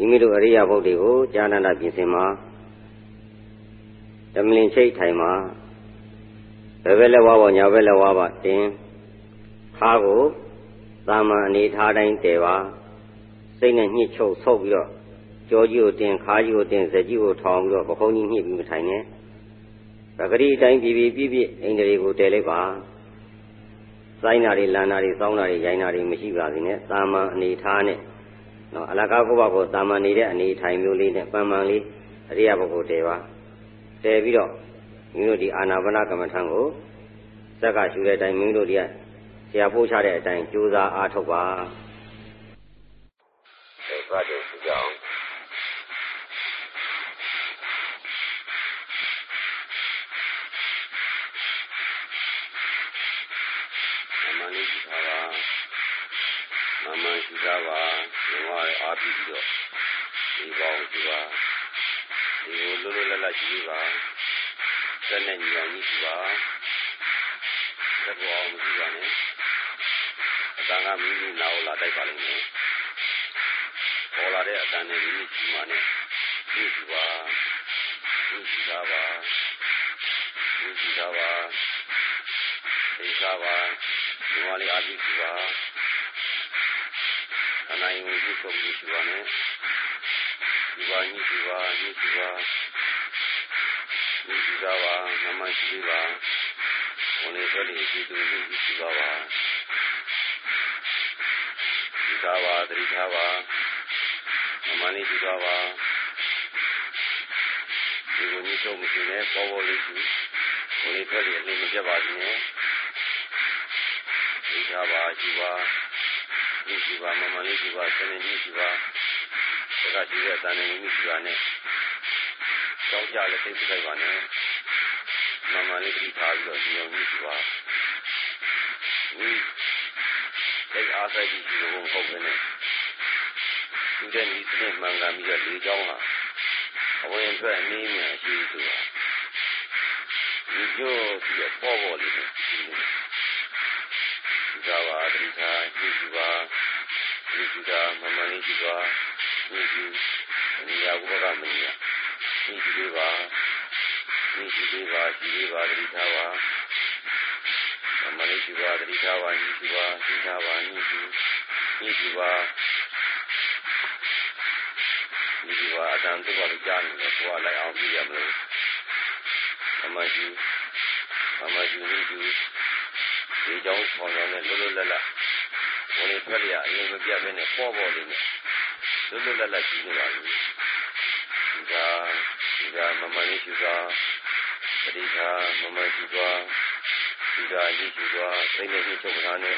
မိမိတို့အရိယာဘုတ်တွေကိုကြာနန္ဒပြင်စင်မှာတမလင်ချိတ်ထိုင်မှာဘယ်ဘက်လက်ဝါးပေါ်ညာဘက်လက်ဝါးပါတင်ခါကိုသာမန်အနေထားတိုင်းတည်ပါစိတ်နဲ့ညှစ်ချုပ်ဆုပ်ပြီးတော့ကြောကြီးကိုတင်ခါကြီးကိုတင်ဇက်ကြီးကိုထောင်ပြီးတော့ပခုံးကြီးညှစ်ပြီးမထိုင်နဲ့ပဂတိတိုင်းပြည်ပြည်ပြည့်ပြည့်အိန္ဒြေကိုတည်လိုက်ပါစိုင်းနာတွေလန်နာတွေစောင်းနာတွေရိုင်းနာတွေမရှိပါစေနဲ့သာမန်အနေထားနဲ့ နော်အလကားကိုဘကိုသာမန်နေတဲ့အနေထိုင်မျိုးလေးနဲ့ပန်ပန်လေးအရိယဘုကိုတည်ပါတည်ပြီးတော့မိတို့ဒီအာနာပါနကမ္မထံကိုစက်ကရှူတဲ့အတိုင်းမိတို့ဒီကဆရာပို့ချတဲ့အတိုင်းကြိုးစားအားထုတ်ပါအဲသွားတယ်ကြည့်ကြအောင်မလေးကြည့်ပါပါမမန်ကြည့်ပါပါဘဝရဲ့အားပြီးတော့ ဒီပေါင်းကြည့်ပါဒီလိုလွတ်လွတ်လပ်လပ်ကြည့်ပါစက်နဲ့ညီအောင်ကြည့်ပါစက်ပေါ်အောင်ကြည့်ပါနဲ့အတန်ကမိမိနာကိုလာတိုက်ပါလိမ့်မယ်ပေါ်လာတဲ့အတန်နဲ့မိမိကြည့်မှနဲ့ကြည့်ပါကြည့်ပါပါကြည့်ပါပါသိစားပါဒီမလေးအာတိကြည့်ပါအနိုင်ဝင်ကြည့်ကုန်ကြည့်ပါနဲ့ ဒီပါညကြည့်ပါညကြည့်ပါညကြည့်ပါနမရှိပါဘုန်းလေးတို့ဒီကြည့်သူကြည့်ပါပါဒီသာပါတတိသာပါနမလေးကြည့်ပါပါဒီကိုညချုပ်မရှိနဲ့ပေါ်ပေါ်လေးကြည့်ဘုန်းလေးတို့ဒီအလေးမပြတ်ပါဘူးနဲ့ဒီသာပါကြည့်ပါဒီကြည့်ပါမမလေးကြည့်ပါစနေကြီးကြည့်ပါ တကကြည့်တဲ့အတန်နဲ့မိမိကြည့်ပါနဲ့ကြောင်းကြလည်းသိပြလိုက်ပါနဲ့မမလေးကြည့်ထားပြီးတော့ဒီအောင်ကြည့်ပါဒီလက်အားဆိုင်ကြည့်လို့ဟုတ်ပဲနဲ့ဒီတဲ့ဒီစနစ်မှန်ကန်ပြီးတော့လေကြောင်းဟာအဝင်အတွက်အနည်းငယ်အရှိဆိုတာဒီကျိုးပြီးတော့ပေါ်ပေါ်လေးနဲ့ဒီကပါတိသာကြည့်ကြည့်ပါဒီကမမလေးကြည့်ပါ ဒီကြည့်အနိယဘုရားမနိယဒီကြည့်ပါဒီကြည့်ပါကြည့်ပါတိသာပါမမလေးကြည့်ပါတိသာပါကြည့်ပါတိသာပါညည့်ကြည့်ညည့်ကြည့်ပါဒီကြည့်ပါအတန်တို့ပါကြားနေတယ်ကိုယ်ကလိုက်အောင်ပြရမလို့မမရှိမမရှိညည့်ကြည့်ဒီကြောင့်ဆောင်ရတဲ့လွတ်လွတ်လပ်လပ်ဘုရင်ထွက်ရအရင်မပြတ်ဘဲနဲ့ပေါ်ပေါ်လေးနဲ့ လွတ်လွတ်လပ်လပ်ကြည့်နေပါဘူးဒီကဒီကမမလေးရှိသွားပရိသမမရှိသွားဒီကကြီးရှိသွားစိတ်နဲ့ညှိချုပ်ထားနဲ့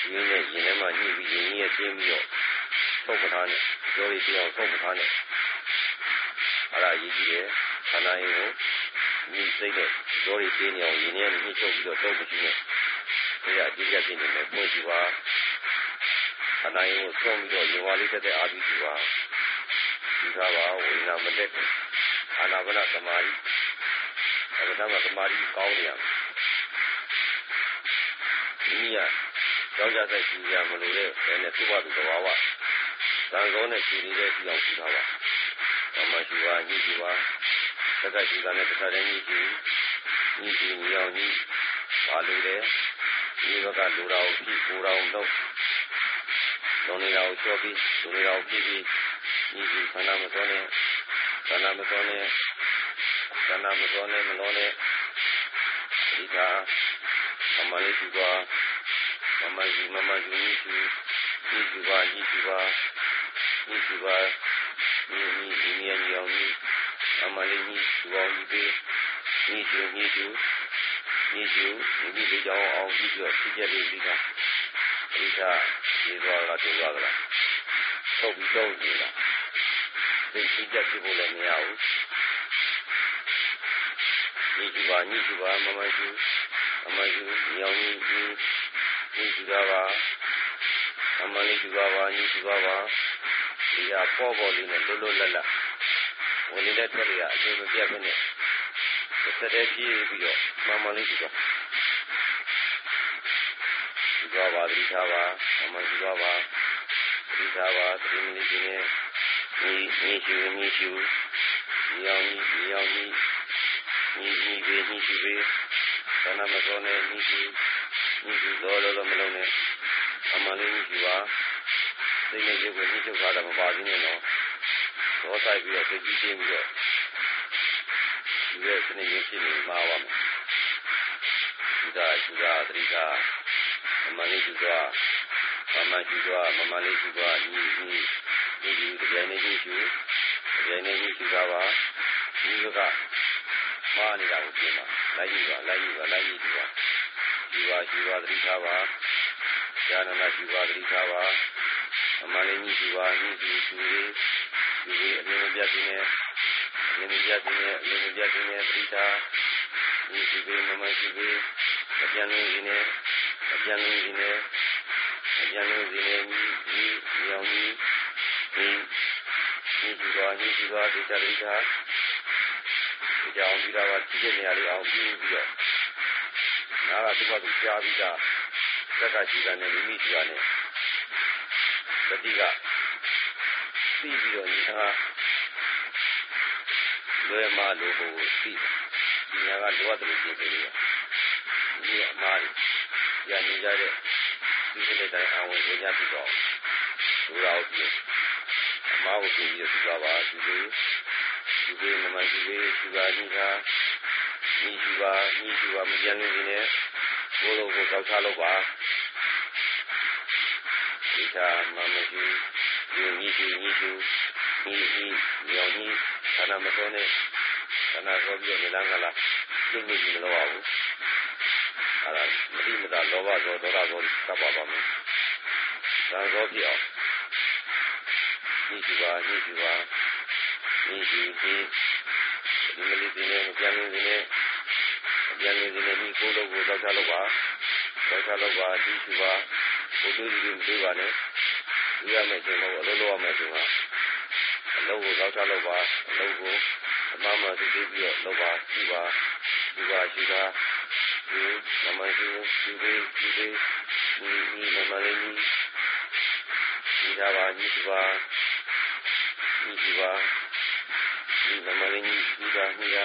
ဒီနဲ့ရင်ထဲမှာညှိပြီးရင်ကြီးရဲ့ပြင်းပြီးတော့ထုတ်ထားနဲ့ကြောရီပြောင်းထုတ်ထားနဲ့အဲ့ဒါရည်ကြီးတယ်ခန္ဓာရင်ကိုညီစိတ်တဲ့ကြောရီပြင်းနေအောင်ရင်ထဲညှိချုပ်ပြီးတော့ထုတ်မရှိနဲ့ဒီကအကြည့်ရဖြစ်နေတယ်ပို့ကြည့်ပါ ခန္ဓာရင်ကိုဆုံးပြီးတော့ရင်ဝါလေးတက်တဲ့အာဘိကြည့်ပါဒီကပါဝိညာမတက်အာနာပါနသမာဓိအဲ့ဒါမှသမာဓိကောင်းနေရမယ်ဒီကကြောက်ကြတဲ့ကြည့်ရမလို့လေဘယ်နဲ့သူ့ဘာသူသဘာဝသံကောနဲ့ကြည်နေတဲ့ကြည့်အောင်ကြည့်ထားပါ။ဘာမှရှိပါညှိကြည့်ပါ။သက်ကရှိတာနဲ့တစ်ခါတည်းညှိကြည့်ညှိကြည့်ညောင်းကြည့်ပါလို့လေဒီဘက်ကလူတော်ကိုကြည့်ကိုယ်တော်တော့ လုံးနေတာကိုကြောပြီးလူနေတာကိုကြည့်ပြီးညှိကြည့်ခန္ဓာမစောနဲ့ခန္ဓာမစောနဲ့ခန္ဓာမစောနဲ့မလုံးနဲ့ဒီကအမလေးကြည့်ပါမမကြီးမမကြီးညှိကြည့်ညှိကြည့်ပါညှိကြည့်ပါဒီကဘာဒီဒီဒီညညောင်းဒီအမလေးကြီးသူအောင်ဒီဒီကျူဒီကျူဒီကျူဒီဒီကြောင်းအောင်ပြီးတော့ပြည့်ကျက် လေးပြီးတာဒီကဒီသွားလာတူသွားကြလားထုတ်ပြီးတော့နေတာဒီပြည့်ကျက်ပြဖို့လည်းမရဘူးဒီကဘာညဒီကဘာမမကျူအမကျူညောင်းဒီဒီဒီကဘာအမလေးဒီကဘာညဒီကဘာဒီဟာပေါ်ပေါ်လေးနဲ့လွတ်လွတ်လပ်လပ်ဝင်နေတဲ့ထွက်တွေကအချိန်မပြတ်ဘဲနဲ့သက်သက်ပြေးပြီးတော့မှန်မှန်လေးကြည့် တော့ဒီကပါတိထားပါမှန်မှန်ကြည့်ပါပါတိထားပါသတိမလေးခြင်းနဲ့ညီညီရှုညီရှုညီအောင်ညီညီအောင်ညီညီညီပေညီရှုပေသနာမစောနဲ့ညီရှုညီရှုလောလောလောမလုံးနဲ့အမှန်လေးညီရှုပါစိတ်နဲ့ရုပ်ကိုညီချုပ်ထားတာမပါသေးနဲ့နော်သောဆိုင်ပြီးတော့သိကြည့်ချင်းပြီးတော့ဒီရဲ့စနေရဖြစ်နေမှာပါမယ်ဒီကဒီကတတိက အမှန်လေးဒီကမမရှိသွားမမလေးရှိသွားညီညီညီညီတကယ်နေရှိရှိတကယ်နေရှိရှိတာပါဒီကမှားနေတာကိုပြင်ပါလိုက်ယူပါလိုက်ယူပါလိုက်ယူပါဒီပါရှိပါသတိထားပါဉာဏ်နာရှိပါသတိထားပါမမလေးညီရှိပါညီရှိရှိဒီဒီအမြင်ပြခြင်းနဲ့အမြင်ပြခြင်းနဲ့အမြင်ပြခြင်းနဲ့သတိထားညီရှိပေမမရှိပေအပြန်လို့ဒီနဲ့ အပြန်လို့ဒီနဲ့အကျဉ်းလုံးစီနေမြည်မြည်မြောင်မြည်မြည်မြည်ကြည့်ပါမြည်ကြည့်ပါဒီကြရိတာဒီကြောင်ပြီးတော့ကြည့်တဲ့နေရာလေးအောင်ပြီးပြီးတော့နားကသူ့ဘက်ကိုကြားပြီးတာသက်ကရှိတာနဲ့မိမိရှိတာနဲ့တတိကပြီးပြီးတော့ညာလွယ်မှလိုဖို့ပြီးညာကလိုအပ်တယ်ပြင်ပြလို့ဒီအမားကြီး ညာနေကြတဲ့ဒီကနေ့တိုင်းအဝင်ဝေညပြီးတော့ဒူရာကိုပြအမားကိုပြပြီးပြပါဒီလိုဒီလိုနမဒီလိုဒီပါဒီကညီဒီပါညီဒီပါမကြမ်းနေနေနဲ့ဘိုးတို့ကိုကောက်ချလို့ပါဒီကမမရှိဒီညီဒီညီဒီညီညီမြောင်ညီဌာနမတော်နဲ့ဌာနဆိုပြီးနေလာကလာပြည့်မြင့်မလို့ပါဘူး အဲ့ဒါမတိမတာလောဘဇောဒေါသဇောသတ်ပါပါမယ်။သံဇောပြအောင်ဤဒီပါဤဒီပါဤဒီဒီဒီမလေးဒီနဲ့ပြန်နေဒီနဲ့ပြန်နေဒီနဲ့ဒီကိုယ်လုံးကိုတောက်ချလို့ပါတောက်ချလို့ပါဒီဒီပါဘုသူဒီဒီမတွေပါနဲ့ဒီရမယ်ကျွန်တော်အလုပ်လုပ်ရမယ်ဆိုတာအလုပ်ကိုတောက်ချလို့ပါအလုပ်ကိုအမှန်မှသိပြီးတော့လုပ်ပါဒီပါဒီပါရှိတာ namazu sibe sibe ni namaleni ni daba ni duba ni duba ni namaleni ni da ni da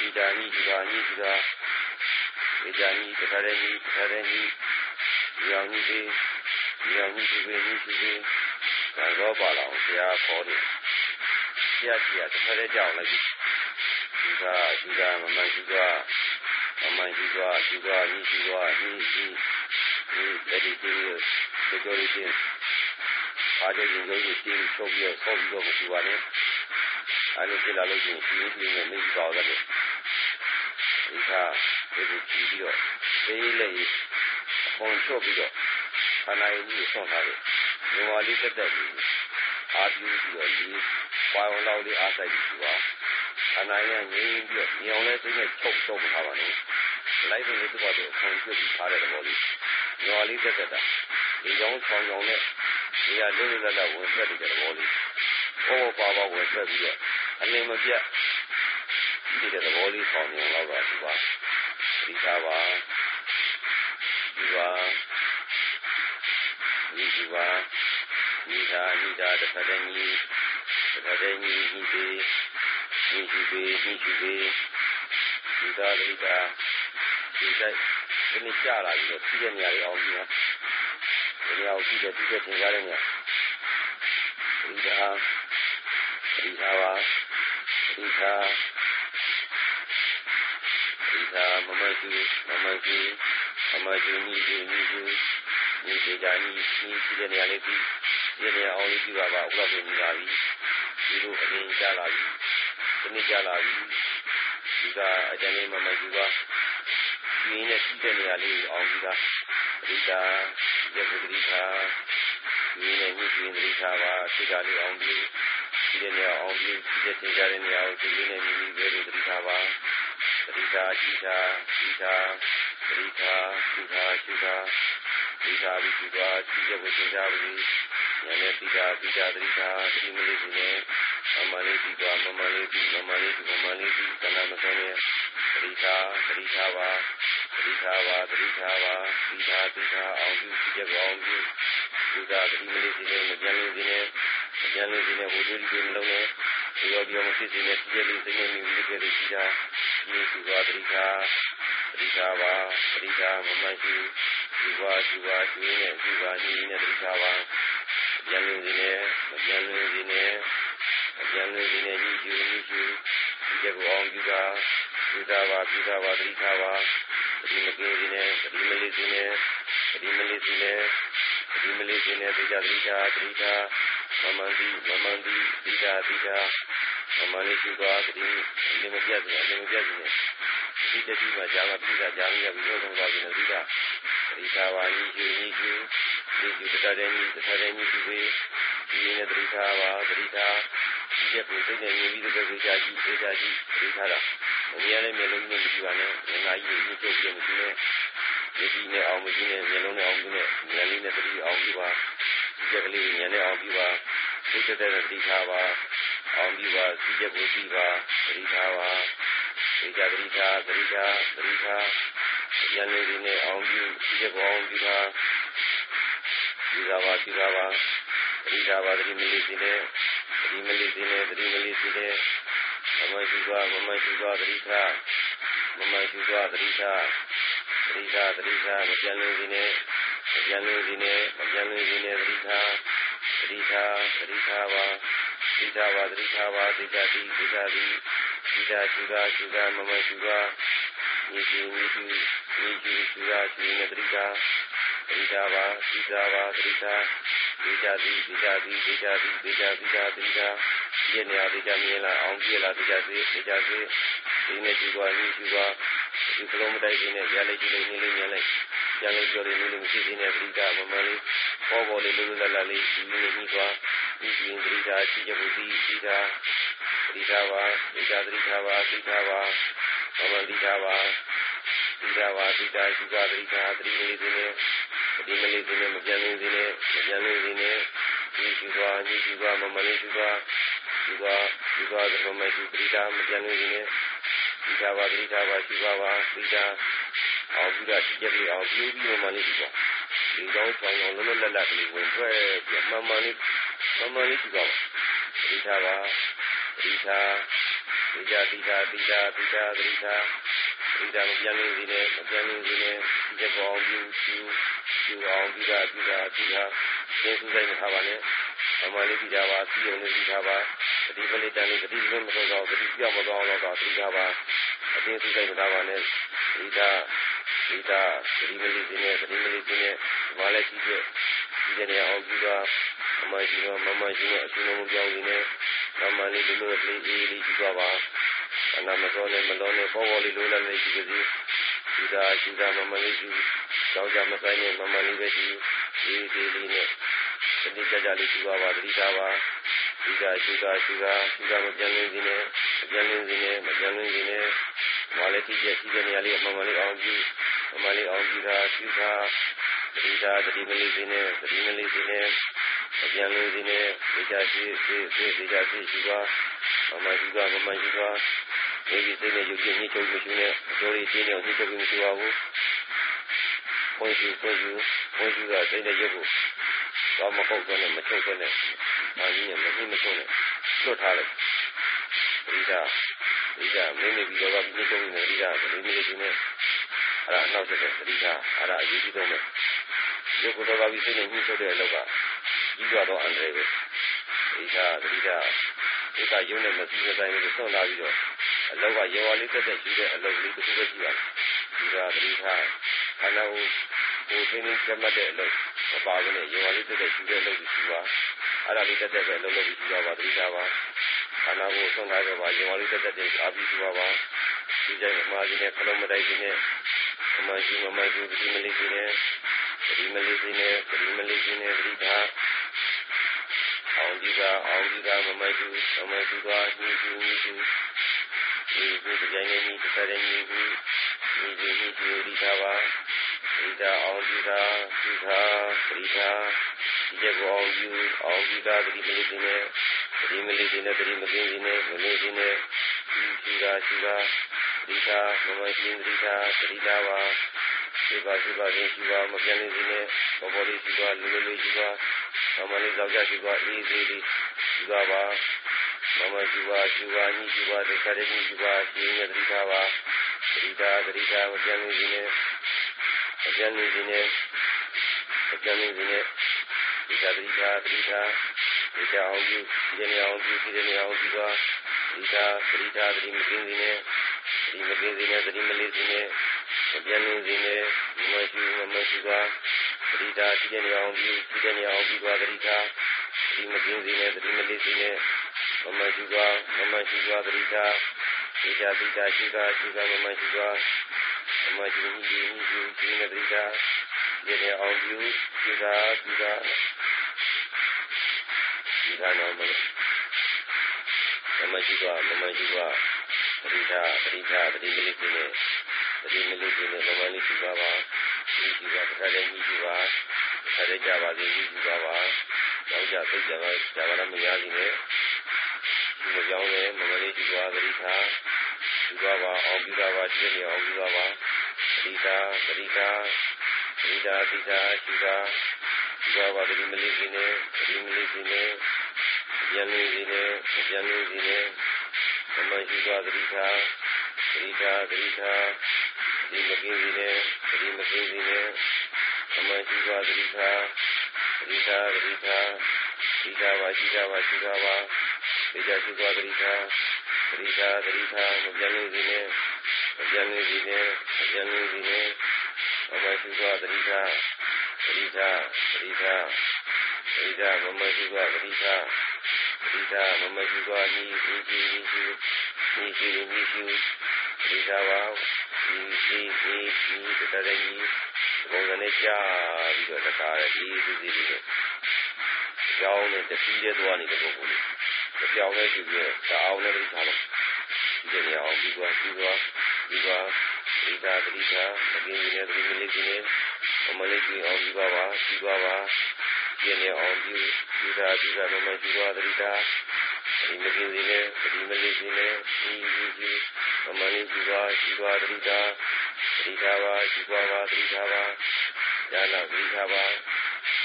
ni da ni duba ni duba ni da ni tatare ni tatare ni ရောင်ကြီးဒီရောင်ကြီးဒီပဲဒီပဲဒါတော့ပါလာအောင်ဆရာခေါ်တယ်ဆရာဆရာတစ်ခါတည်းကြောင်းလိုက်ဒီကဒီကမမရှိက မမှန်ရှိကဒီကညီရှိကညီရှိဒီလက်ဒီဒီဒီကြော်ရင်းအားကြရင်ကြော်ရင်းတင်းချုပ်ပြီးဆောက်ပြီးတော့မရှိပါနဲ့အဲ့လိုပြလာလို့ရှိရင်ဒီလိုနဲ့နေပါတော့တယ်ဒီကဒီကိုကြည့်ပြီးတော့သေးလေးအကုန်ချုပ်ပြီးတော့ခန္ဓာရည်ကြီးဆွန့်ထားတယ်။ဒီဝါလေးတက်တက်ပြီးအားပြုပြီးတော့ဒီပွားဝင်လောက်လေးအားဆိုင်ပြီးပါခန္ဓာရည်ငြိမ်းပြီးတော့ညောင်လဲစိတ်နဲ့ချုပ်တော့ထားပါနဲ့။ လိုက်ပြီးသူ့ဘာတွေအကုန်ပြစ်ပြီးထားတဲ့သဘောလေးညော်လေးတက်တက်တာဒီကြောင်းဆောင်ကြောင်းနဲ့နေရာလုံးလုံးလက်လက်ဝင်ဆက်တဲ့သဘောလေးဘောပါပါဝင်ဆက်ပြီးတော့အလင်းမပြတ်ဒီတဲ့သဘောလေးဆောင်ကြောင်းလောက်ပါသူပါဒီစားပါဒီပါဒီဒီပါဒီသာဒီသာတစ်ခါတည်းကြီးတစ်ခါတည်းကြီးဒီဒီဒီဒီဒီဒီဒီသာဒီသာ ဒီတိုင်းဒီနေ့ကြာလာပြီးတော့ပြီးတဲ့နေရာလေးအောင်ပြီးတော့ဒီနေရာကိုပြီးတဲ့ပြီးတဲ့သင်္ကားတဲ့နေရာဒီသာဒီသာပါဒီသာဒီသာမမကျူမမကျူမမကျူညီကျူညီကျူညီကျူကြညီညီပြီးတဲ့နေရာလေးပြီးဒီနေရာအောင်လေးပြီးပါပါဥပဒေညီလာပြီဒီလိုအရင်ကြာလာပြီဒီနေ့ကြာလာပြီဒီကအကျဉ်းလေးမမကျူပါ မြင်းရဲ့ရှိတဲ့နေရာလေးကိုအောင်ပြီးသားပရိသာရေပရိသာမြင်းရဲ့ဝိဇ္ဇင်ပရိသာပါသိတာလေးအောင်ပြီးရှိတဲ့နေရာအောင်ပြီးရှိတဲ့သင်္ကြန်တဲ့နေရာကိုသိရင်းနဲ့မြင်းရဲ့ပရိသာပါပရိသာရှိတာရှိတာပရိသာရှိတာရှိတာပရိသာပြီးရှိတာရှိတဲ့ဝိဇ္ဇင်ပရိသာဉာဏ်နဲ့သိတာသိတာပရိသာသိမလို့ရှိနေ မလေးတိကမမလေးတိမမလေးတိမမလေးတိကနာမစောနေသတိသာသတိသာပါသတိသာပါသတိသာပါသတိသာသတိသာအောင်ကြည့်ကြအောင်ကြည့်ဒီသာသတိမလေးတိနဲ့မကြမ်းလို့ဒီနဲ့မကြမ်းလို့ဒီနဲ့ဟိုဒီဒီလုံးနဲ့ဒီရောဒီရောမဖြစ်စေနဲ့ဒီလေးသိနေနေဒီကလေးကြာဒီသူသာသတိသာသတိသာပါသတိသာမမရှိဒီပါဒီပါဒီနဲ့ဒီပါဒီနဲ့သတိသာပါကြံလို့ဒီနဲ့မကြံလို့ဒီနဲ့ ဉာဏ်လေးစီနဲ့ညီကျူညီကျူဒီကကိုအောင်ပြုတာပြုတာပါပြုတာပါတိခါပါဒီမကင်းစီနဲ့ဒီမလေးစီနဲ့ဒီမလေးစီနဲ့ဒီမလေးစီနဲ့တရားတိခါတိခါမမန္တိမမန္တိတိတာတိတာမမလေးရှိသွားသတိဒီမပြတ်ဘူးဒီမပြတ်ဘူးဒီတတိမှာဇာမပိတာဇာမိရပြီးတော့ဆုံးသွားပြီနော်တိတာတိတာပါညီကျူညီကျူဒီကျူတတတဲ့ညီတတတဲ့ညီကျူပြီးဒီနဲ့တိတာပါတိတာ ဒီချက်ကိုသိနေပြီးဒီကိစ္စကြီးသိတာကြီးတိတာတော့ဘုရားလည်းမျိုးလုံးနဲ့မရှိပါနဲ့ငါကြီးကိုညှို့ပြမရှိနဲ့ဒီဒီနဲ့အောင်မရှိနဲ့မျိုးလုံးနဲ့အောင်မရှိနဲ့ဉာဏ်လေးနဲ့တတိအောင်ပြီးပါကြက်ကလေးဉာဏ်နဲ့အောင်ပြီးပါသိတဲ့တဲ့တိထားပါအောင်ပြီးပါစီချက်ကိုပြီးပါတိထားပါသိကြတိထားတိထားတိထားဉာဏ်လေးနဲ့အောင်ပြီးစီချက်ကိုအောင်ပြီးပါဒီသာပါဒီသာပါတိထားပါတိမလေးစီနဲ့ တိမလေးစီနဲ့တိမလေးစီနဲ့မမရှိသွားမမရှိသွားတိထားမမရှိသွားတိထားတိထားတိထားမပြန်လို့စီနဲ့မပြန်လို့စီနဲ့မပြန်လို့စီနဲ့တိထားတိထားတိထားပါတိထားပါတိထားပါတိထားတိတိထားတိတိထားရှုတာရှုတာမမရှုတာညီကျူညီကျူညီကျူရှုတာရှုနေတိထားတိထားပါတိထားပါတိထား တိထားတိတိထားတိတိထားတိတိထားတိထားတိထားဒီနေရာတိထားမြင်လာအောင်ပြလာတိထားစေတိထားစေဒီနေ့ရှုပါညီရှုပါဒီကလုံးမတိုက်ခြင်းနဲ့ရလိုက်ကြည့်လိုက်နေလေးမြင်လိုက်ပြန်လို့ပြောလို့နေလို့မရှိသေးတဲ့ပရိဒါမမလေးပေါ်ပေါ်လေးလိုလိုလတ်လတ်လေးဒီနေ့ပြီးသွားဒီပြင်ပရိဒါရှိချက်ကိုဒီဒီဒါပရိဒါပါပရိဒါပရိဒါပါပရိဒါပါမမပရိဒါပါပရိဒါပါပရိဒါရှိပါပရိဒါပရိလေးဒီနေ့ ဒီမလေးဒီနေ့မပြန်လို့ဒီနေ့မပြန်လို့ဒီနေ့ဒီရှိသွားညီရှိသွားမမလေးရှိသွားရှိသွားရှိသွားဒီမရှိပရိဒါမပြန်လို့ဒီနေ့ပရိဒါပါပရိဒါပါရှိပါပါပရိဒါအောင်ပြီးတော့ကြည့်ကြည့်အောင်ပြီးပြီးမှလေးဒီပေါ့ဒီကောင်းဆောင်အောင်လုံးလုံးလတ်လတ်ကလေးဝင်ထွက်ပြမှန်မှန်လေးမှန်မှန်လေးဒီပေါ့ဒီသားပါဒီသားဒီကြဒီသားဒီသားဒီသားဒီသား ဒီသားမပြန်လို့ဒီနဲ့မပြန်လို့ဒီနဲ့ဒီချက်ပေါ်အောင်ပြီးပြီးပြီးအောင်ပြီးတာပြီးတာပြီးတာဒီစုဆိုင်ထားပါနဲ့အမှန်လေးဒီသားပါပြီးအောင်လေးဒီသားပါဒီပလိတန်လေးဒီလိုမတော်တော့ဒီပြောင်းမတော်တော့ဒီသားပါအတင်းစုဆိုင်ထားပါနဲ့ဒီသားဒီတာသတိမလေးစင်းနဲ့သတိမလေးစင်းနဲ့ဘာလဲကြည့်ပြဒီကြနေအောင်ပြီးတော့အမရှိတော့မမရှိနဲ့အရှင်လုံးကြောင်းနေနဲ့မမလေးလိုလိုလေးအေးလေးကြည့်သွားပါ အနာမတော်နဲ့မတော်နဲ့ပေါ်ပေါ်လေးလိုလည်းလေးကြည့်ကြည့်ဒီတာဒီတာမမလေးကြည့်ကြောင်းကြမဆိုင်နဲ့မမလေးပဲကြည့်ဒီဒီလေးနဲ့သတိကြကြလေးကြည့်သွားပါသတိထားပါဒီတာရှိတာရှိတာရှိတာမပြန်လို့စင်းနဲ့မပြန်လို့စင်းနဲ့မပြန်လို့စင်းနဲ့ဘာလဲကြည့်ကြည့်ကြည့်နေရလေးမမလေးအောင်ကြည့်မလေးအောင်ကြည့်တာကြည့်တာတတိတာတတိမလေးစင်းနဲ့တတိမလေးစင်းနဲ့အပြန်လေးစင်းနဲ့ဒီကြရှိရှိရှိဒီကြရှိရှိပါ မမရှိပါမမရှိပါဒီဒီစိတ်နဲ့ယုတ်ကြည်ညှိချုပ်မရှိနဲ့အကျိုးလေးတင်းနေအောင်ညှိချုပ်ပြီးမရှိပါဘူးဘုန်းကြီးဘုန်းကြီးဘုန်းကြီးကစိတ်နဲ့ရုပ်ကိုတော့မဟုတ်တော့နဲ့မချုပ်တော့နဲ့ဒါကြီးနဲ့မသိမချုပ်နဲ့လွတ်ထားလိုက်ဒီကဒီကမင်းနေပြီးတော့ပြီးချုပ်နေဒီကဒီလိုလေးနဲ့အဲ့ဒါနောက်ဆက်တဲ့သတိထားအဲ့ဒါအရေးကြီးဆုံးပဲရုပ်ကိုယ်တော်ကပြီးစိတ်နဲ့ညှိထုတ်တဲ့အလောက်ကကြီးကြတော့အန္တရာယ်ပဲဒီကသတိထား ဒီကရုံနဲ့မပြီးတဲ့တိုင်းကိုဆွန့်လာပြီးတော့အလောက်ကရေဝါလေးတက်တက်ရှိတဲ့အလောက်လေးတစ်ခုပဲရှိရတယ်ဒီကသတိထားခန္ဓာကိုယ်ကိုယ်သိနေကြမှတ်တဲ့အလောက်မပါဘူးနဲ့ရေဝါလေးတက်တက်ရှိတဲ့အလောက်ရှိပါအဲ့ဒါလေးတက်တက်ပဲအလုပ်လုပ်ပြီးရှိပါပါသတိထားပါခန္ဓာကိုယ်ဆွန့်လာကြပါရေဝါလေးတက်တက်တွေအားပြီးရှိပါပါဒီကြိုင်မှာဒီနဲ့ခလုံးမတိုက်ခြင်းနဲ့မရှိမမရှိဒီမလေးကြီးနဲ့ဒီမလေးကြီးနဲ့ဒီမလေးကြီးနဲ့ဒီသာ အောင်ဒီကအောင်ဒီကမမရှိမမရှိကညှိကျူးညှိကျူးဒီဒီကြိုင်နေဒီတရင်းကြီးဒီဒီဒီဒီဒီသာပါဒီသာအောင်ဒီကဒီသာဒီသာဒီကျကိုအောင်ယူအောင်ဒီကဒီမလေးကြီးနဲ့ဒီမလေးကြီးနဲ့ဒီမကင်းကြီးနဲ့မလေးကြီးနဲ့ဒီရှိတာရှိတာသတိထားမမရှိသတိထားသတိထားပါရှိပါရှိပါခြင်းရှိပါမပြတ်နေစေနဲ့ဘောဘောလေးရှိပါလူလူလေးရှိပါ normal ဇောက်ကြရှိပါအေးသေးသေးဒီကပါ normal ဒီပါဒီပါကြီးဒီပါဒီကရကြီးဒီပါဒီရတိသာပါတိသာတိသာမကြမ်းနေနေအကြမ်းနေနေအကြမ်းနေနေဒီသာတိသာတိသာဒီကြောင်ကြီးဒီနေအောင်ဒီဒီနေအောင်ဒီပါဒီသာတိသာတိမကင်းနေနေဒီမကင်းနေနေဒီမလေးနေအကြမ်းနေနေဒီမရှိမမရှိပါ ပရိဒါဒီတဲ့နေအောင်ဒီဒီတဲ့နေအောင်ဒီသွားပရိဒါဒီမကင်းစီနဲ့ဒီမလေးစီနဲ့မမရှိသွားမမရှိသွားပရိဒါဒီသာဒီသာရှိသာရှိသာမမရှိသွားမမရှိဘူးဒီဒီဒီနဲ့ပရိဒါဒီတဲ့အောင်ဒီဒီသာဒီသာဒီသာတော့မမရှိသွားမမရှိသွားပရိဒါပရိဒါဒီမလေးစီနဲ့ဒီမလေးစီနဲ့မမရှိသွားပါ ဒီဒီပါတစ်ခါတည်းကြီးရှိပါတစ်ခါတည်းကြပါစေကြီးရှိပါပါကြောက်ကြသိကြပါကြပါလားမရသေးနဲ့ဒီမကြောင်းနဲ့မမလေးရှိပါသတိထားရှိပါပါအောင်ပြီးပါပါရှင်းနေအောင်ပြီးပါပါသတိထားသတိထားသတိထားသတိထားရှိပါရှိပါပါသတိမလေးခြင်းနဲ့သတိမလေးခြင်းနဲ့ပြန်နေခြင်းနဲ့ပြန်နေခြင်းနဲ့မမရှိပါသတိထားသတိထားသတိထား ဒီမကြီးကြီးနဲ့ဒီမကြီးကြီးနဲ့သမကြီးစွာသတိထားသတိထားသတိထားရှိကြပါရှိကြပါရှိကြပါဒီကြရှိသွားသတိထားသတိထားသတိထားမပြန်လို့ဒီနဲ့မပြန်လို့ဒီနဲ့မပြန်လို့ဒီနဲ့အမရှိသွားသတိထားသတိထားသတိထားသတိထားမမရှိသွားသတိထားသတိထားမမရှိသွားဤဤဤဤဤဤဤ ဒီသာပါဒီဒီဒီဒီတတည်းကြီးဘုံကနဲ့ကြာပြီးတော့တခါဒီဒီဒီဒီကြောင်းနဲ့တတိတဲ့သွားနေတဲ့ပုဂ္ဂိုလ်ကြီးကြောင်းနဲ့ရှိပြီးတအောင်နဲ့ပြီးသားလို့ဒီနေအောင်ပြီးသွားပြီးသွားပြီးသွားဒီသာတိသာမကင်းနေတဲ့ဒီမလေးကြီးနဲ့မလေးကြီးအောင်ပြီးပါပါပြီးသွားပါဒီနေအောင်ပြီးဒီသာဒီသာမမရှိသွားတိသာ ဒီမကင်းစီနဲ့ဒီမလေးစီနဲ့ဒီဒီဒီမမလေးစီပါရှိပါတတိတာတတိတာပါရှိပါပါတတိတာပါဉာဏတတိတာပါတ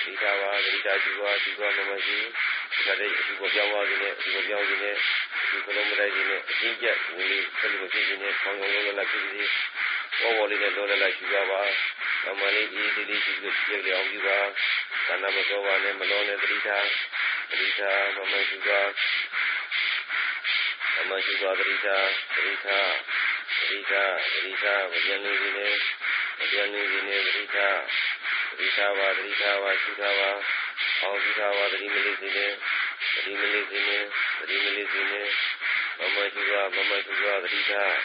တိတာပါတတိတာရှိပါရှိပါမမရှိ ဒါတဲ့ဒီကိုပြောင်းသွားခြင်းနဲ့ဒီကိုပြောင်းခြင်းနဲ့ဒီကလုံးမတိုက်ခြင်းနဲ့အချင်းကျက်ဝင်လေးဆက်လို့ဖြစ်ခြင်းနဲ့ခေါင်းခေါင်းလုံးလည်းဖြစ်ခြင်းဘောဘောလေးနဲ့လောလည်းရှိပါပါမမလေးဒီဒီဒီရှိလို့ပြည့်အောင်ပြပါသန္တာမစောပါနဲ့မလောနဲ့တတိတာတတိတာမမရှိပါမရှိပါသတိထားသတိထားသတိထားသတိထားဝဉာဏ်လေးနဲ့ဝဉာဏ်လေးနဲ့သတိထားသတိထားပါသတိထားပါရှိထားပါ အောင်ရှိထားပါသတိမလေးစီနဲ့သတိမလေးစီနဲ့သတိမလေးစီနဲ့မမရှိပါမမရှိပါသတိထား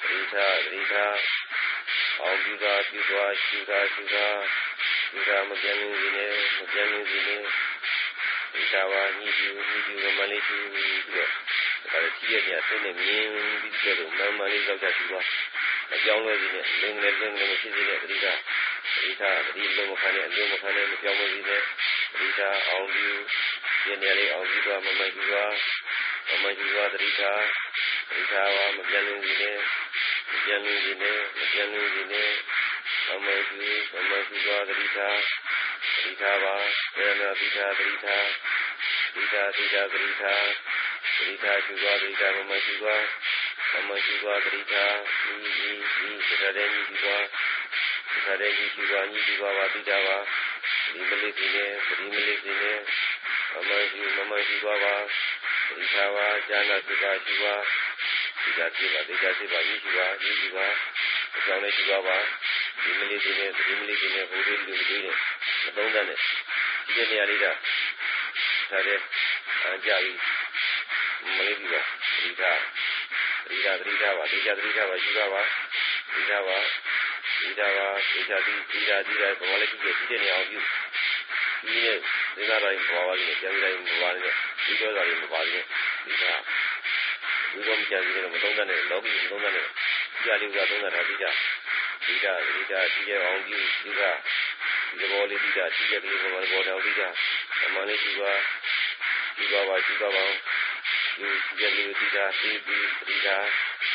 သတိထားသတိထားအောင်ပြုတာပြုသွားရှိတာရှိတာရှိတာမပြတ်နေစီနဲ့မပြတ်နေစီနဲ့ဒီသာဝညှိပြုညှိပြုမလေးပြုပြီးတော့ဒါလည်းကြီးရတဲ့ဆင်းနေမြင်ပြီးကြတော့မမလေးရောက်ကြရှိသွားအကြောင်းလဲစီနဲ့လင်းနေလင်းနေရှိသေးတဲ့ပရိသပရိသပရိလုံးမခံနဲ့အလုံးမခံနဲ့မကြောင်းလဲစီနဲ့ သတိထားအောင်ပြီးပြင်းရလေးအောင်ပြီးသွားမမကြီးသွားမမကြီးသွားသတိထားသတိထားပါမပြန်လို့ဒီနဲ့မပြန်လို့ဒီနဲ့မပြန်လို့ဒီနဲ့မမကြီးမမကြီးသွားသတိထားသတိထားပါဝေဒနာသတိထားသတိထားသတိထားသတိထားသတိထားသတိထားယူသွားသတိထားမမကြီးသွားသမရှိကသတိထားဤဤဤသတ္တရေဤဒီကွာသတ္တရေဤဒီကွာဤဒီကွာပါသိကြပါ ဒီမလေးကြီးနဲ့ဒီမလေးကြီးနဲ့မမရှိမမရှိသွားပါသတိထားပါဈာနာစိတ်ပါရှိပါဒီကတိပါဒီကတိပါညီကြီးပါညီကြီးပါအကြောင်းလေးရှိပါပါဒီမလေးကြီးနဲ့ဒီမလေးကြီးနဲ့ဘုရားလူကြီးနဲ့အသုံးတတ်နဲ့ဒီနေရာလေးကဒါတဲ့အကြပြီးမလေးပြီပါဒီကဒီကသတိထားပါဒီကသတိထားပါရှိပါပါဒီကပါ ဒီကပါဒီကဒီဒီကဒီကဘာလဲကြည့်ကြည့်ကြည့်နေအောင်ပြုဒီနေ့ဒီကတိုင်းဘာဝလေးပြန်တိုင်းဘာဝလေးဒီကြောတာလေးမပါဘူးဒီကဒီကမကြည့်ကြည့်မသုံးတဲ့လောကီမသုံးတဲ့ဒီကလေးကသုံးတဲ့ဒီကဒီကဒီကဒီကအောင်ပြုဒီကဒီဘောလေးဒီကဒီကလေးဘောဘောတော်ဒီကအမှန်လေးဒီကဒီကပါဒီကပါဒီရည်ရည်ဒီတာဒီဒီဒီတာ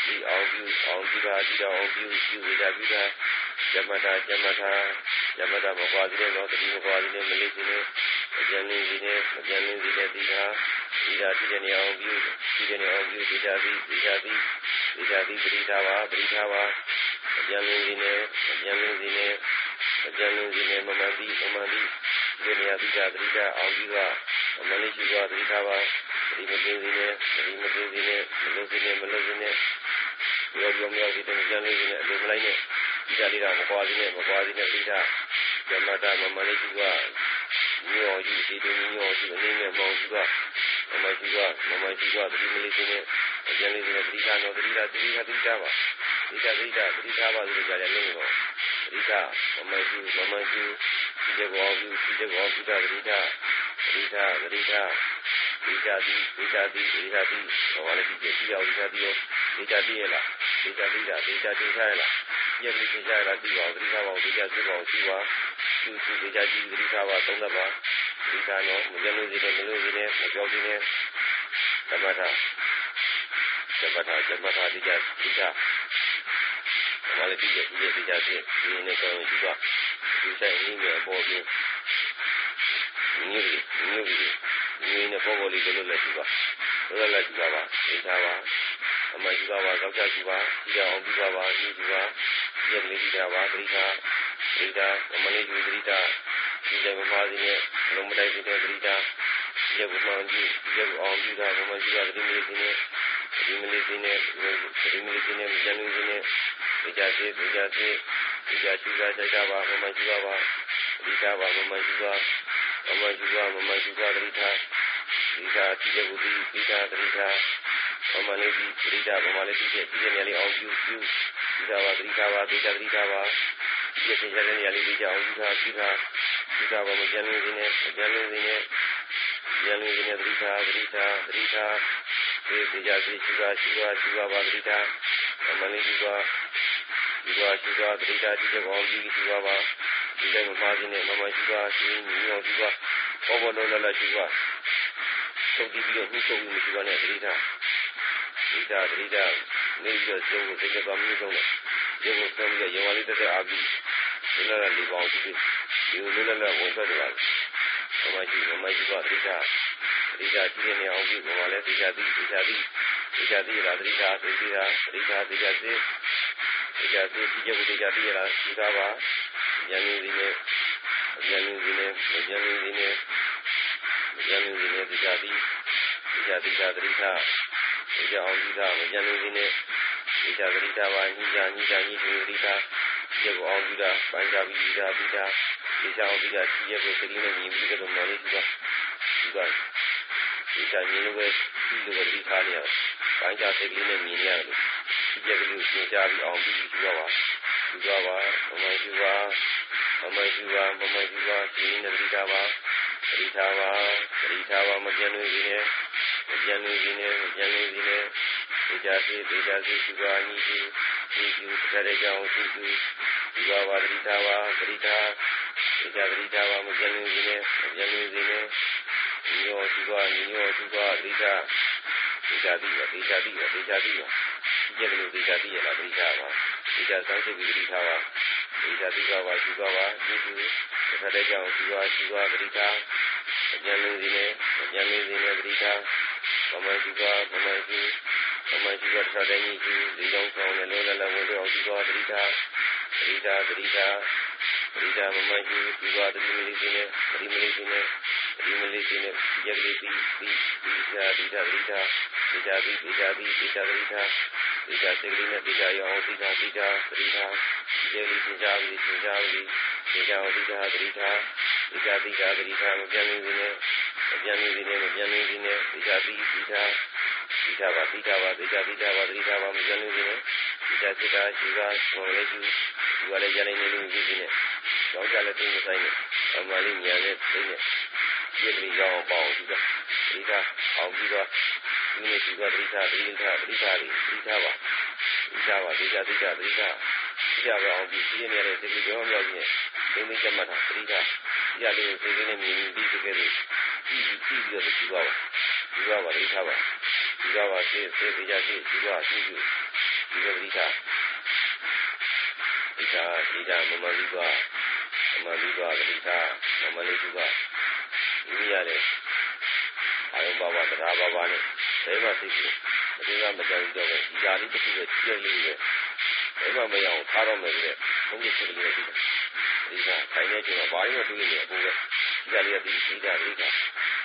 ဒီအောင်ပြုအောင်ပြုတာဒီတော့အောင်ပြုပြုဝေတာပြုတာဇမတာဇမတာဇမတာမကွာသေးတဲ့တော့တတိမကွာသေးတဲ့မလေးစင်းနဲ့မပြင်းနေစေနဲ့မပြင်းနေစေနဲ့ဒီသာဒီသာဒီတဲ့နေအောင်ပြုဒီတဲ့နေအောင်ပြုဒီသာဒီဒီသာဒီဒီသာဒီပရိသာပါပရိသာပါမပြင်းနေစေနဲ့မပြင်းနေစေနဲ့မပြင်းနေစေနဲ့မမှန်ဒီမမှန်ဒီဒီနေရာဒီသာဒီသာအောင်ပြုကမလေးရှိကပရိသာပါပရိမပြင်းစေနဲ့ပရိမပြင်းစေနဲ့မလို့စေနဲ့မလို့စေနဲ့ ရောရောမြောက်ဒီတဲ့ကြံလေးနဲ့အလိုမလိုက်နဲ့ဒီသာလေးတော့မကွာသေးနဲ့မကွာသေးနဲ့ပရိသာဇမတာမမလေးရှိကညောယူဒီဒီညောယူအနေနဲ့မောင်ယူကမမရှိကမမရှိကဒီမလေးစင်းနဲ့အကျဉ်းလေးစင်းနဲ့ပရိသနောပရိသပရိသပရိသပါပရိသပရိသပရိသပါဆိုကြတယ်လို့တော့ပရိသမမရှိမမရှိဒီတဲ့ကောယူဒီတဲ့ကောယူတာပရိသပရိသပရိသပ ရိသတိပရိသတိပရိသတိဟောလည်းဒီကြည့်အောင်ဒီသတိရောပရိသတိရလားပရိသတိတာပရိသတိထားရလားပြည့်ပြည့်ကြရလားဒီပါပရိသပါပရိသစိပါရှိပါသူသူပရိသတိပရိသပါသုံးသပါဒီကနောမကြလို့စီတယ်မလို့စီတယ်မကြောက်စီတယ်သမထသမထသမထဒီကြဒီကြဘာလဲဒီကြဒီကြဒီကြဒီဒီနဲ့ကောင်းဒီကဒီဆိုင်ရင်းရဲ့ပေါ်ပြီးမြည်မြည်မြ ည်နဲ့ပေါ်ပေါ်လေးလို့လည်းဒီပါလို့လည်းဒီပါပါဒီသားပါအမှန်ဒီပါပါကောက်ချက်ဒီပါဒီကြအောင်ဒီပါပါဒီဒီပါဒီလေးဒီတာပါပရိသာပရိသာမလေးဒီပရိသာဒီကြမပါစီနဲ့လုံးမတိုက်တဲ့ပရိသာဒီကြကိုမှန်ကြည့်ဒီကြကိုအောင်ကြည့်တာဘုမကြည့်တာဒီမလေးစီနဲ့ဒီမလေးစီနဲ့ဒီမလေးစီနဲ့ကျန်လူစီနဲ့ဒီကြစီဒီကြစီဒီကြရှိတာကြတာပါဘုမကြည့်ပါပါဒီကြပါဘုမကြည့်ပါ ဘုမကြည့်ပါဘုမကြည့်ပါပရိသာဒီကြဒီကြကိုဒီဒီကြပရိသာဘုမလေးဒီပရိသာဘုမလေးဒီကြဒီကြနေလေးအောင်ကြည့်ကြည့်ဒီကြပါပရိသာပါဒီကြပရိသာပါဒီကြတဲ့နေရာလေးဒီကြအောင်ကြည့်တာကြည့်တာဒီကဘာမကျန်နေနေကျန်နေနေကျန်နေနေသတိထားသတိထားသတိထားဒီတရားရှိရှိကရှိကရှိကပါသတိထားအမလေးရှိကဒီကရှိကသတိထားဒီကောင်ကြီးရှိကပါ ဒီတိုင်းမှာစင်းနေမမရှိကရှိညီအောင်ရှိကဘောဘောလောလောရှိကသုံးပြီးပြီးတော့နှိစုံမှုရှိကနဲ့သတိထားသတိထားသတိထားနေပြီးတော့ကျုံကိုတိတ်တော့မနှိစုံနဲ့ကျုံကိုသုံးပြီးတော့ရေဝါလေးတက်တက်အားပြီးဒီလိုလည်းဒီပေါင်းကြည့်ဒီလိုလည်းလည်းဝင်ထွက်တယ်ပါဘမရှိဘမရှိကတိကျတိကျကြည့်နေအောင်ပြီဘမလည်းတိကျသိတိကျသိတိကျသိလားတိကျသိတိကျတိကျတိကျသိတိကျသိတိကျကိုတိကျသိလားဒီကားပါ ဉာဏ်ရင်းဒီနဲ့ဉာဏ်ရင်းဒီနဲ့ဉာဏ်ရင်းဒီနဲ့ဉာဏ်ရင်းဒီနဲ့တိကျသိတိကျတိကျတိကျတိကျအောင်ဒီကားဉာဏ်ရင်းဒီနဲ့တိကျတိကျပါညှိကြညှိကြညှိကြတိကျကျေကိုအောင်ပြီးတာပိုင်းကြပြီးပြီးတာပြီးတာဒီချောင်းပြီးတာဒီရက်ကိုသတိနဲ့ညီပြီးတော့မော်လေးပြီးတာဒီကဒီချာညီလိုပဲဒီလိုပဲဒီခါနေရပိုင်းကြစိတ်ကလေးနဲ့မြင်နေရတယ်ဒီရက်ကလေးကိုသင်ကြားပြီးအောင်ပြီးပြီးတော့ပါ ဒီတော့ပါမမရှိပါမမရှိပါမမရှိပါဒီနေ့သတိထားပါသတိထားပါသတိထားပါမပြတ်လို့ဒီနေ့မပြတ်လို့ဒီနေ့မပြတ်လို့ဒီနေ့ဒီကြစီဒီကြစီဒီကညီကြီးဒီကျူတဲ့ကြောင့်ဒီကျူဒီပါပါတိတာပါပရိတာဒီကြပရိတာပါမပြင်းနေစေနဲ့မပြင်းနေစေနဲ့ဒီရောဒီကဒီရောဒီကပရိတာဒီကြတိပါဒီကြတိပါဒီကြတိပါဒီကြကလေးဒီကြတိရလားပရိတာပါ ဒီကြစမ်းစစ်ပြီးပရိတာပါဒီကြတိကပါဒီကပါဒီကျူတဲ့ကြောင့်ဒီကဒီကပရိတာမပြင်းနေစေနဲ့မပြင်းနေစေနဲ့ပရိတာမမရှိကမမရှိအမှန်ကြီးကထားတဲ့ကြီးကြီးဒီကြောင့်ကောင်းတယ်လို့လည်းဝင်တော့ဒီကောသတိတာသတိတာသတိတာသတိတာမမှန်ကြီးဒီကောသတိမလေးစင်းနဲ့သတိမလေးစင်းနဲ့သတိမလေးစင်းနဲ့ရက်ကလေးဒီဒီဒီသာဒီသာသတိတာဒီသာဒီဒီသာဒီဒီသာသတိတာ ဒီသာစိတ်ကလေးနဲ့ဒီသာရောဒီသာဒီသာသတိတာရက်ကလေးသင်ကြားပြီးသင်ကြားပြီးဒီသာဒီသာသတိတာဒီသာဒီသာသတိတာမပြတ်နေစင်းနဲ့မပြတ်နေစင်းနဲ့မပြတ်နေစင်းနဲ့ဒီသာဒီဒီသာတိတာပါတိတာပါတိတာတိတာပါတိတာပါမကျန်လို့နေတိတာစိတာရှိကဆောလေးကျူဒီကလေးရနေနေလို့ကြည့်နေတော့ကြလည်းသိနေဆိုင်နေအမှန်လေးညာနဲ့သိနေ ဒီကလေးကြောင်းပေါအောင်ဒီကတိတာအောင်ပြီးတော့ဒီနေ့ဒီကတိတာတိတာတိတာလေးတိတာပါတိတာပါတိတာတိတာတိတာကြပါအောင်ဒီဒီနေ့လည်းဒီကြောင်းပြောင်းနေဒီနေ့ကျမှတ်တာတိတာဒီကလေးကိုသိနေမြင်ပြီးဒီကလေးကြည့်ကြည့်ပြီးတော့ ဒီပါဒီပါပါတိတာပါဒီကပါစေစေပြကြစေဒီကရှိရှိဒီကတိတာဒီကဒီကမမလူကမမလူကတိတာမမလေးကဒီမိမိရတဲ့အာယုပါပါတရားပါပါနဲ့ဘယ်မှသိဘူးအတင်းကမကြောက်ကြပဲဒီဓာလေးတစ်ခုပဲကြည့်လေးပဲဘယ်မှမရအောင်ထားတော့မယ်ဆိုတဲ့ဘုန်းကြီးစိတ်ကလေးရှိတယ်ဒီကခိုင်နေချိန်မှာဘာလို့တွေးနေအပူပဲဒီဓာလေးကဒီဒီဓာလေးက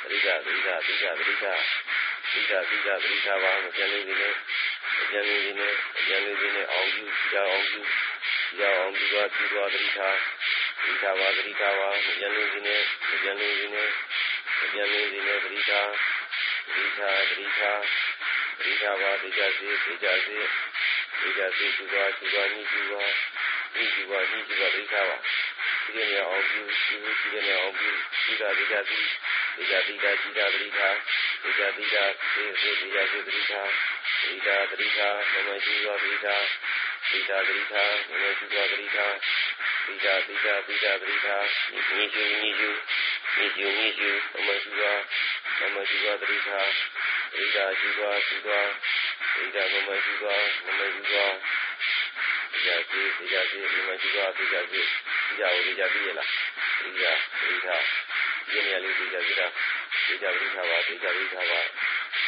ဒီဓာဒီဓာဒီဓာဒီဓာဒီဓာဒီဓာဒီဓာပါမပြန်နေနေပြန်နေနေပြန်နေနေအောင်ကြည့်ကြအောင်ကြည့်ကြအောင်ကြည့်သွားကြည့်သွား ဒီဓာဒီဓာပါဒီဓာပါပြန်နေနေပြန်နေနေပြန်နေနေဒီဓာဒီဓာဒီဓာဒီဓာပါဒီဓာစီဒီဓာစီဒီဓာစီကြည့်သွားကြည့်သွားညှိကြည့်သွားညှိကြည့်သွားညှိကြည့်သွားဒီဓာပါဒီနေ့အောင်ကြည့်ဒီနေ့အောင်ကြည့်ဒီဓာဒီဓာစီဒီဓာဒီဓာဒီဓာဒီဓာဒီဓာဒီဓာဒီဒီဓာဒီဒီဓာဒီဓာဒီဓာမမရှိသွားဒီဓာဒီဓာ ဒီဓာမမရှိသွားဒီဓာဒီဓာဒီဓာဒီဓာဒီဓာညှိကြည့်ညှိကြည့်ညှိကြည့်ညှိကြည့်မမရှိသွားမမရှိသွားဒီဓာဒီဓာရှိသွားရှိသွားဒီဓာမမရှိသွားမမရှိသွားဒီဓာရှိဒီဓာရှိမမရှိသွား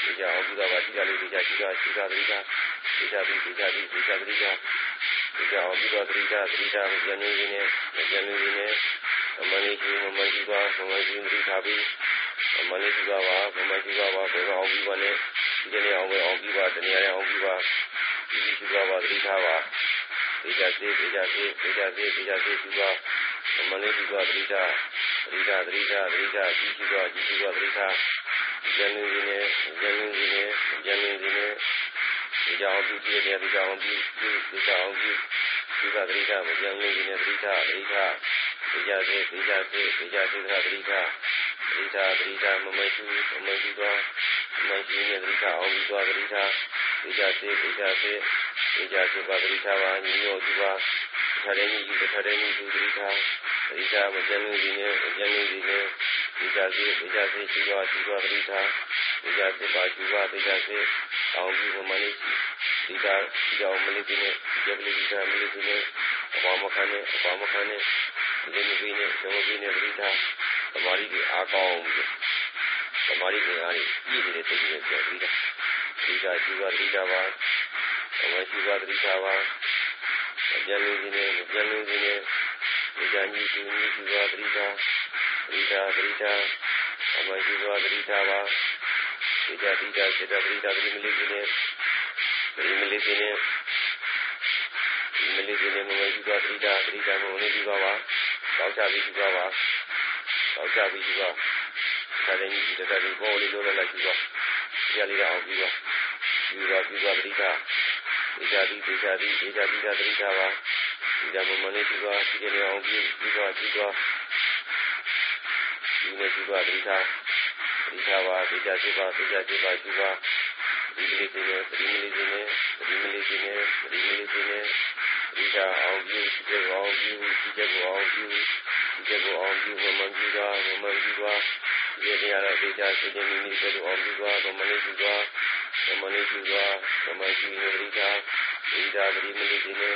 ဒီဓာရှိဒီဓာကိုဒီဓာသိရလားဒီဓာဒီဓာဒီနေရာလေးဒီဓာဒီဓာဒီဓာဒီဓာပါဒီဓာဒီဓာပါဒီဓာအောင်ပြီးတော့ပါဒီဓာလေးဒီဓာရှိတာရှိတာဒီဓာဒီဓာဒီဒီဓာဒီဒီဓာဒီဓာဒီဓာအောင်ပြီးတော့ဒီဓာဒီဓာကိုကျန်နေနေနေကျန်နေနေမလေးကြီးမမရှိသွားမမရှိဒီဓာပြီးမလေးကြီးပါပါမမရှိပါပါဘယ်တော့အောင်ပြီးပါနဲ့ဒီနေ့အောင်ပဲအောင်ပြီးပါတနည်းအားအောင်ပြီးပါဒီဒီပါပါဒီဓာပါဒီဓာစေဒီဓာစေဒီဓာစေဒီဓာစေဒီပါမလေးကြီးပါဒီဓာဒီဓာဒီဓာဒီဓာဒီကြီးပါဒီကြီးပါဒီဓာကျန်နေနေကျန်နေနေကျန်နေနေဒီကြောင်ပြီးဒီနေ့ဒီကြောင်ပြီးဒီကြောင်ပြီးဒီကတိကမကျန်နေနေတိကတိကဒီကြစေဒီကြစေဒီကြစေကတိကတိကတိကမမရှိမမရှိတော့မရှိနေတိကအောင်ပြီးသွားတိကဒီကြစေဒီကြစေဒီကြစေပါတိကပါညီညွတ်ဒီပါခရဏီဒီခရဏီဒီတိကတိကမကျန်နေနေကျန်နေနေဒီကြစေဒီကြစေရှိသွားရှိသွားတိကဒီကြစေပါရှိသွားဒီကြစေအောင်ပြီးမလေးဒီကကြောင်မလေးကနေကြပလီဒီကမလေးကနေဘာမခနဲ့ဘာမ ခနဲ့ဒီလိုပြီးနေတော့ပြီးနေတိကသမာဓိကြီးအားကောင်းပြီးသမာဓိကြီးအားကြီးပြည့်နေတဲ့တိတ်ကြီးပြန်ပြီးတာဒီကရှိသွားတိကပါမရှိသွားတိကပါပြန်လို့ဒီနေ့ပြန်လို့ဒီနေ့ဒီကညီသူညီသူသွားတိကတိက इजाजे इजाजे तिजावा तिजावा रिधा इजाजे बाजुवा इजाजे आओगी हमारी सीधा जाओ मले दिने जबले रिधा मले दिने अवाम खाने अवाम खाने लेने बीने जमा बीने रिधा हमारी भी आकाओं में हमारी निगारी ये दिने तो ये क्या रिधा रिधा जीवा रिधा वा हमारी जीवा रिधा वा जलने दिने जलने दिने रिधा जी जीवा रिधा တိကအမရှိသွားတိကပါဒီကတိကစေတတိကတိမလေးကြီးနဲ့ဒီမလေးကြီးနဲ့ဒီမလေးကြီးနဲ့မမရှိသွားတိကတိကမဝင်ပြီးပါပါတောက်ချပြီးပြီးပါပါတောက်ချပြီးပြီးပါဒါလည်းညီတတလေးပေါ်လေးလိုလိုက်ပြီးပါဒီကလေးကအောင်ပြီးပါပြီးပါပြီးပါတိကဒီကတိဒီကတိဒီကတိကတိကပါဒီကမမလေးပြီးပါဒီကလေးအောင်ပြီးပြီးပါပြီးပါ ဒီနေ့ပြီးပါတိကဒီကပါဒီကစိပါဒီကစိပါဒီပါဒီကလေးတွေဒီမလေးတွေဒီမလေးတွေဒီမလေးတွေဒီကအောင်ပြီးဒီကအောင်ပြီးဒီကအောင်ပြီးဒီကအောင်ပြီးမမကြီးကမမကြီးကဒီနေရာတော့ဒီကစိတ်နေနေတဲ့အောင်ပြီးကမမလေးကြီးကမမလေးကြီးကမမကြီးနေဒီကဒီကဒီမလေးတွေ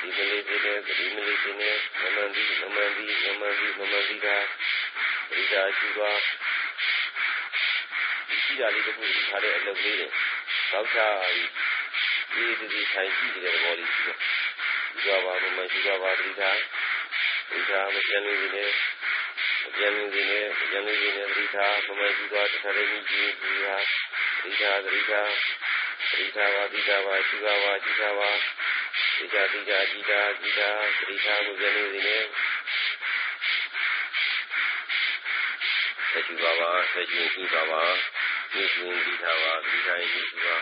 ဒီမလေးတွေဒီမလေးတွေမမကြီးမမကြီးမမကြီးမမကြီးကဒီက ရှိကရှိတာလေးတစ်ခုထားတဲ့အလုပ်လေးတွေတောက်ချဒီဒီဒီဆိုင်ကြည့်နေတဲ့သဘောလေးရှိတယ်။ဒီကဘာမှမရှိကပါဒီသားဒီသားမပြန်လို့ဒီနေ့မပြန်လို့ဒီနေ့မပြန်လို့ဒီနေ့ဒီသားမမရှိတော့တစ်ခါလေးကြီးကြည့်ဒီသားဒီသားဒီသားဒီသားပါဒီသားပါရှိကပါရှိကပါဒီသားဒီသားဒီသားဒီသားဒီသားမပြန်လို့ဒီနေ့ သက်ရှိပါပါသက်ရှိရှိပါပါဒီရှင်ဒီသာပါဒီသာရေးရှိပါ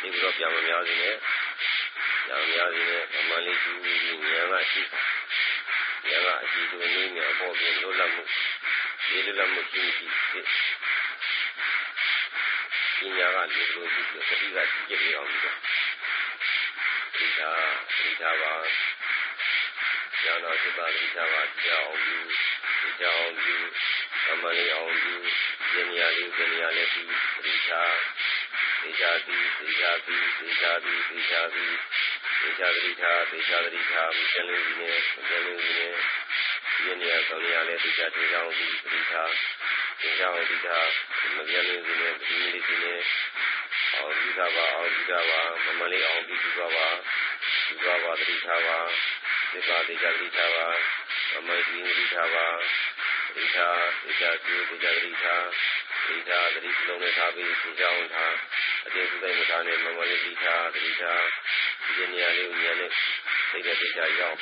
ဒီလိုပြောင်းမများစေနဲ့ပြောင်းများစေနဲ့အမှန်လေးကြည့်ပြီးဉာဏ်ကရှိဉာဏ်ကအရှိတူနေနေအပေါ်ပြင်လွတ်လပ်မှုဒီလွတ်လပ်မှုရှိရှိဖြစ်ပညာကလူလိုရှိပြီးသတိကရှိကြည့်အောင်ပြီးတော့ဒီသာဒီသာပါကျောင်းတော်စိပါဒီသာပါကြောင်းပြီးကြောင်း ပြီးအမှန်လေးအောင်ပြီးဉာဏ်ရလေးဉာဏ်ရလေးပြီးဒီသာဒေချာတိဒေချာတိဒေချာတိဒေချာတိဒေချာတိသာဒေချာတိသာမကျန်လို့ဒီနေ့မကျန်လို့ဒီနေ့ဒဒီနေရာကောင်းနေရာလဲဒီချတင်ကြအောင်ပြီးဒီချတင်ကြအောင်ဒီချမပြတ်လို့ဒီနေ့ဒီနေ့ဒီနေ့အောင်ဒီကပါအောင်ဒီကပါမမလေးအောင်ပြီးဒီကပါဒီကပါတိချပါဒီပါတိချတိချပါမမဒီတိချပါ တိချတိချကျိုးတိချတိချတိချတိလုံးနဲ့ထားပြီးဒီကြောင်းထားအတေကုသိုလ်မထားနဲ့မမလေးတိချတိချဒီနေရာလေးကိုဉာဏ်နဲ့သိတဲ့တိချရောက်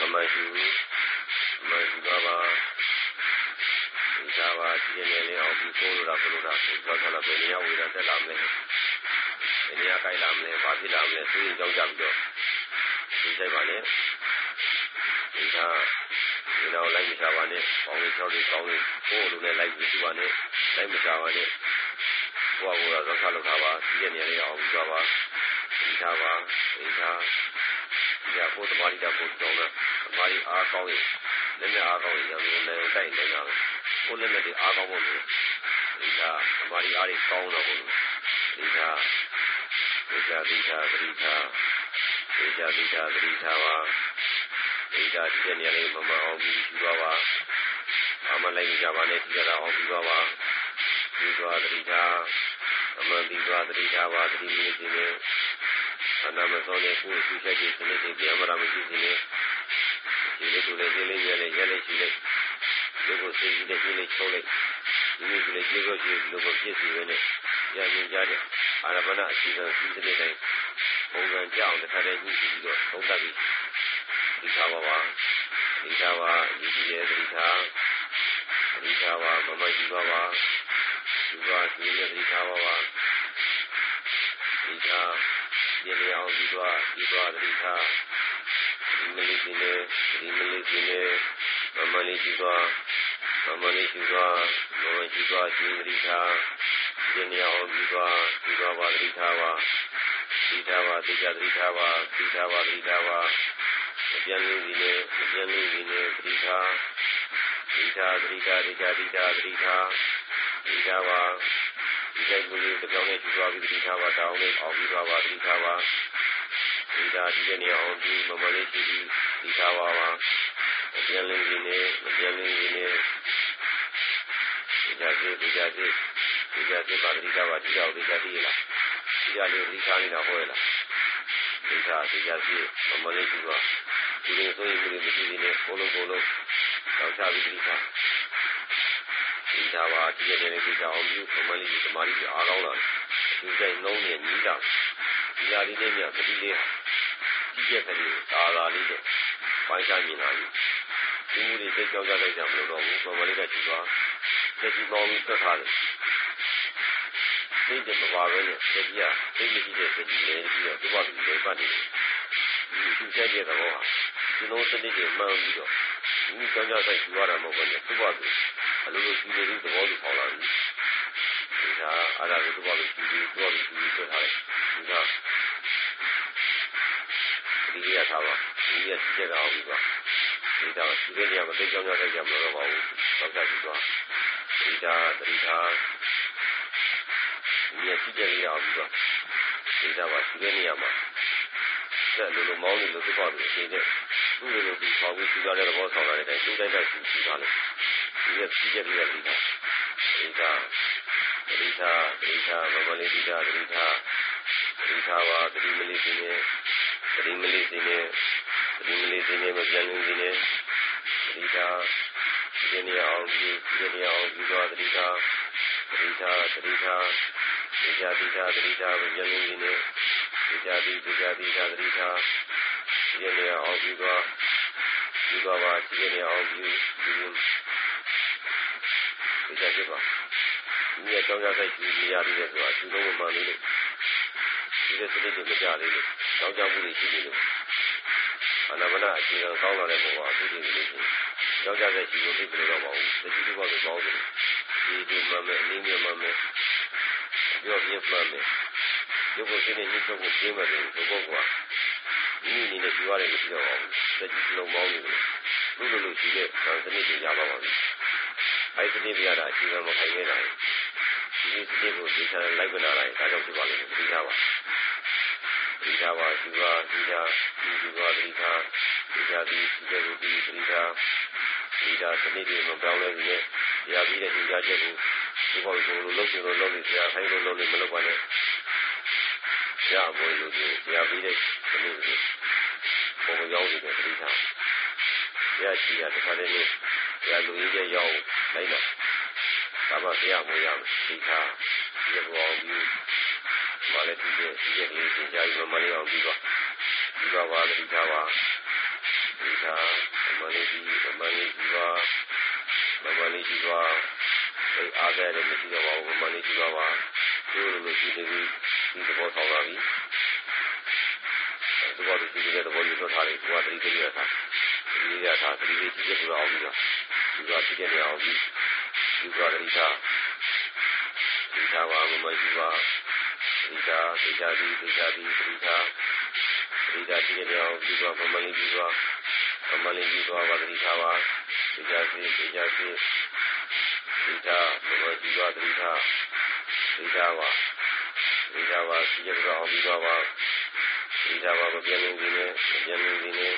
မမရှိဘူးမရှိပါပါဒီသာပါဒီနေ့လေးအောင်ဒီကိုလိုတာကိုလိုတာကိုကြောက်ကြလာဘယ်နေရာဝေတာတက်လာမလဲဘယ်နေရာကြိုက်လာမလဲဘာဖြစ်လာမလဲသိရင်ကြောက်ကြပြီးတော့ဒီဆိုင်ပါလေဒီ သာဒီတော့လိုက်မချပါနဲ့ပေါင်းလေး၆လေးကောင်းလေးကိုလိုနဲ့လိုက်ပြီးသူပါနဲ့လိုက်မချပါနဲ့ဘုရားဘုရားသောခလောက်တာပါဒီနေ့လေးအောင်ပြီးတော့ပါဒီသာပါဒီသာဒီကဘုရားမာရီတာဘုရားတော်အမာရီအားကောင်းရင်လက်နဲ့အားကောင်းရင်ရောင်းနေတိုက်နေကြတယ်ကိုလက်နဲ့ဒီအားကောင်းဖို့လို့ဒီကအမာရီအားတွေကောင်းတော့ဘူးဒီကဒီကဒီကဒီကဒီကဒီကဒီကပါ ဒီကဒီနေရာလေးမမအောင်ပြီးပြီးသွားပါအမလိုက်ကြပါနဲ့ဒီကတော့အောင်ပြီးသွားပါဒီသွားဒီကအမှန်ပြီးသွားဒီကပါဒီမိနစ်ဒီနေ့အနာမစောနဲ့ကိုယ်ရှိချက်ကြီးစနစ်တွေပြန်မလာမရှိသေးနဲ့ဒီလိုတူလေးလေးရဲလေးရဲလေးရှိလေးဒီကိုစိတ်ကြီးလေးကြီးလေးချုံးလေးဒီလိုတူလေးကြီးကိုကြီးလိုကိုပြည့်စုံနေရရင်ကြတဲ့အာရပနာအစီအစဉ်စီးတဲ့တိုင်းပုံစံကြအောင်တစ်ခါတည်းညှိပြီးတော့သုံးသပ်ပြီး ဒီသာပါပါဒီသာပါဒီကြီးရဲ့ဒီသာဒီသာပါမမရှိပါပါဒီပါဒီရဲ့ဒီသာပါပါဒီသာဒီလေအောင်ဒီသွားဒီသွားဒီသာဒီမလေးဒီလေဒီမလေးဒီလေမမလေးဒီသွားမမလေးဒီသွားမမဒီသွားဒီဒီသာဒီနေအောင်ဒီသွားဒီသွားပါဒီသာပါဒီသာပါဒီကြဒီသာပါဒီသာပါဒီသာပါ အပြန်လေးဒီလေအပြန်လေးဒီလေဒီသာဒီသာဒီသာဒီသာဒီသာဒီသာဒီသာပါဒီကိစ္စကိုတကြောင်နဲ့ကြည့်သွားပြီးဒီသာပါတောင်းလေးအောင်ပြီးသွားပါဒီသာပါဒီသာဒီကနေ့အောင်ဒီမမလေးကြည့်ပြီးဒီသာပါပါအပြန်လေးဒီလေအပြန်လေးဒီလေဒီသာကြည့်ဒီသာကြည့်ဒီသာကြည့်ပါဒီသာပါဒီသာဒီသာဒီလားဒီသာလေးဒီသာနေတာဟောရလားဒီသာဒီသာကြည့်မမလေးကြည့်သွား ဒီလိုဆိုရင်ဒီလိုမရှိသေးနဲ့ကိုလုံးကိုလုံးတောက်ချပြီးဒီသာဒီသာပါဒီရတဲ့ဒီသာအောင်ပြီးမမလေးဒီမာရီအားကောင်းလာဒီစိတ်လုံးနဲ့ညီးတာဒီရာလေးနဲ့မြတ်ပတိလေးကြီးကျက်ကလေးသာသာလေးနဲ့ပိုင်းခြားမြင်လာပြီဒီမှုတွေသိကြောက်ကြလိုက်ကြမလို့တော့ဘူးမမလေးကကြည့်သွားတက်ကြီးပေါင်းပြီးတက်ထားတယ်သိတဲ့မပါပဲနဲ့တကြီးကသိမကြည့်တဲ့တကြီးလည်းပြီးတော့ဒီဘက်ဒီလိုပတ်နေတယ်ဒီသူချက်တဲ့သဘောဟာ ဒီလိုစနစ်တွေမှန်ပြီးတော့ဒီကြောင့်ကြောင့်ဆိုင်ယူရတာမဟုတ်ဘူးသူ့ဘာသူအလိုလိုကြည့်နေတဲ့သဘောကိုပေါလာပြီဒီကအားရတဲ့သဘောကိုကြည့်ပြီးသဘောကိုကြည့်ပြီးဆွဲထားတယ်ဒီကဒီရထားပါဒီရကြည့်ကြအောင်ပြီးတော့ဒီတော့ဒီနေ့ကမသိကြောင့်ကြောင့်ဆိုင်ကြမလို့ပါဘူးတော့ကြည့်သွားဒီကတတိထားဒီရကြည့်ကြရအောင်ပြီးတော့ဒီတော့ပါဒီနေ့မှာဆက်လို့လို့မောင်းနေလို့သဘောကိုရှင်းတဲ့ သူ့လိုလိုပြီးပေါပြီးကြည့်ရတဲ့သဘောဆောင်လာတဲ့အတိုင်းသူ့တိုင်းတိုင်းကြည့်ကြည့်ပါလေဒီရကြည့်ကြရတဲ့ဒီကဒီကဒီကဒီကမမလေးဒီကဒီကဒီကပါဒီမလေးဒီနေဒီမလေးဒီနေဒီမလေးဒီနေမပြန်နေဒီနေဒီကဒီနေအောင်ဒီဒီနေအောင်ဒီတော့ဒီကဒီကဒီကဒီကဒီကဒီကမပြန်နေဒီနေဒီကဒီဒီကဒီကဒီက ဒီနေအောင်ဒီတော့ဒီတော့ပါဒီနေအောင်ဒီဒီဒီကဖြစ်ပါဒီအကြောင်းရတဲ့ဒီနေရာတွေဆိုတာဒီလိုမှန်နေလို့ဒီလိုစနစ်တွေမကြသေးလို့ကြောင်းကြောင်းမှုတွေရှိနေလို့အနာမနာအခြေခံကောင်းလာတဲ့ပုံကအခုဒီလိုရှိကြောင်းကြတဲ့ဒီလိုဖြစ်ကြတော့ပါဘူးတတိယဘောကိုပေါင်းတယ်ဒီဒီမှမဲ့အနည်းငယ်မှမဲ့ပြောပြမှမဲ့ရုပ်ကိုစိနေညှိထုတ်ဖို့ပြင်းမဲ့တယ်ဒီဘောက ဒီနည်းနဲ့ကြွားတယ်မရှိတော့ပါဘူးတတိယလုံးပေါင်းနေတယ်လူလိုလိုရှိတဲ့စနစ်တွေရပါပါပြီအဲဒီစနစ်ပြရတာအခြေခံမခိုင်ခဲ့တာဒီစနစ်ကိုသိချင်လိုက်ပနာလိုက်ဒါကြောင့်ဖြစ်ပါလိမ့်မယ်သိကြပါသိကြပါဒီပါဒီကြဒီဒီပါဒီကြဒီကြပြီးဒီကြကိုပြီးသတိထားဒီဒါစနစ်တွေမပြောင်းလဲဘူးနဲ့တရားပြီးတဲ့ဒီကြချက်ကိုဒီပေါ်ကိုလိုလုပ်ချင်လို့လုပ်နေကြခိုင်းလို့လုပ်နေမလုပ်ပါနဲ့ရဖို့လို့ဒီတရားပြီးတဲ့ စနစ်ကိုပုံမရောက်နေတဲ့သတိထားတရားရှိရတစ်ခါတည်းနဲ့တရားလူကြီးရဲ့ရောက်လိုက်တော့ဒါမှတရားမွေးရမယ်သတိထားဒီဘောအောင်ပြီးမလည်းဒီရဲ့ဒီရဲ့လေးသင်ကြားပြီးမလေးအောင်ပြီးတော့ဒီပါပါသတိထားပါသတိထားမလေးဒီမလေးဒီပါမလေးဒီပါအဲအားရတယ်မရှိတော့ပါဘူးမလေးဒီပါပါဒီလိုလိုရှိနေပြီဒီသဘောဆောင်လာပြီ ဒီဘောဒီဒီတဲ့သဘောကြီးတော့ထားတယ်ကိုယ်ကတတိတရထားဒီရထားတတိတကြီးပြအောင်ပြီးတော့ဒီကဖြစ်နေအောင်ပြီးဒီကတတိထားဒီထားပါမမရှိပါဒီသာသိချာသည်သိချာသည်သတိထားသတိထားကြည့်ကြအောင်ဒီကမမလေးဒီကမမလေးဒီကပါသတိထားပါသိချာသည်သိချာသည်သတိထားမမဒီကသတိထားသတိထားပါသတိထားပါကြည့်ကြအောင်ဒီကပါ သတိထားပါမပြင်းနေနေမပြင်းနေနေ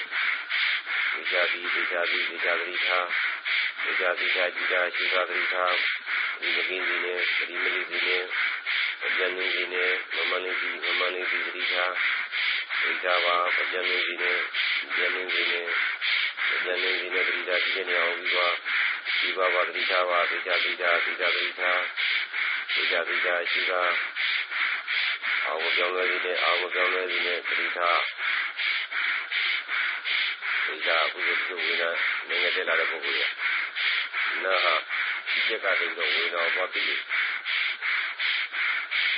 သိချာသည်သိချာသည်သိချာသတိထားသိချာသိချာကြည့်တာရှိတာသတိထားဒီမကင်းနေနေဒီမလေးနေပကြံနေစီနဲ့မမလေးစီမမလေးစီသတိထားသိကြပါပကြံနေစီနဲ့ပကြံနေစီနဲ့ပကြံနေစီနဲ့သတိထားကြည့်နေအောင်ပြီးတော့ဒီပါပါသတိထားပါသိကြသိကြသိကြသတိထားသိကြသိကြရှိတာ အာဝကြောင်းလေးနဲ့အာဝကြောင်းလေးနဲ့သတိထားသိကြအခုဒီဝိညာဉ်နေငယ်တက်လာတဲ့ပုဂ္ဂိုလ်ရနာဟာဒီချက်ကတည်းကဝိညာဉ်ပေါ်ပြီး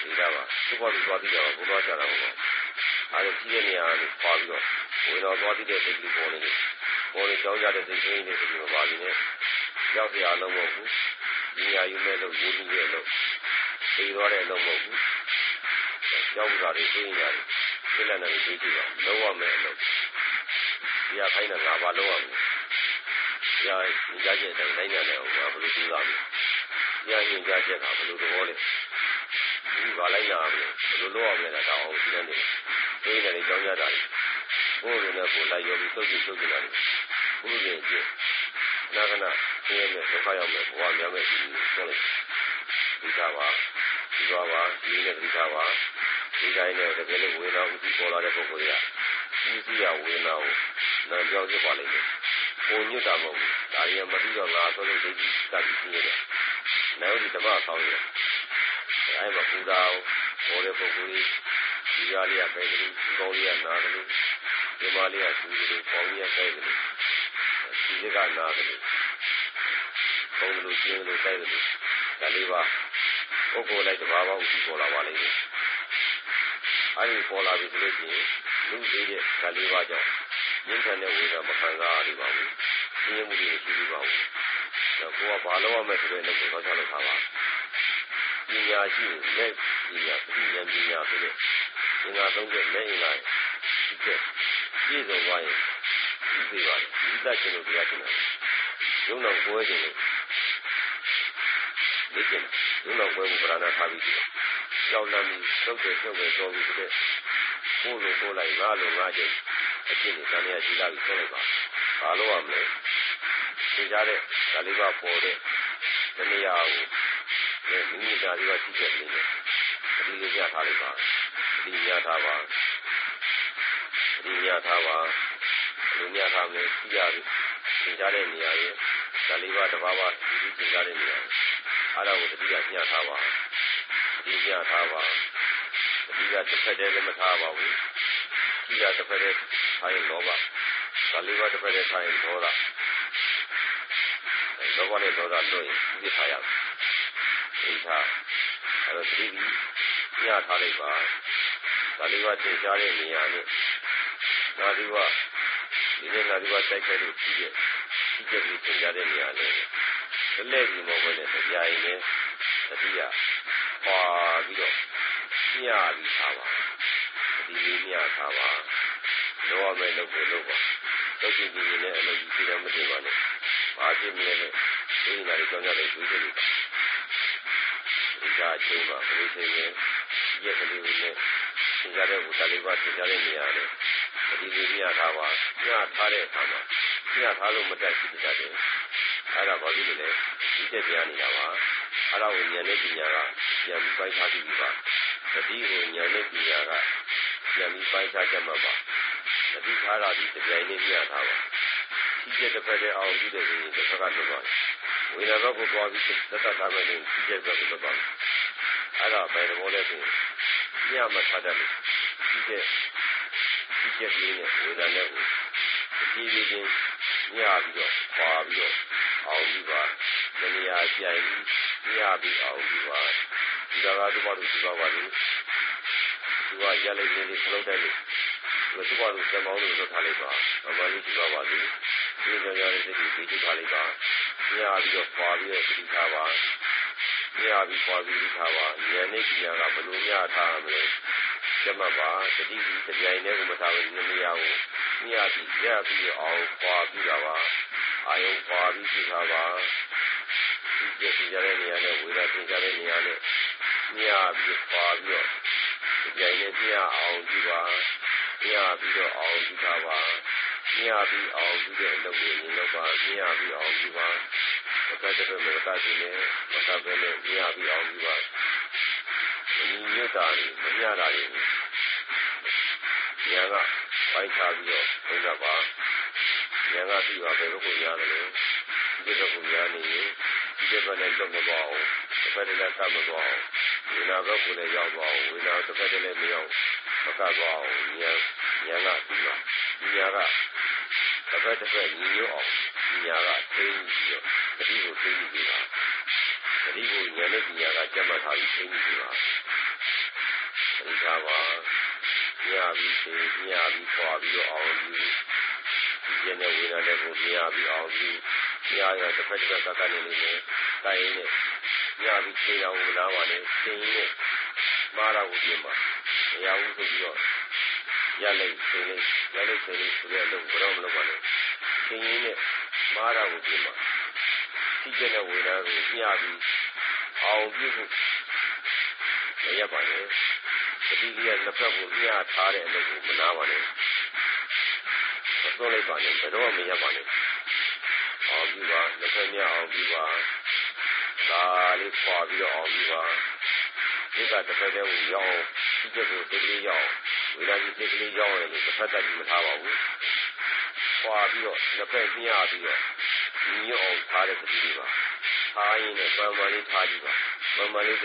နေတာပါသူ့ဘောသူသွားပြီးတော့ဘုရားကြတာပေါ့အဲဒါကြီးတဲ့နေရာကနေပွားပြီးတော့ဝင်တော်သွားပြီးတဲ့စိတ်ကြီးပေါ်နေတယ်ပေါ်နေကြောင်းကြတဲ့စိတ်ကြီးတွေဆိုပြီးတော့ပါပြီးနေရောက်ပြအလုံးမဟုတ်ဘူးဒီညာယူမဲ့လို့ယူပြီးရဲ့လို့သိသွားတဲ့အလုံးမဟုတ်ဘူး ရောက်ကြတယ်သိနေရတယ်စိတ်လက်နဲ့သိကြည့်တော့လုံးဝမဲ့အလုံးဒီကခိုင်းတာငါဘာလုံးဝမလဲဒီကကြားချက်တိုင်းတိုင်းရတယ်ဟောဘယ်လိုကြည့်ရမလဲဒီကညင်ကြားချက်ကဘယ်လိုသဘောလဲဒီပါလိုက်လာမယ်ဘယ်လိုလုပ်အောင်လဲတော့အောင်ဒီနေ့ဒီနေ့ကြောင်းရတာဘိုးရင်းနဲ့ကိုလိုက်ရောပြီးသုတ်ကြည့်သုတ်ကြည့်လာတယ်ဘုရားကြီးနာကနာဆင်းရဲမဲ့ဒုက္ခရောက်မဲ့ဘဝများမဲ့ဒီဆိုလိုက်ဒီကပါဒီကပါဒီနဲ့ဒီကပါ ဒီတိုင်းနဲ့တကယ်လို့ဝေဒနာဥသိပေါ်လာတဲ့ပုဂ္ဂိုလ်တွေကဒီစီရဝေဒနာကိုနာပြောင်းဖြစ်ပါလိမ့်မယ်ပုံညွတ်တာမဟုတ်ဘူးဒါရီမပြီးတော့ငါဆိုလို့ဒိဋ္ဌိကပ်ပြီးနေတယ်နောက်ဒီဓမ္မဆောင်ရအဲမှာပူတာပေါ်တဲ့ပုဂ္ဂိုလ်ကြီးဒီရလေးကပဲကလေးဒီကောင်းလေးကနာကလေးဒီမလေးကသူကလေးပေါင်းလေးကပဲကလေးဒီကနာကလေးပေါင်းလို့ကျင်းလို့တိုက်လို့ဒါလေးပါပုဂ္ဂိုလ်လိုက်တဘာဝဥပ္ပပေါ်လာပါလိမ့်မယ် အဲဒီပေါ်လာပြီဆိုလို့ရှိရင်လူသေးတဲ့ဒါလေးပါကြောင့်ဉာဏ်ထန်တဲ့ဝေဒနာမခံစားရပါဘူး။ဉာဏ်မှုတွေရှိပါဘူး။ဒါကိုကဘာလို့ရမယ်ဆိုတဲ့လက်ကိုတော့ချလို့ခါပါပညာရှိလက်ပညာပညာပညာဆိုတဲ့သင်္ဃာသုံးချက်လက်အင်္ဂါဒီချက်ပြည့်စုံသွားရင်ဒီပြေပါတယ်ဒီတတ်ခြင်းလို့တရားကျင့်တယ်ရုံတော်ပွဲခြင်းလို့ဒီကျင့်ရုံတော်ပွဲကိုပရဏာထားပြီး ကြောက်လမ်းပြီးသုတ်တယ်သုတ်တယ်တော်ပြီးတဲ့ကိုယ်လိုကိုယ်လိုက်ငါလိုငါကျင့်အကျင့်နဲ့တန်ရရှိလာပြီးဆက်လိုက်ပါဘာလို့ရမလဲသင်ကြားတဲ့ဒါလေးပါပေါ်တဲ့တဏှာကိုမိမိဒါလေးပါရှိချက်နေတယ်အဒီလေးရထားလိုက်ပါအဒီရထားပါအဒီရထားပါလူများထားမယ်ရှိရပြီသင်ကြားတဲ့နေရာရဲ့ဒါလေးပါတစ်ပါးပါဒီဒီသင်ကြားတဲ့နေရာအဲ့ဒါကိုတတိယညှထားပါ ဒီညှထားပါတတိယတစ်ဖက်တည်းလည်းမထားပါဘူးဒီကတစ်ဖက်တည်းထားရင်လောဘဒါလေးပါတစ်ဖက်တည်းထားရင်ဒေါသလောဘနဲ့ဒေါသလွတ်ရင်ဒီထားရမယ်ဒီထားအဲ့တော့သတိညှထားလိုက်ပါဒါလေးပါသင်ကြားတဲ့နေရာနဲ့ဒါလေးပါဒီနေ့နာဒီပါတိုက်ခိုက်လို့ကြည့်ရဲ့ကြည့်ကြပြီးသင်ကြားတဲ့နေရာနဲ့လက်လက်ကြီးမဟုတ်ဘဲနဲ့တရားရင်လည်းတတိယ ပါပြီးတော့ညှပြီးထားပါဒီလေးညှထားပါလောရမယ်လုပ်ဖို့လုပ်ပါလုပ်ကြည့်ကြည့်နဲ့အလုပ်ကြီးပြီးတော့မတင်ပါနဲ့ဘာဖြစ်မလဲနဲ့ဒီနာရီကြောင့်လည်းတွေးကြည့်လို့ဒီကအချိန်မှာဘယ်လိုသိလဲရက်ကလေးနဲ့သင်ကြားတဲ့ဘုရားလေးပါသင်ကြားတဲ့နေရာနဲ့တိလေးမြထားပါမြထားတဲ့အခါမှာမြထားလို့မတက်ရှိတတ်တယ်အဲ့ဒါဘာဖြစ်လို့လဲဒီတက်ပြနေတာပါ အဲ့ဒါကိုဉာဏ်နဲ့ပညာကပြန်ပြီးပိုင်းခြားပြီးပါတတိကိုဉာဏ်နဲ့ပညာကပြန်ပြီးပိုင်းခြားကြမှာပါတတိထားတာဒီကြိုင်လေးမြထားပါဒီကျက်တစ်ဖက်တည်းအောင်ပြီးတဲ့ဆိုရင်တစ်ဖက်ကလွတ်သွားဝေဒနာဘက်ကိုသွားပြီးသက်သက်ထားမယ်ဆိုရင်ဒီကျက်ဘက်ကိုလွတ်သွားအဲ့ဒါဘယ်လိုလဲဆိုရင်ညမထားတတ်လို့ဒီကျက်ဒီကျက်ကလေးနဲ့ဝေဒနာနဲ့ကိုဒီဒီချင်းညပြီးတော့ခွာပြီးတော့အောင်ပြီးပါမနေရာကြိုင် ညပြီးအောင်ပြီးပါဒီကကတော့ဘာလို့ဒီပါပါလဲဒီကရလိုက်နေနေခလုံးတိုက်လို့ဘယ်သူမှလို့စံမောင်းလို့လုပ်ထားလိုက်ပါအမှန်လေးဒီပါပါလေဒီကြောင့်ရတဲ့စိတ်ကိုပြီးထားလိုက်ပါညပြီးတော့ခွာပြီးတော့ပြီးထားပါညပြီးခွာပြီးထားပါဉာဏ်နဲ့ဉာဏ်ကဘယ်လိုညထားမလဲကျမပါတတိဒီတပြိုင်တည်းကိုမထားဘူးနေရာကိုညပြီးရပြီးအောင်ခွာပြီးတာပါအာယုခွာပြီးပြီးထားပါ ဒီကျစီကြတဲ့နေရာနဲ့ဝေဒသင်ကြတဲ့နေရာနဲ့ညပြီးခွာပြီးတော့တပြိုင်တည်းညအောင်ပြီးပါညပြီးတော့အောင်ပြီးထားပါညပြီးအောင်ပြီးတဲ့အလုပ်ကိုနေတော့ပါညပြီးအောင်ပြီးပါဘက်ကတည်းကမကတည်းနဲ့မကပဲနဲ့ညပြီးအောင်ပြီးပါဒီညတ်တာတွေမညတာတွေညာကဝိုင်းချပြီးတော့သုံးတတ်ပါညာကပြီးပါပဲဘုကိုရတယ်လို့ဒီဘက်ကိုရနေရင် ဒီဘက်နဲ့လွတ်မသွားအောင်တစ်ဖက်တည်းလည်းကပ်မသွားအောင်ဝိနာဘက်ကိုလည်းရောက်သွားအောင်ဝိနာတစ်ဖက်တည်းလည်းမရောက်မကပ်သွားအောင်ညာညာကပြီးပါညာကတစ်ဖက်တစ်ဖက်ညီညွတ်အောင်ညာကသိပြီးတော့တတိကိုသိပြီးပါတတိကိုညာနဲ့ညာကကြက်မှတ်ထားပြီးသိပြီးပါသိထားပါညပြီးသိညပြီးခွာပြီးတော့အောင်ပြီးဒီကျတဲ့ဝေဒနာနဲ့ကိုညပြီးအောင်ပြီး ညရတစ်ဖက်တစ်ဖက်ကကနေနေတယ်တိုင်နေညပြီးခြေတော်ကိုလာပါလေသင်ရင်းမာရာကိုပြင်ပါမရဘူးဆိုပြီးတော့ရလိုက်သင်လေးရလိုက်သင်လေးဆိုတဲ့အလုပ်ဘယ်တော့မလုပ်ပါနဲ့သင်ရင်းနဲ့မာရာကိုပြင်ပါဒီကျတဲ့ဝေဒနာကိုညပြီးအောင်ပြီးဖို့မရပါနဲ့တတိယလက်ဖက်ကိုမျှထားတဲ့အလုပ်ကိုမနာပါနဲ့မသွလိုက်ပါနဲ့ဘယ်တော့မှမရပါနဲ့ အောင်ပြီးပါလက်ဖက်မျှအောင်ပြီးပါဒါလေးခွာပြီးတော့အောင်ပြီးပါဒီကတစ်ဖက်တည်းကိုရောက်ဒီကျက်ကိုတိတ်လေးရောက်ဝေဒနာကြီးတိတ်လေးရောက်ရတယ်လို့တစ်ဖက်သက်ကြီးမထားပါဘူးခွာပြီးတော့လက်ဖက်မျှပြီးတော့ညော့အောင်ထားတဲ့တတိပါထားရင်လည်းပန်းပန်းလေးထားကြည့်ပါပန်းပန်းလေး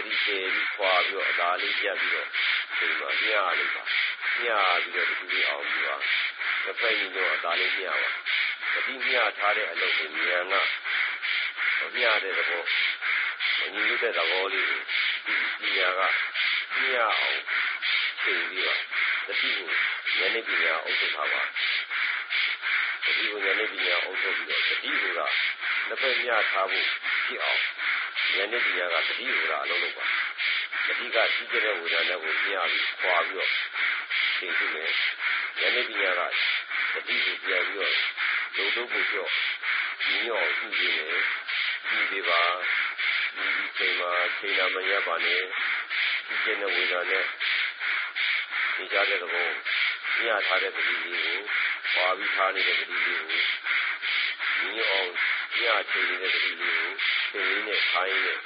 တတိကျေပြီးခွာပြီးတော့အသာလေးပြတ်ပြီးတော့ဒီမှာညလိုက်ပါညပြီးတော့ဒီလိုအောင်ပြီးပါတစ်ဖက်ကြီးတော့အသာလေးညပါတတိညထားတဲ့အလုပ်ကိုဉာဏ်ကမညတဲ့သဘောမညီညွတ်တဲ့သဘောလေးကိုဒီဉာဏ်ကညအောင်ချိန်ပြီးတော့တတိကိုဉာဏ်နဲ့ပညာအုပ်ချုပ်ထားပါတတိကိုဉာဏ်နဲ့ပညာအုပ်ချုပ်ပြီးတော့တတိကိုကတစ်ဖက်ညထားဖို့ဖြစ်အောင်ဉာဏ်နဲ့ပညာကတတိကိုကအလုံးလုပ်ပါတတိကကြီးကျယ်တဲ့ဝေဒနာကိုညပြီးခွာပြီးတော့သင်ကြည့်မယ်ဉာဏ်နဲ့ပညာကတတိကိုပြန်ပြီးတော့ ဒုဒုကိုကြော့ညော့ကြည့်နေတယ်ကြည့်ပြပါဒီချိန်မှာချိန်လာမရပါနဲ့ဒီကျတဲ့ဝေဒနာနဲ့ဒီကြတဲ့ကောညထားတဲ့ပတိလေးကိုပွာပြီးထားနေတဲ့ပတိလေးကိုညော့အောင်ညချိန်နေတဲ့ပတိလေးကိုချိန်ရင်းနဲ့ထားရင်းနဲ့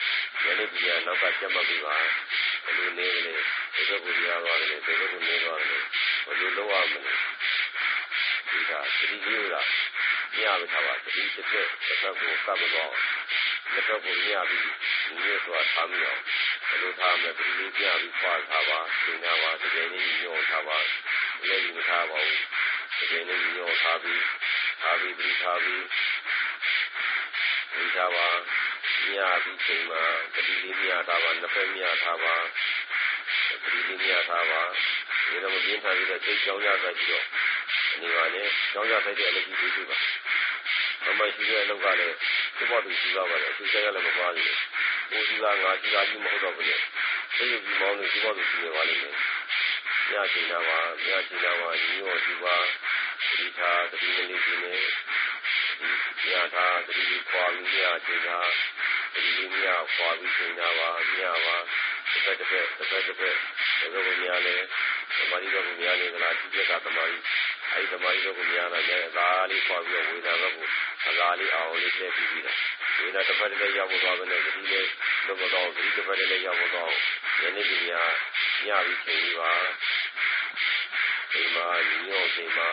ညနေပြည်နောက်ကကြက်မှတ်ပြီးပါဘယ်လိုနေလဲဒီဘက်ကိုကြားသွားတယ်ဒီဘက်ကိုနေသွားတယ်ဘယ်လိုလုပ်ရမလဲဒီကပတိလေးက ညပဲထားပါတတိတစ်ချက်တစ်ခါကိုကပ်မတော့လက်တော့ကိုညပြီးညွတ်သွားထားမိအောင်ဘယ်လိုထားမလဲပတိလေးကြပြီးခွာထားပါသင်ထားပါတကယ်လေးညောထားပါလည်းယူထားပါဦးတကယ်လေးညောထားပြီးထားပြီးပြီးထားပြီးပြီးထားပါညပြီးချိန်မှာတတိလေးညထားပါနှစ်ဖက်ညထားပါတတိလေးညထားပါဒီတော့မပြင်းထားပြီးတော့စိတ်ကြောင်းရသွားပြီးတော့အနေပါနဲ့ကြောင်းရဆိုင်တဲ့အလုပ်ကြီးပြီးပြီပါ မမရှိတဲ့အလုပ်ကလည်းဒီဘောတူရှိသွားပါတယ်အကျိုးဆက်ရလည်းမပါဘူး။ကိုစီကငါစီကကြီးမဟုတ်တော့ဘူးလေ။သိရပြီးမောင်းလို့ဒီဘောတူရှိနေပါလိမ့်မယ်။ညချိန်တာပါညချိန်တာပါညီရောဒီပါဒီသာတတိမလေးဒီနေညသာတတိခွာပြီးညချိန်တာတတိညခွာပြီးချိန်တာပါညပါတစ်ဖက်တစ်ဖက်တစ်ဖက်တစ်ဖက်ဒီလိုများလဲသမာဓိတော့များနေသလားဒီချက်ကသမာဓိ အဲဒီသမာဓိဘက်ကိုများလာတယ်အသာလေးခွာပြီးတော့ဝေဒနာဘက်ကိုအသာလေးအောင်လေးထည့်ပြီးပြီးတာဝေဒနာတစ်ဖက်တစ်ဖက်ရောက်သွားပဲနဲ့သတိလေးလွတ်မတော့သတိတစ်ဖက်တစ်ဖက်ရောက်သွားယနေ့ဒီညာညပြီးချိန်ပြီးပါဒီမှာညောချိန်မှာ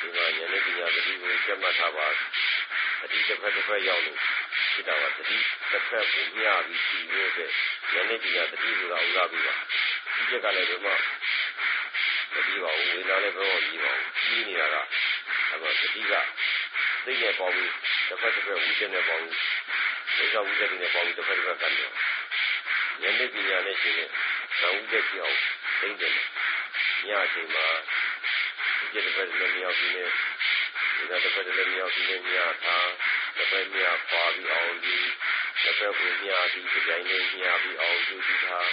ဒီမှာယနေ့ဒီညာသတိကိုကျက်မှတ်ထားပါသတိတစ်ဖက်တစ်ဖက်ရောက်လို့ဖြစ်တာပါသတိတစ်ဖက်ကိုညပြီးကြည့်ရတဲ့ယနေ့ဒီညာသတိဆိုတာဥလာပြီးပါဒီချက်ကလည်းဒီမှာ မကြည့်ပါဘူးဝေဒနာလည်းဘယ်တော့ကြည့်ပါဘူးကြီးနေတာကအဲ့တော့သတိကသိနေပေါင်းပြီးတစ်ဖက်တစ်ဖက်ဝိကျနဲ့ပေါင်းပြီးဒီကဝိကျနဲ့ပေါင်းပြီးတစ်ဖက်တစ်ဖက်ကန်တယ်ဉာဏ်နဲ့ပညာနဲ့ရှင်တဲ့နာဝိကျပြောင်းသိတယ်ညအချိန်မှာဒီတစ်ဖက်လည်းမြောက်ပြီးနေဒီကတစ်ဖက်လည်းမြောက်ပြီးနေညထားတစ်ဖက်မြောက်ပါပြီးအောင်ပြီးတစ်ဖက်ကိုညပြီးကြိုင်နေညပြီးအောင်ကြည့်ထား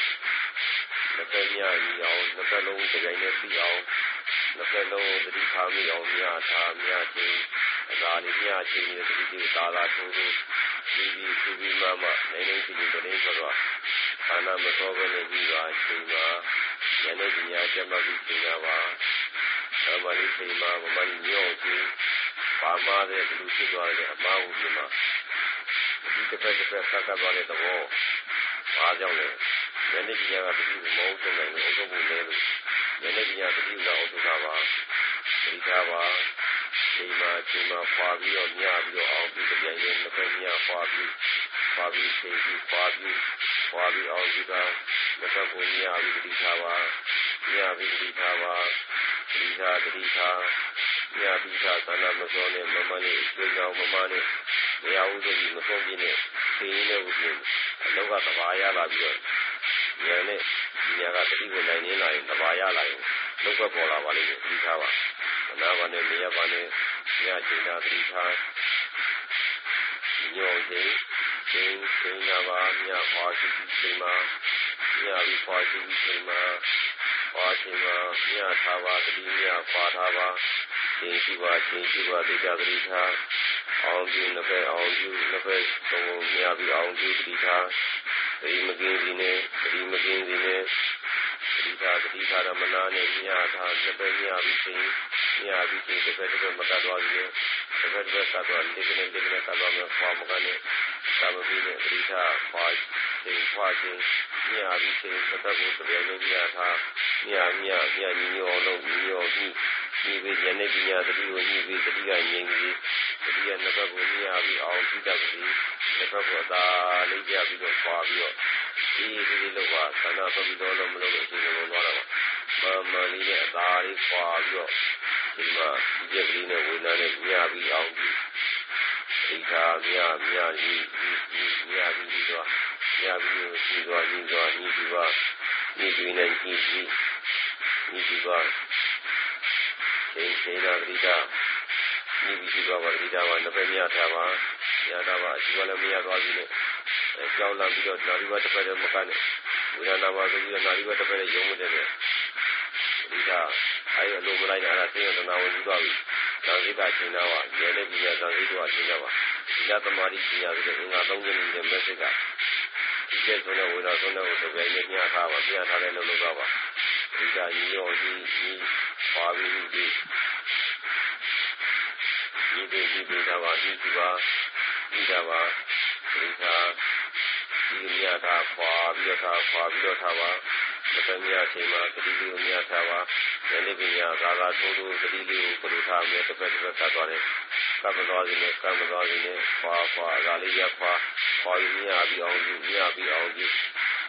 တစ်ဖက်ညကြီးအောင်တစ်ဖက်လုံးကြိုင်နေပြီးအောင်တစ်ဖက်လုံးသတိထားမိအောင်ညထားညချင်းအသာလေးညချင်းရဲ့သတိတွေသာသာထိုးထိုးပြီးပြီးပြီးပြီးမှမှနေနေကြည့်ကြတယ်ဆိုတော့အာနာမသောဘနဲ့ပြီးပါချိန်မှာယနေ့ဒီညကျမပြီးချိန်တာပါသမဏိချိန်မှာမမညော့ပြီးပါမတဲ့လူဖြစ်သွားတဲ့အမှားဟုဒီမှာဒီတစ်ဖက်တစ်ဖက်ဆက်ကပ်သွားတဲ့သဘောဘာကြောင့်လဲ ယနေ့ဒီညကတတိမဟုတ်ဆုံးနိုင်လို့အုပ်ဖို့လဲလို့ယနေ့ဒီညတတိကအုပ်တာပါဒီကပါချိန်မှာချိန်မှာပွာပြီးတော့ညပြီးတော့အောင်ပြီးကြရင်လည်းပဲညပွာပြီးပွာပြီးချိန်ပြီးပွာပြီးပွာပြီးအောင်ပြီးတော့လက်ဖက်ကိုညပြီးတတိထားပါညပြီးတတိထားပါတတိထားတတိထားညပြီးသားသနာမစောနဲ့မမလေးကျွေးကြောင်မမလေးမရဘူးဆိုပြီးမဆုံးပြင်းနဲ့ခင်းနေဦးပြင်အလောကသဘာရလာပြီးတော့ ဉာဏ်နဲ့ဉာဏ်ကတတိကိုနိုင်နေလာရင်သဘာရလာရင်လောကပေါ်လာပါလိမ့်မယ်ဒီထားပါမနာပါနဲ့မရပါနဲ့ညချိန်သာတတိထားညောခြင်းချိန်ချိန်နာပါညပါရှိချိန်မှာညပြီးပါရှိချိန်မှာပါချိန်မှာညထားပါတတိညပါထားပါချိန်ရှိပါချိန်ရှိပါတိကျတတိထားအောင်ပြုနှစ်ဖက်အောင်ပြုနှစ်ဖက်သုံးညပြီးအောင်ပြုတတိထား တတိမကင်းစီနဲ့တတိမကင်းစီနဲ့ တတိထားတတိထားတော့မနာနဲ့ညထားနှစ်ဖက်ညပြီးချိန်ညပြီးချိန်တစ်ဖက်တစ်ဖက်မကတ်သွားပြီးတစ်ဖက်တစ်ဖက်ကတ်သွားဒီကနေ့ဒီကနေ့ကတ်သွားမယ်ဖွာမကနေသာမပြီးနဲ့တတိထားဖွာချိန်ဖွာချိန်ညပြီးချိန်တစ်ဖက်ကိုတပြိုင်နက်ညထားညညညညီညွတ်အောင်လုပ်ညီညွတ်ပြီးဒီဝိဉာဏ်ပညာသတိကိုညှိပြီးသတိကငြိမ်ပြီးသတိကနှစ်ဘက်ကိုညှိရပြီးအောင်ကြည့်တတ်ပြီးနှစ်ဘက်ကိုအသာလေးပြပြီးတော့ပွားပြီးတော့ ဒီဒီလေးလောက်ပါသနာပပိတော်လုံးမလို့အချိန်လုံးသွားတော့မမလေးနဲ့အသာလေးပွားပြီးတော့ဒီမှာဒီကြက်ကလေးနဲ့ဝေဒနာနဲ့ညှပြီးအောင်ပြီးဒီသာမြမြကြီးကြီးညှပြီးတော့ညပြီးပြီးတော့ညှတော့ညှပြီးတော့ညှပြီးနဲ့ညှပြီးညှပြီးတော့ချိန်ချိန်နာဂရိတာဤပြီးရှိသွားပါဂရိတာမှာနှစ်ဖက်မြထားပါညတာပါအရှိကလည်းမရသွားပြီလေအဲ ကြောင်းလာပြီးတော့နာရီဘတ်တစ်ဖက်တည်းမကနဲ့ဝိရဏဘာဆိုပြီးတော့နာရီဘတ်တစ်ဖက်တည်းယုံမတယ်လေဂရိတာအဲအလိုမလိုက်တာအဲ့ဒါသိရသနာဝင်ပြီးသွားပြီသံဃိတာချိန်နာပါရဲနဲ့ပြီးရသံဃိတောချိန်နာပါဒီကသမာဓိပညာဆိုတဲ့အင်္ဂါ၃ချက်နေတဲ့ message ကဒီကျက်ဆိုတဲ့ဝိရဏဆိုတဲ့ကိုတပည့်နဲ့ညထားပါညထားတဲ့လုံးလုံးပါဒီကညီရောကြီးကြီးပါပြီးဒီဒီဒီဒီဒီတာပါဒီဒီပါဒီတာပါဒီသာ ဒီမြတ်တာခွာပြီးတော့ထားခွာပြီးတော့ထားပါမတမြတ်ချိန်မှာတတိလေးကိုမြတ်ထားပါယနေ့ပညာသာသာထိုးထိုးတတိလေးကိုပရိထားမယ်တစ်ဖက်တစ်ဖက်ကသွားတယ်ကပ်မသွားစီနဲ့ကပ်မသွားစီနဲ့ခွာခွာအသာလေးရခွာခွာပြီးမြတ်ပြီးအောင်ပြီးမြတ်ပြီးအောင်ပြီး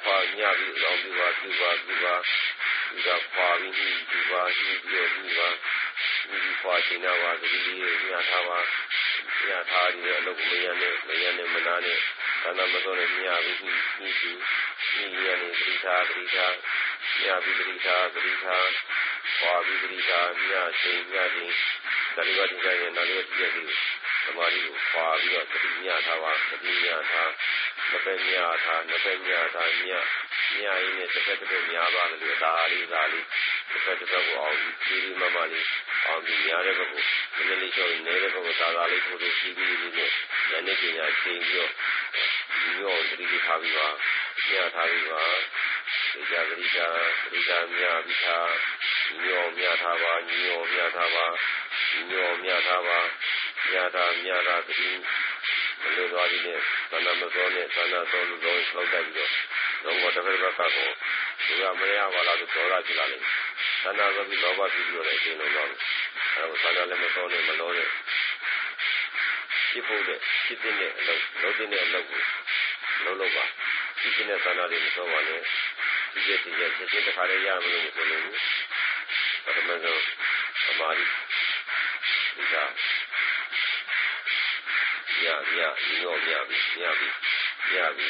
ခွာညပြီးအောင်ပြီးပါပြီးပါပြီးပါဒီကခွာပြီးဒီပါဒီပြီးပြီးပါဒီခွာချိန်တော့ပါတတိလေးကိုမြတ်ထားပါမြတ်ထားပြီးအလုပ်မရနဲ့မရနဲ့မနာနဲ့ သာနာမတော်နဲ့မြတ်ပြီးပြီးပြီးဒီရနေတိသာတိသာမြတ်ပြီးတိသာတိသာခွာပြီးတိသာမြတ်ချိန်မြတ်ချိန်တတိယတိကျရင်နောက်လေးကြည့်ရပြီသမာဓိကိုခွာပြီးတော့တတိမြတ်ထားပါတတိမြတ်ထားနှစ်ဖက်မြတ်ထားနှစ်ဖက်မြတ်ထားမြတ်မြတ်ရင်းနဲ့တစ်ဖက်တစ်ဖက်များသွားတယ်လို့ဒါလေးဒါလေးတစ်ဖက်တစ်ဖက်ကိုအောင်ပြီးပြီးမမလေးအောင်ပြီးများတဲ့ဘက်ကိုနည်းနည်းလေးကျော်နေတဲ့ဘက်ကိုဒါသာလေးထိုးထိုးပြီးပြီးလေးနဲ့ဉာဏ်နဲ့ပညာချိန်ပြီးတော့ ညောတတိထားပြီးပါမြတ်ထားပြီးပါဒီကြဂရိတာဂရိတာမြတ်ပြီးသားညောမြထားပါညောမြထားပါညောမြထားပါမြတာမြတာတတိမလို့သွားပြီးနဲ့သန္တာမစောနဲ့သန္တာစောလို့လုံးလောက်တိုက်ပြီးတော့လုံးဝတစ်ဖက်တစ်ဖက်ကတော့ဒီကမရပါလားလို့ဒေါသဖြစ်လာလိမ့်မယ်သန္တာဆိုပြီးလောဘဖြစ်ပြီးတော့လည်းအင်းလုံးတော့အဲတော့သန္တာလည်းမစောနဲ့မလို့နဲ့ ဖြစ်ဖို့တဲ့ဖြစ်တဲ့အလုပ်လုပ်တဲ့အလုပ်ကိုလုံးလုံးပါဖြစ်တဲ့သန္တာတွေမစောပါနဲ့ဒီကျဒီကျချက်ချင်းတစ်ခါလေးရမလို့ဆိုလို့ပထမဆုံးသမာဓိဒီကရရညောရပြီရပြီရပြီ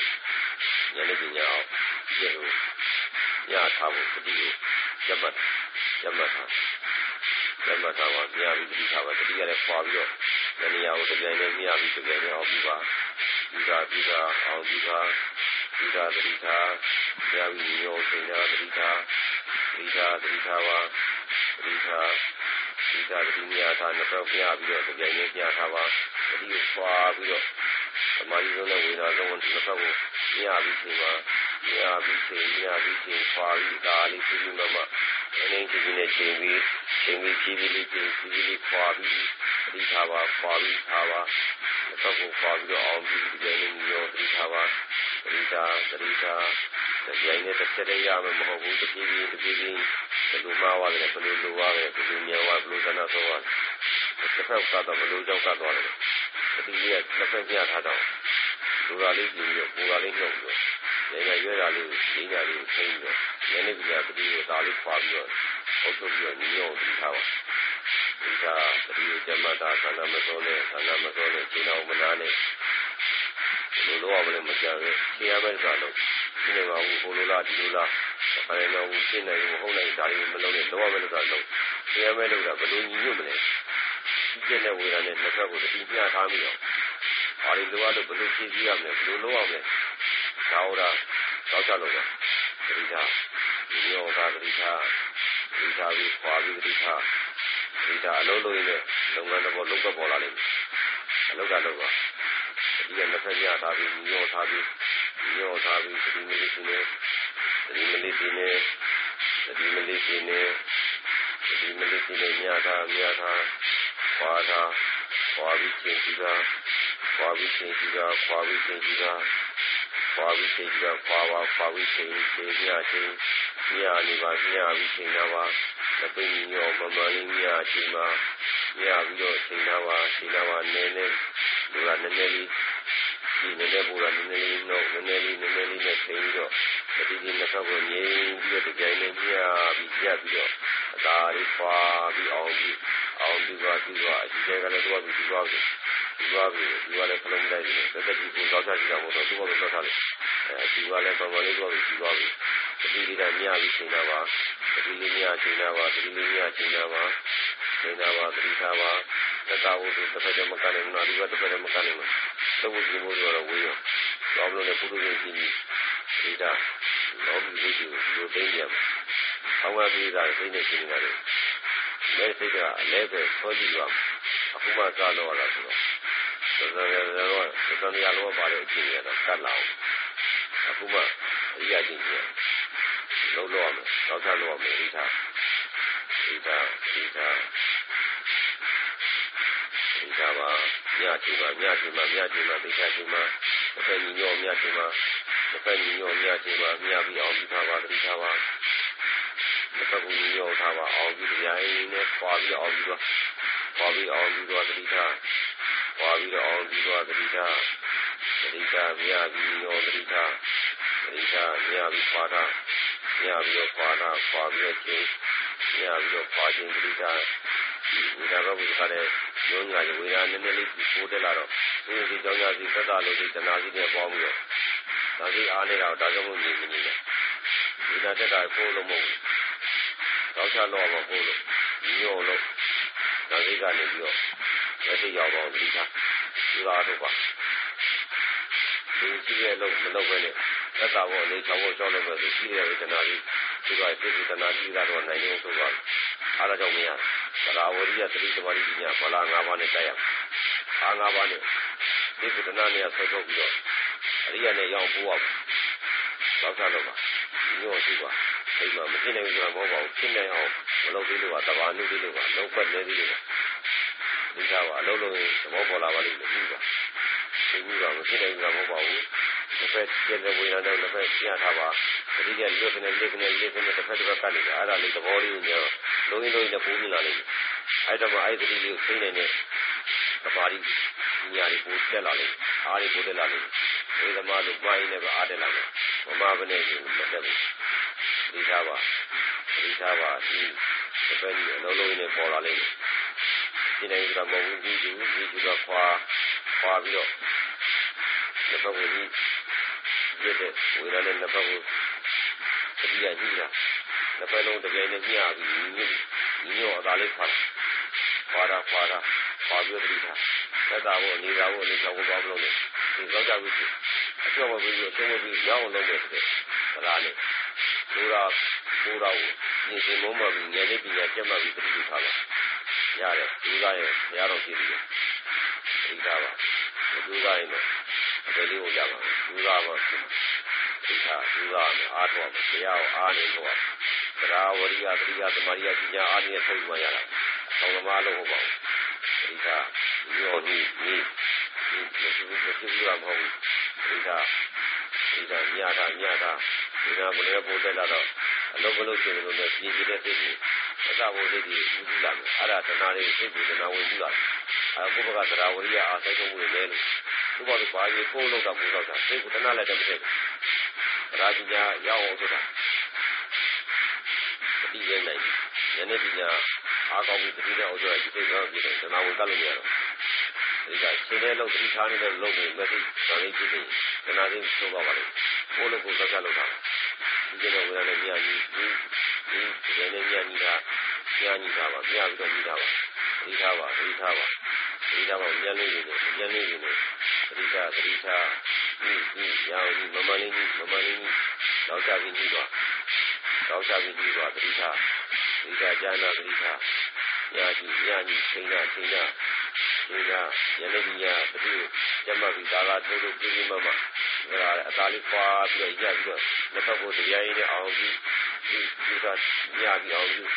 ဉာဏ်နဲ့ပညာအောင်ကျေလို့ရထားဖို့တတိကိုရမှတ်ရမှတ်ထားရမှတ်ထားပါမြာပြီးတတိထားပါတတိကလည်းပွာပြီးတော့ နေရာကိုတကယ်နဲ့မြာပြီးတကယ်နဲ့အောင်ပြီးပါဒီကဒီကအောင်ဒီကဒီကတတိထားမြာပြီးညောပညာတတိထားဒီကတတိထားပါတတိထားဒီကတတိမြာထားနှစ်တော့မြာပြီးတော့တကယ်နဲ့မြာထားပါတတိကိုပွာပြီးတော့သမာဓိဆုံးနဲ့ဝေဒနာဆုံးကိုတစ်ဖက်ကိုမြာပြီးချိန်မှာမြာပြီးချိန်မြာပြီးချိန်ပွာပြီးဒါလေးပြင်းပြမမအနေနဲ့ဒီနေ့ချိန်ပြီးချိန်ပြီး ဖြည်းဖြည်းလေးချိန်ဖြည်းဖြည်းလေးပွာပြီးတတိထားပါပွာပြီးထားပါတစ်ဖက်ကိုပွာပြီးတော့အောင်ပြီးဒီလိုမျိုးတတိထားပါတတိထားတတိထားကြိုင်နဲ့တစ်ချက်တည်းရမယ်မဟုတ်ဘူးတဖြည်းဖြည်းတဖြည်းဖြည်းဘယ်လိုမှဝါလဲဘယ်လိုလိုဝါလဲဘယ်လိုမြန်ဝါဘယ်လိုသနာဆောဝါတစ်ဖက်ကတော့ဘယ်လိုကြောက်ကတော့လဲတတိယတစ်ဖက်ပြထားတော့ လူရာလေးကြည့်ပြီးတော့ပူရာလေးနှုတ်ပြီးတော့နေရရွရလေးကိုဈေးညာလေးကိုထိပြီးတော့နည်းနည်းပြတတိယဒါလေးခွာပြီးတော့အုပ်ချုပ်ပြီးတော့ညီညွတ်ပြီးထားပါဒီကတတိယကျမတာသန္တာမစောနဲ့သန္တာမစောနဲ့ခြေတော်မနာနဲ့ဘယ်လိုလုပ်ရမလဲမကြံဘူးခြေရမယ်ဆိုတော့ဒီနေ့ကဟိုလိုလားဒီလိုလားဘာလဲတော့ရှင်းနေဘူးဟုတ်နေဒါလေးမလုံးနဲ့တော့ရမယ်လို့ဆိုတော့ခြေရမယ်လို့ကဘယ်လိုညီညွတ်မလဲဒီကျက်တဲ့ဝေဒနာနဲ့နှစ်ဖက်ကိုတတိပြထားပြီးတော့ ဘာလို့လိုရလို့ဘယ်လိုဖြည့်ဆည်းရမလဲဘယ်လိုလုပ်ရမလဲဒါဟုတ်လားတောက်ချလို့ပါတတိထားဒီရောကတတိထားတတိထားပြီးခွာပြီးတတိထားတတိထားအလုံးလုံးနဲ့လုပ်ငန်းတော့လုပ်တော့ပေါ်လာလိမ့်မယ်အလုပ်ကတော့ပါဒီကနှစ်ဖက်ပြထားပြီးညောထားပြီးညောထားပြီးဒီမလေးစီနဲ့ဒီမလေးစီနဲ့ဒီမလေးစီနဲ့ဒီမလေးစီနဲ့ညထားညထားခွာထားခွာပြီးချိန်ကြည့်တာ ခွာပြီးချိန်ကြည့်တာခွာပြီးချိန်ကြည့်တာခွာပြီးချိန်ကြည့်တာခွာပါခွာပြီးချိန်ချိန်ညချိန်ညနေပါညပြီးချိန်တော့ပါလက်ပိညောမမလေးညချိန်မှာညပြီးတော့ချိန်တော့ပါချိန်တော့ပါနည်းနည်းလူကနည်းနည်းလေးဒီနည်းနည်းပူတာနည်းနည်းလေးတော့နည်းနည်းလေးနည်းနည်းလေးနဲ့ချိန်ပြီးတော့ဒီဒီနှစ်ဖက်ကိုငြိမ်းပြီးတော့ကြိုင်နဲ့ညပြီးကြက်ပြီးတော့အသာလေးပွားပြီးအောင်ပြီးအောင်ပြီးသွားပြီးသွားအကြီးကျယ်ကလည်းတော့ပြီးသွားပြီ ဒီသွားပြီဒီကလည်းခလုံးလိုက်တယ်တက်တက်ကြီးကိုတောက်ချကြည့်တာမို့တော့သူကလည်းတော့ထားတယ်အဲဒီကလည်းပေါ်ပေါ်လေးတော့ပြီးသွားပြီတတိလေးကညပြီးချိန်တာပါတတိလေးညချိန်တာပါတတိလေးညချိန်တာပါချိန်တာပါတတိထားပါသက်သာဖို့တစ်ဖက်တည်းမကနေဘူးနော်ဒီကတစ်ဖက်တည်းမကနေဘူးသုံးဖို့ဒီမို့တော့ဝေးရောတော့မလို့လည်းပုထုဇဉ်ကြီးကြီးဒီတာလောဘီလေးကိုလိုသိကြမှာအောက်ကပြေးတာစိတ်နဲ့ရှင်းနေတာလေလက်စိတ်ကအလဲပဲခေါ်ကြည့်ပါအခုမှစားလို့ရတာ ဆိုတော့သဇရရောသဇရရောပါတဲ့အချိန်ရတော့ကတ်လာအောင်အခုမှအရာချင်းကြီးလုံးလို့ရမယ်တော့ဆက်လို့ရမယ်ဒီသာဒီသာဒီသာဒီသာပါညချိန်မှာညချိန်မှာညချိန်မှာဒီသာချိန်မှာတစ်ဖက်ညီညောညချိန်မှာတစ်ဖက်ညီညောညချိန်မှာညပြီးအောင်ဒီသာပါဒီသာပါတစ်ဖက်ကိုညီညောထားပါအောင်ဒီတရားရင်းနဲ့ပွာပြီးအောင်ပြီးတော့ပွာပြီးအောင်ပြီးတော့ဒီသာ ပွာပြီးတော့အောင်ပြီးတော့ဒီသာဒီသာမြပြီးညောဒီသာဒီသာမြပြီးပွာတာမြပြီးတော့ပွာတာပွာပြီးတော့ချိန်မြပြီးတော့ပွာချိန်ဒီသာဒီသာဘုရားတဲ့ညွှန်ညာဝေဒနာနည်းနည်းလေးပိုးတက်လာတော့ဒီဒီကြောင့်ညာစီသက်သာလို့ဒီတနာစီနဲ့ပေါင်းပြီးတော့ဒါစီအားနေတာဒါကြောင့်မို့ညီမညီတယ်ဒီသာတက်တာပိုးလို့မဟုတ်ဘူးတောက်ချတော့မပိုးလို့ညို့လို့ဒါစီကနေပြီးတော့ လက်ရှိရောက်တော့ဒီသာဒီလာတော့ပါဒီရှိရဲ့လို့မလုပ်ဘဲနဲ့သက်သာဖို့အနေချောင်းဖို့ကြောက်လို့ပဲဒီရှိရဲ့ဝေဒနာလေးဒီကစိတ်ကတနာကြီးကတော့နိုင်နေဆိုတော့အားလာကြောင့်မရဗလာဝရိယသတိသမာဓိပညာဗလာ၅ပါးနဲ့တိုက်ရအား၅ပါးနဲ့ဒီကတနာနဲ့ဆွဲထုတ်ပြီးတော့အရိယာနဲ့ရောက်ပိုးအောင်လောက်စားတော့ပါညောရှိပါအိမ်မှာမဖြစ်နိုင်ဘူးဆိုတာမဟုတ်ပါဘူးဖြစ်နိုင်အောင်မလုပ်သေးလို့ပါတဘာနုသေးလို့ပါလုံးပတ်နေသေးလို့ပါ ဒီကပါအလုံးလုံးသဘောပေါ်လာပါလိမ့်မယ်ပြီးပါဒီကပါမဖြစ်နိုင်ဘူးဆိုတာမဟုတ်ပါဘူးတစ်ဖက်ကျတဲ့ဝေဒနာတော့တစ်ဖက်ပြထားပါတတိယလွတ်ကနေလွတ်ကနေလွတ်ကနေတစ်ဖက်တစ်ဖက်ကနေတာအဲ့ဒါလေးသဘောလေးကိုညတော့လုံးရင်လုံးနဲ့ပုံမြင်လာလိမ့်မယ်အဲ့တော့မှအဲ့ဒီလေးကိုသိနေတဲ့သဘာဝညာလေးကိုတက်လာလိမ့်မယ်အားလေးကိုတက်လာလိမ့်မယ်ဝေဒမာလို့ပိုင်းနေပါအားတက်လာမယ်မမဘနဲ့ကိုမတက်ဘူးဒီသားပါဒီသားပါဒီတစ်ဖက်ကြီးအလုံးလုံးနဲ့ပေါ်လာလိမ့်မယ် ဒီနိုင်ကြမဟုတ်ဘူးဒီကျူဒီကျူတော့ခွာခွာပြီးတော့တစ်ဖက်ကိုကြီးရတဲ့ဝေဒနာနဲ့နှစ်ဖက်ကိုတတိယကြီးတာနှစ်ဖက်လုံးတကယ်နဲ့ညှပြီးညီညွတ်ညီညွတ်အသာလေးခွာခွာတာခွာတာခွာပြီးတတိထားသက်သာဖို့နေတာဖို့နေချောင်းဖို့သွားမလို့လေဒီကြောက်ကြပြီအကျော်မပြီးအကျော်မပြီးရောင်းအောင်လုပ်တဲ့တဲ့ဒါလေးလူရာပူတော်ကိုညီစင်မုံမပြီးဉာဏ်နဲ့ပညာကျက်မှပြီးတတိထားပါ ရတယ်ဒီကရဲ့ဘုရားတော်ကြည့်ပြီးဒီကပါမတူကရင်တော့အတယ်လေးကိုရပါမယ်ဒီကပါဒီကဒီကအားထုတ်မယ်တရားကိုအားနေလို့သရာဝရိယသတိယသမารိယပညာအားနေထုတ်မှရတာဆောင်းသမားလို့ဟုတ်ပါဘူးဒီကဒီရောဒီဒီဒီမဖြစ်ဘူးမဖြစ်ဘူးလားမဟုတ်ဘူးဒီကဒီကညတာညတာဒီကဘယ်လိုပို့တက်လာတော့အလုံးမလုံးချင်လို့လည်းပြည်ပြည်တဲ့စိတ်ကြီးအ သာဘုဒ္ဓကြီးဦးကြည့်လာမယ်အဲ့ဒါတဏှာလေးစိတ်ကိုတဏှာဝင်ကြည့်လာတယ်အဲကိုယ့်ဘက်ကသရာဝရိယအားစိုက်ထုတ်မှုတွေလဲလို့သူ့ဘာလို့ဘာကြီးကိုလုံးတော့ပူတော့တာစိတ်ကိုတဏှာလည်းတက်မတက်ဘူးရာဇညာရောက်အောင်ဆိုတာတတိယနိုင်ယနေ့ပညာအားကောင်းပြီးတတိယအောင်ဆိုရဒီစိတ်ကောင်းပြီးတယ်တဏှာဝင်ကလို့မရတော့ဒီကရှင်တဲ့လို့တတိထားနေတဲ့လို့ကိုမသိဒါလေးကြည့်ပြီးတဏှာလေးသိုးပါပါလိမ့်ကိုလိုကိုဆက်ဆက်လုပ်တာဒီကျတော့ဝေဒနာမြာကြီး ဒီဒီဒီလည်းမြာကြီးတာမြာကြီးတာပါမြာပြီးတော့ကြီးတာပါဒီထားပါဒီထားပါဒီထားပါမြာလေးတွေနဲ့မြာလေးတွေနဲ့သတိထားသတိထားဒီဒီရောင်ဒီမမလေးကြီးမမလေးကြီးတော့ကြပြီးကြီးသွားတော့ကြပြီးကြီးသွားသတိထားသတိထားကြာနာသတိထားညာကြီးညာကြီးချိန်ညာချိန်ညာချိန်ညာယနေ့ကြီးညာတတိကျမပြီးဒါကထိုးထိုးပြင်းပြင်းမမအဲ့ဒါအသာလေးခွာပြီးတော့ရပြီးတော့လက်ဖက်ကိုတရားရင်းနဲ့အောင်ပြီး ဒီဒီကညပြီးအောင်ပြီး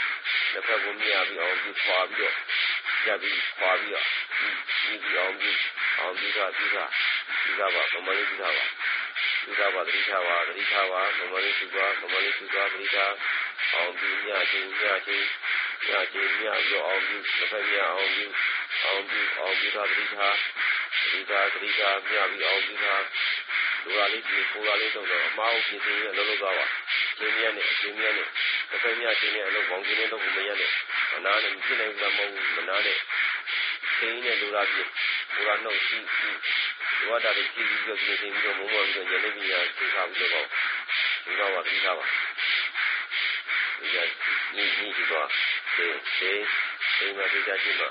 လက်ဖက်ကိုမြပြီးအောင်ပြီးခွာပြီးတော့ရပြီးခွာပြီးတော့ဒီဒီအောင်ပြီးအောင်ပြီးတော့ဒီကဒီကပါမမလေးဒီကပါဒီကပါတတိချပါတတိချပါမမလေးဒီကမမလေးဒီကတတိချအောင်ပြီးညချင်းညချင်းညချင်းညပြီးအောင်ပြီးလက်ဖက်ညအောင်ပြီးအောင်ပြီးအောင်ပြီးတော့တတိချတတိချတတိချမြပြီးအောင်ပြီးတော့လူရာလေးဒီပူရာလေးတော့တော့အမားကိုပြင်ဆင်ရအလုပ်လုပ်သွားပါ ရှင်မြတ်နဲ့အရှင်မြတ်နဲ့တစ်ဖက်မြတ်ရှင်နဲ့အလုပ်ပေါင်းရှင်နဲ့တော့မရနဲ့မနာနဲ့ဖြစ်နိုင်ဘူးမဟုတ်ဘူးမနာနဲ့ရှင်နဲ့လူရာပြင်ပူရာနှုတ်ရှိရှိဒီဝတ္တတွေကြည့်ပြီးတော့ပြင်ဆင်ပြီးတော့မုံမောပြီးတော့ဉာဏ်နဲ့ဉာဏ်သိခါပြီးတော့ဒီတော့ပါသိခါပါဒီကညီညီဒီတော့ဒီဒီဒီမှာသိကြကြည့်မှာ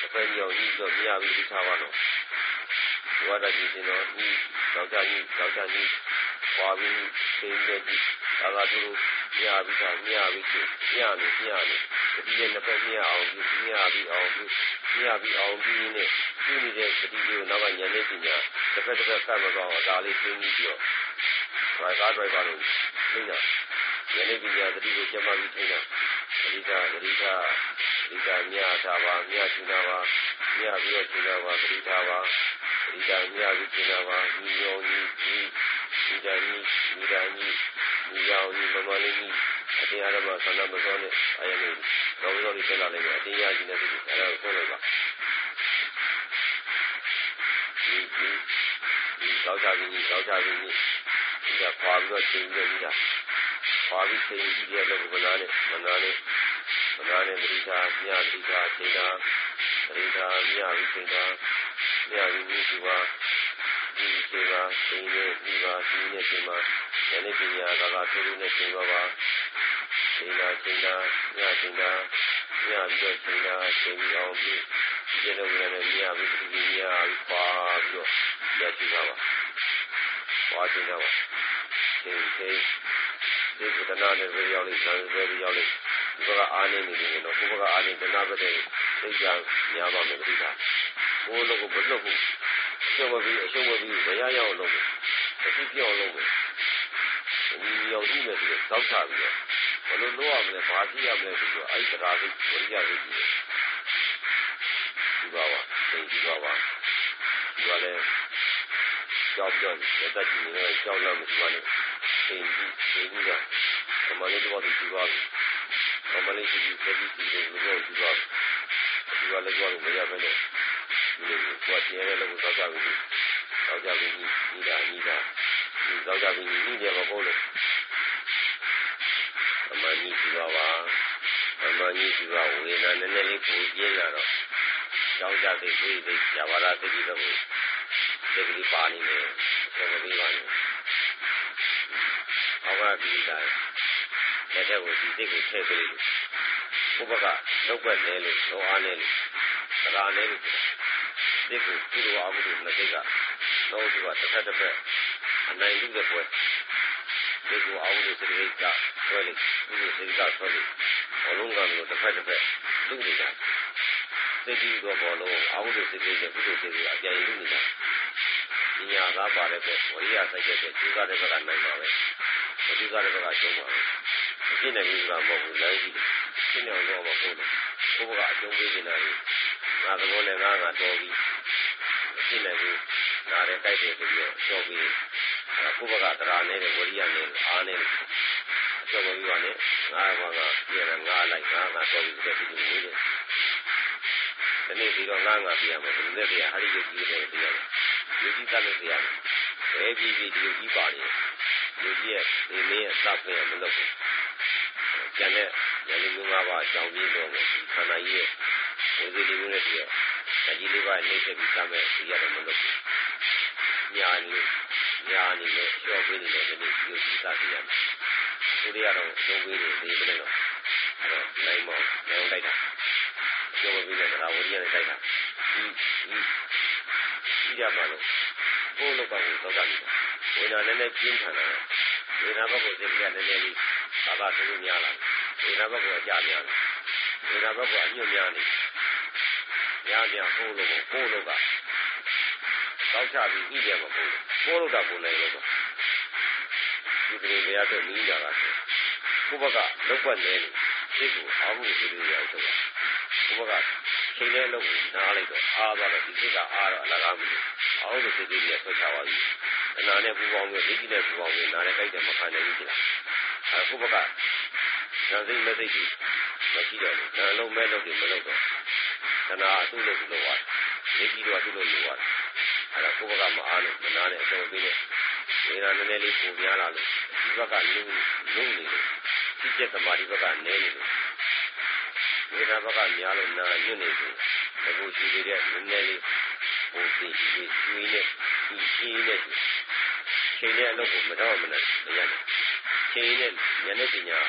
တစ်ဖက်ညောင်ကြီးတော့မြပြီးသိခါပါတော့ဝါဒကြီးတင်တော့ဒီယောက်ျားကြီးယောက်ျားကြီး ပွားပြီးသိနေပြီဒါကသူတို့ညပြီးတာညပြီးညနေညနေဒီရဲ့နှစ်ဖက်ညအောင်ပြီးညပြီးအောင်ပြီးညပြီးအောင်ပြီးနဲ့ဒီနေတဲ့တတိယနောက်ကညနေပညာတစ်ဖက်တစ်ဖက်ကပ်မသွားအောင်ဒါလေးသိပြီးတော့ဒရိုင်ဘာဒရိုင်ဘာလို့သိတာညနေပညာတတိကိုကျမပြီးထိတာအဓိကအဓိကအဓိကညတာပါညချင်တာပါညပြီးတော့ချင်တာပါတတိတာပါဒီကညပြီးကျင်တာပါညီရောညီ ဒီဒီကညီဒီကညီညီရောညီမမလေးညီအတရားဓမ္မဆန္ဒမစောနဲ့အယမေတော်တော်လေးဆက်လာလိုက်မယ်အတရားကြီးနဲ့ဒီအဲ့ဒါကိုဆုံးလိုက်ပါဒီဒီဒီတောက်ချပြီးညီတောက်ချပြီးညီဒီကခွာပြီးတော့ချိန်ပြီးညီတာခွာပြီးချိန်ပြီးရလို့မနာနဲ့မနာနဲ့မနာနဲ့တိသာညတိသာချိန်တာတိသာညပြီးချိန်တာညပြီးဒီပါ ဒီဒီပါရှင်ရဲ့ဒီပါဒီနဲ့ဒီမှာယနေ့ပညာကကသူတို့နဲ့ရှင်ပါပါရှင်သာရှင်သာညရှင်သာညပြီးတော့ရှင်သာရှင်ပြီးအောင်ပြီးဒီလိုမျိုးနဲ့ညပြီးဒီညပြီးပါပြီးတော့ရရှိပါပါပါရှင်တော့ရှင်သေးဒီကုသနာနဲ့ပြောင်းလိုက်ဆံဆဲပြောင်းလိုက်ဒီဘကအားနေနေတယ်တော့ဘုဘကအားနေတနာပဲတဲ့သိကြများပါမယ်ပြိတာဘိုးလို့ကိုမလုပ်ဘူး အရှုံးမပြီးအရှုံးမပြီးမရရအောင်လုပ်ဘူးအတိပြောင်းလုပ်ဘူးဒီရောက်ကြီးနဲ့ဒီတောက်ချပြီးတော့ဘယ်လိုလုပ်ရမလဲဘာကြည့်ရမလဲဆိုတော့အဲ့ဒီတရားစိတ်ဝိရိယစိတ်ကြီးဒီပါပါသိဒီပါပါဒီပါလဲကြောက်ကြောက်လက်သက်ကြီးနေတော့ကြောက်လို့မရှိပါနဲ့သိကြီးသိကြီးကမလေးတော့ဒီပါပြီမလေးကြီးကြီးသိကြီးဒီလိုဒီပါဒီပါလဲကြောက်လို့မရဘဲနဲ့ဒီလို ကိုယ်တည်းရဲ့လို့သောက်ကြပြီသောက်ကြပြီညီတာညီတာဒီသောက်ကြပြီညီတယ်မဟုတ်လို့အမှန်ကြီးဒီပါပါအမှန်ကြီးဒီပါဝေဒနာနည်းနည်းလေးကိုပြင်းလာတော့ကြောက်ကြသိသိသိဇာဝရသိတိတော့စိတ်ကလေးပါနေတယ်ဆိုတော့ဒီပါနေအောက်ကဒီတိုင်းလက်ထက်ကိုဒီစိတ်ကိုထည့်ပေးလို့ဘုဘကလောက်ွက်လဲလို့လောအားလဲလို့သရာလဲလို့ စိတ်ကိုကုသိုလ်အမှုတို့နှစ်စိတ်ကတော့ဒီကတစ်ဖက်တစ်ဖက်အနိုင်လူတဲ့ပွဲစိတ်ကိုအမှုတို့စိတ်ကဆွဲလိုက်ကုသိုလ်စိတ်ကဆွဲလိုက်ဘလုံးကမျိုးတစ်ဖက်တစ်ဖက်လူနေကြစိတ်ကြီးတော့ဘောလုံးအမှုတို့စိတ်ကကုသိုလ်စိတ်ကအကြိမ်လူနေကြပညာသာပါတဲ့ဘက်ဝရိယစိုက်တဲ့ဘက်ကျူးသားတဲ့ဘက်ကနိုင်ပါပဲမကျူးသားတဲ့ဘက်ကရှုံးပါပဲအဖြစ်နဲ့ပြီးဆိုတာမဟုတ်ဘူးလမ်းကြီးရှင်းနေအောင်လုပ်မှာပို့တယ်ဘုရားကအကျုံးပေးနေတာကြီး ငါသဘောနဲ့ငါငါတော်ပြီးအဖြစ်နဲ့ပြီးနားရဲကြိုက်တယ်ဆိုပြီးတော့ရှော့ပြီးအဲဘုရားကတရားနဲ့ဝရိယနဲ့အားနဲ့အကျော်ပြီးပါနဲ့ငါဘာကပြန်လာငါလိုက်ငါငါတော်ပြီးတဲ့ဒီလိုနေတယ်ဒီနေ့ဒီတော့ငါငါပြရမယ်ဘယ်လိုလဲပြရဟာဒီကိုကြည့်တယ်ပြရတယ်လူကြီးတတ်လို့တရားဘယ်ပြည်ပြည်ဒီလူကြီးပါနေလူကြီးရဲ့ဒီမင်းရဲ့စပ်ပြန်မလုပ်ဘူးကျန်တဲ့ရည်လူငါးပါးအကြောင်းပြတော့မယ်ခန္ဓာကြီးရဲ့ ဝိသေလူနဲ့တည်းရဲ့တကြီးလေးပါနှိမ့်ဆက်ပြီးစမယ်ဒီရတယ်မလုပ်ဘူးညာနေညာနေလို့လျှော့ပေးနေတယ်ဒီနေ့လူကြီးသားပြရတယ်သူတွေကတော့သုံးပေးနေသေးတယ်လို့အဲ့တော့နိုင်မောင်းနိုင်လိုက်တာကျော်ပြီးတော့ဒါဝိရိယနဲ့တိုက်တာဒီဒီရှိကြပါလို့ကိုယ်လောကကိုသောတာပြီဝေဒနာနည်းနည်းပြင်းထန်လာဝေဒနာဘက်ကိုစိတ်ကနည်းနည်းလေးဘာသာသူများလာဝေဒနာဘက်ကအကြများလာဝေဒနာဘက်ကအညွတ်များနေ များပြန်ကိုလို့ကိုလို့ကတောက်ချပြီးကြည့်တယ်မဟုတ်ဘူးကိုလို့တာကိုလည်းလို့တော့ဒီကလေးတရားတော့နီးကြတာဆိုကိုဘကလောက်ွက်နေတယ်စိတ်ကိုအာမှုကလေးရောက်တော့ကိုဘကချိန်လေးလောက်နားလိုက်တော့အားသွားတော့ဒီစိတ်ကအားတော့အလကားမလို့အောင်လို့စိတ်ကြီးကဆွတ်ချပါပြီအနာနဲ့ပူပေါင်းပြီးဒိဋ္ဌိနဲ့ပူပေါင်းပြီးနားနဲ့ကြိုက်တယ်မခံနိုင်ဘူးကြလားအခုဘကဇာတိမသိကြီးမရှိတော့ဘူးဒါလုံးမဲ့လို့ဒီမလုပ်တော့ တဏှာသူ့လို့လို့သွားဒိဋ္ဌိတော့သူ့လို့လို့သွားအဲ့ဒါကိုဘက်ကမအားလို့မနာနဲ့အဆုံးပေးတဲ့ဝေဒနာနည်းနည်းလေးပူများလာလို့ဒီဘက်ကလုံလုံနေလို့ဒီကျက်သမာဓိဘက်ကနည်းနေလို့ဝေဒနာဘက်ကများလို့နာညွတ်နေပြီအခုရှိသေးတဲ့နည်းနည်းလေးဟိုစီစီစီနဲ့ဒီရှိနဲ့ချိန်နဲ့အလုပ်ကိုမတော့မနဲ့မရနဲ့ချိန်နဲ့ဉာဏ်နဲ့ပညာ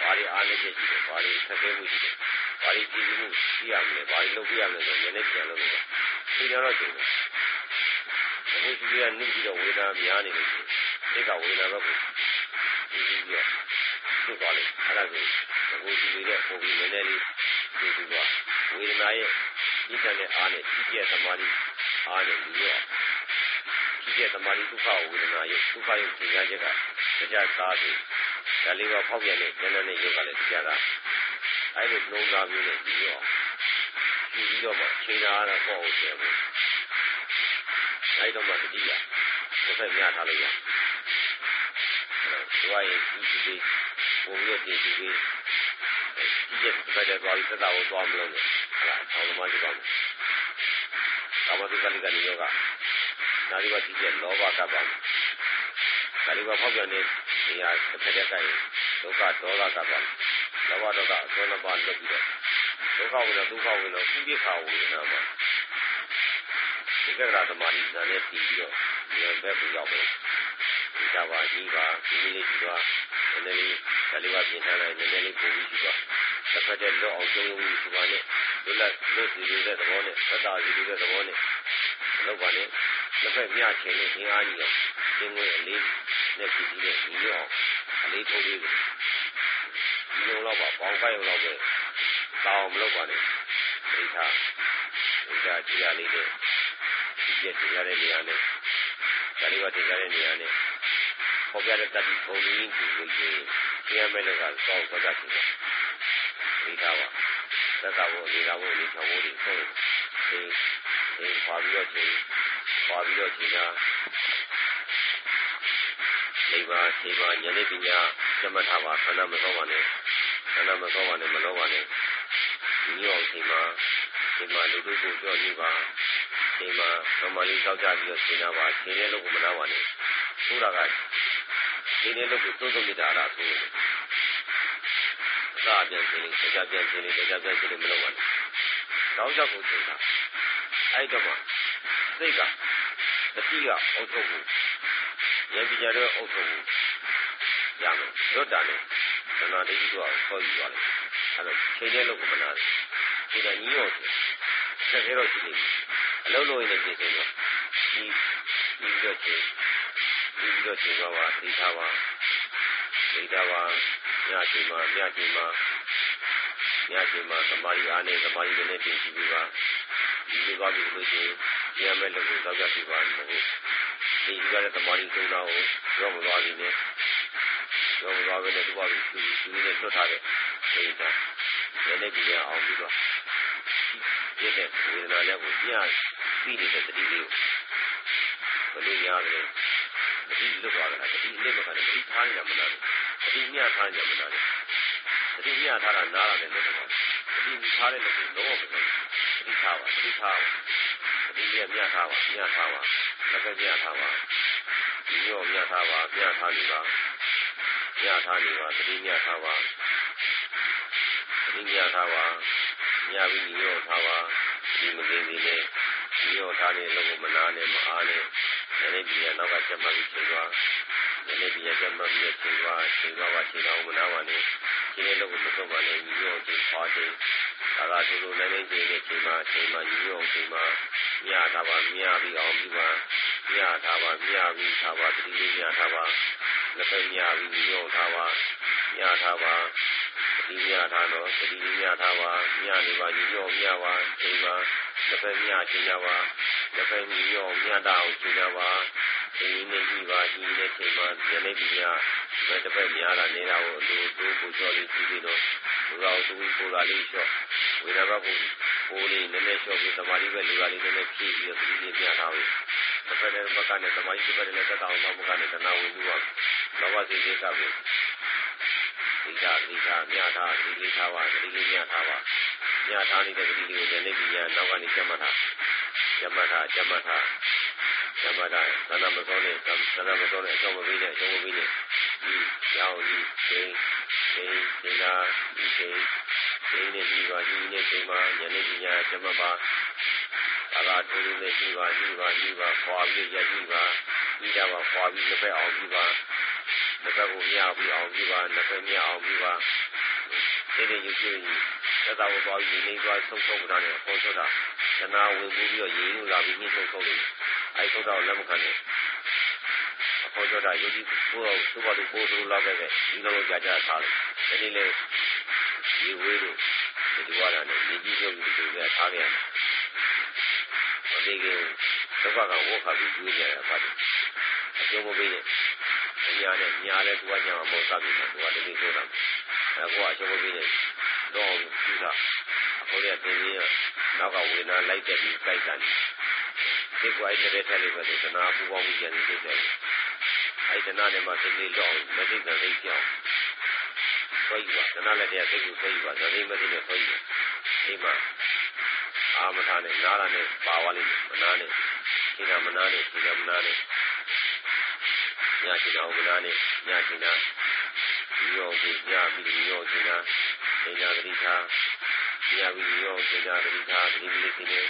ဘာတွေအားနည်းချက်ရှိတယ်ဘာတွေဆက်ခဲမှုရှိတယ် ဘာတွေကြည့်မှုရှိရမလဲဘာတွေလုပ်ပြရမလဲဆိုဉာဏ်နဲ့ပညာလုပ်လို့ချိန်တော့ချိန်တယ်အခုဒီကနှိမ့်ပြီးတော့ဝေဒနာများနေလို့ဒီကဝေဒနာဘက်ကိုဒီပြီးတော့ဖြစ်သွားလိမ့်အဲ့ဒါကိုအခုဒီလေးတဲ့ပုံပြီးနည်းနည်းလေးဒီပြီးတော့ဝေဒနာရဲ့ဒီကနေ့အားနဲ့ဒီပြသမာဓိအားနဲ့ဒီရောဒီပြသမာဓိဒုက္ခဝေဒနာရဲ့ဒုက္ခရဲ့သင်ကြားချက်ကတရားသားပြီးဒါလေးကဖောက်ပြန်တဲ့ဉာဏ်နဲ့ယောဂလည်းတရားသား အဲ့ဒီလုံးသားမျိုးနဲ့ဒီရောဒီပြီးတော့မှချိန်တာတော့ပေါ့ဟုတ်တယ်ဘူးအဲ့တော့မှတတိယတစ်ဖက်ညထားလို့ရအဲ့တော့ဒီဝါရဲ့ဒီဒီပုံရတဲ့ဒီဒီဒီကျက်တစ်ဖက်တည်းသွားပြီးသက်သာကိုသွားမလို့လေအဲ့ဒါဆောင်းသမားကြီးပါမယ်ကာမတုကလိကနိယောကနာရီဝတိကျလောဘကပါမယ်နာရီဝဖောက်ပြန်တဲ့နေရာတစ်ဖက်တည်းကရင်ဒုက္ခဒေါသကပါမယ် လောဘဒေါသအစွမ်းနှစ်ပါးလွတ်ပြီးတော့ဒုက္ခဝေဒနာဒုက္ခဝေဒနာဥပိ္ပခာဝေဒနာမှာဒီကရာသမာဓိနာနဲ့ပြီးပြီးတော့ဒီဘက်ကိုရောက်မယ်ဒီကဘာကြီးပါဒီလေးကြီးပါနည်းနည်းလေးဒါလေးပါပြင်ထားလိုက်နည်းနည်းလေးပုံပြီးပြီးတော့တစ်ဖက်တည်းလောအောင်ကျုံးပြီးဒီပါနဲ့လွတ်လပ်လွတ်စီနေတဲ့သဘောနဲ့သတ္တစီနေတဲ့သဘောနဲ့မလုပ်ပါနဲ့တစ်ဖက်မြချင်လို့အင်အားကြီးအောင်သင်္ဝင်အလေးနဲ့ပြည်ပြီးတဲ့ဒီရောအလေးထုတ်ပြီး ဒီလိုတော့ပါပေါင်းခိုင်းအောင်တော့ပဲတောင်းမလုပ်ပါနဲ့ဒိဋ္ဌာဒိဋ္ဌာကြည်ရလေးနဲ့ဒီကျက်ကြရတဲ့နေရာနဲ့ဒါလေးပါတင်ကြတဲ့နေရာနဲ့ပေါ်ပြတဲ့တတိဘုံကြီးကိုကိုကြီးကျင်းမဲ့လည်းကစောက်သွားကြတယ်ဒီသားပါသက်သာဖို့ဒီသားဖို့ဒီချောင်းဖို့ဒီဆုံးဒီဒီပါပြီးတော့ချိန်ပါပြီးတော့ချိန်တာဒီပါဒီပါညနေပညာကျမထားပါခန္ဓာမစောပါနဲ့ ခန္ဓာမစောပါနဲ့မလောပါနဲ့ဒီရောက်ချိန်မှာဒီမှာလူတို့ကိုကြောက်နေပါဒီမှာသမာဓိတောက်ကြပြီးတော့ချိန်တာပါချိန်တဲ့လို့ကိုမနာပါနဲ့ဆိုတာကဒီနေ့လို့ကိုသုံးသုံးမိတာအားဆိုရင်သာပြန်ချိန်လေးကြာပြန်ချိန်လေးကြာပြန်ချိန်လေးမလုပ်ပါနဲ့နောက်ကြောက်ကိုချိန်တာအဲ့တော့မှစိတ်ကတတိကအုပ်ချုပ်မှုဉာဏ်ပညာတွေအုပ်ချုပ်မှုရမယ်လွတ်တာနဲ့ သနာတိတို့ကခေါ်ယူသွားတယ်အဲ့တော့ချိန်တဲ့လို့ကိုမနာဘူးဒီကညီရောဆက်ကြတော့ရှိနေပြီအလုံးလုံးနဲ့ပြင်နေတော့ဒီဒီတော့ချိန်ဒီတော့ချိန်ပါပါသိထားပါသိထားပါညချိန်မှာညချိန်မှာညချိန်မှာသမာဓိအားနဲ့သမာဓိနဲ့ပြင်ရှိပြီးပါဒီလိုပါပြီလို့ရှိရင်ဒီအမဲ့လို့ကိုသောက်ကြပြပါမဟုတ်ဒီကြတဲ့သမာဓိသုံးတာကိုရောမသွားပြီနဲ့ ရောမသွားပဲနဲ့ဒီပါပြီသူသူနဲ့လွတ်ထားတဲ့ဒီကလည်းလည်းကြည့်အောင်ပြီးတော့ဒီတဲ့ဝေဒနာလည်းကိုညပြီးနေတဲ့တတိလေးကိုဘယ်လိုရလဲတတိလွတ်သွားတာတတိလက်မခါတတိထားနေတာမလားတတိညထားကြမလားတတိညထားတာနားရတယ်လို့ပြောတတိထားတဲ့လို့တော့မဟုတ်တတိထားပါတတိထားပါတတိညမြထားပါညထားပါလက်ကညထားပါဒီရောမြထားပါညထားနေပါ ညထားနေပါတတိညထားပါတတိညထားပါညပြီးဒီရောထားပါဒီမကင်းသေးနဲ့ဒီရောထားနေလို့မနာနဲ့မအားနဲ့လည်းဒီရနောက်ကချက်မှတ်ပြီးချိန်သွားလည်းဒီရချက်မှတ်ပြီးချိန်သွားချိန်သွားပါချိန်တော့မနာပါနဲ့ဒီနေ့လို့မဆုံးပါနဲ့ဒီရောချိန်ခွာချိန်ဒါကဒီလိုလည်းလည်းချိန်နေချိန်မှာချိန်မှာဒီရောချိန်မှာညတာပါညပြီးအောင်ပြီးပါ ညတာပါညပြီးထားပါတတိလေးညထားပါလက်ဖက်ညပြီးဒီရောထားပါညထားပါဒီညထားတော့တတိညထားပါညနေပါဒီရောညပါချိန်ပါလက်ဖက်ညချိန်ကြပါလက်ဖက်ညရောညတာအောင်ချိန်ကြပါဒီနေ့ကြီးပါဒီနေ့ချိန်မှာညနေပြည်ညဘယ်တစ်ပတ်များတာနေတာကိုအတူတူကိုကြော်လေးကြည့်ပြီးတော့ဘုရားသူကိုလာလေးလျှော့ဝေဒနာကိုပိုးလေးနည်းနည်းလျှော့ပြီးသမာဓိပဲလူကလေးနည်းနည်းဖြည့်ပြီးတော့ဒီနေ့ပြထားပြီတစ်ဖက်နဲ့ဘက်ကနေသမာဓိတစ်ဖက်နဲ့တက်အောင်နောက်ဘက်ကနေတဏှာဝင်ပြီးတော့လောဘစိတ်စိတ်ကပဲဒီကဒီကမြတ်တာဒီလေးထားပါဒီလေး မြတ်ထားပါမြတ်ထားနေတဲ့ဒီလေးကိုလည်းဒီညာနောက်ကနေကျမထားကျမထားကျမထားကျမထားသဏ္ဍမစောနဲ့သဏ္ဍမစောနဲ့အကြောင်းမပေးနဲ့အကြောင်းမပေးနဲ့ဒီရောင်ဒီချိန်ချိန်ဒီကဒီချိန်ဒီနေ့ဒီပါဒီနေ့ချိန်မှာညနေဒီညာကျမပါ အလားတူတူနဲ့ဒီပါဒီပါဒီပါခွာပြီးရကြည့်ပါဒီကြပါခွာပြီးလက်ဖက်အောင်ပြီးပါလက်ဖက်ကိုမြပြီးအောင်ပြီးပါလက်ဖက်မြအောင်ပြီးပါဒီနေ့ယူကြည့်သက်သာကိုသွားပြီးနေသွားဆုံးဆုံးတာနဲ့ပေါ်ချတာတနာဝင်ပြီးတော့ရေယူလာပြီးညှိဆုံးဆုံးနေအဲဆုံးတော့လက်မခံနဲ့အပေါ်ချတာယူကြည့်ကိုယ်သူ့ဘာလို့ကိုယ်လိုလာခဲ့တဲ့ဒီလိုကြာကြာထားတယ်ဒီနေ့လေဒီဝေးလို့ဒီဝါရနဲ့ဒီကြီးချုပ်ဒီလိုပဲထားရတယ် ဒီကသဘာကဝေါ်ခါပြီးကျွေးကြရပါတယ်အကျိုးမပေးနဲ့အညာနဲ့ညာလဲသူကညာမဟုတ်သားပြီသူကတကယ်ဆိုတာအဲကောအကျိုးမပေးနဲ့တော့သူကအခုရတင်ပြီးနောက်ကဝေနာလိုက်တဲ့ပြီးကြိုက်တယ်ဒီကွာအဲ့တဲ့ထက်လေးပဲတနာပူပေါင်းပြီးကြံနေတယ်အဲ့တနာနဲ့မှစိတ်လေးတော့မသိတဲ့စိတ်ကြောင်းဆွဲယူပါတနာလည်းတရားစိတ်ကိုဆွဲယူပါဇာတိမသိနဲ့ဆွဲယူဒီမှာ အာမထာနဲ့နားရနဲ့ပါဝါလေးမနာနဲ့ဒီကမနာနဲ့ဒီကမနာနဲ့ညချင်တော်မနာနဲ့ညချင်တာရောပြီးညပြီးရောချင်တာဒီညာတိထားညပြီးရောချင်တာတိထားဒီမလေးစီနဲ့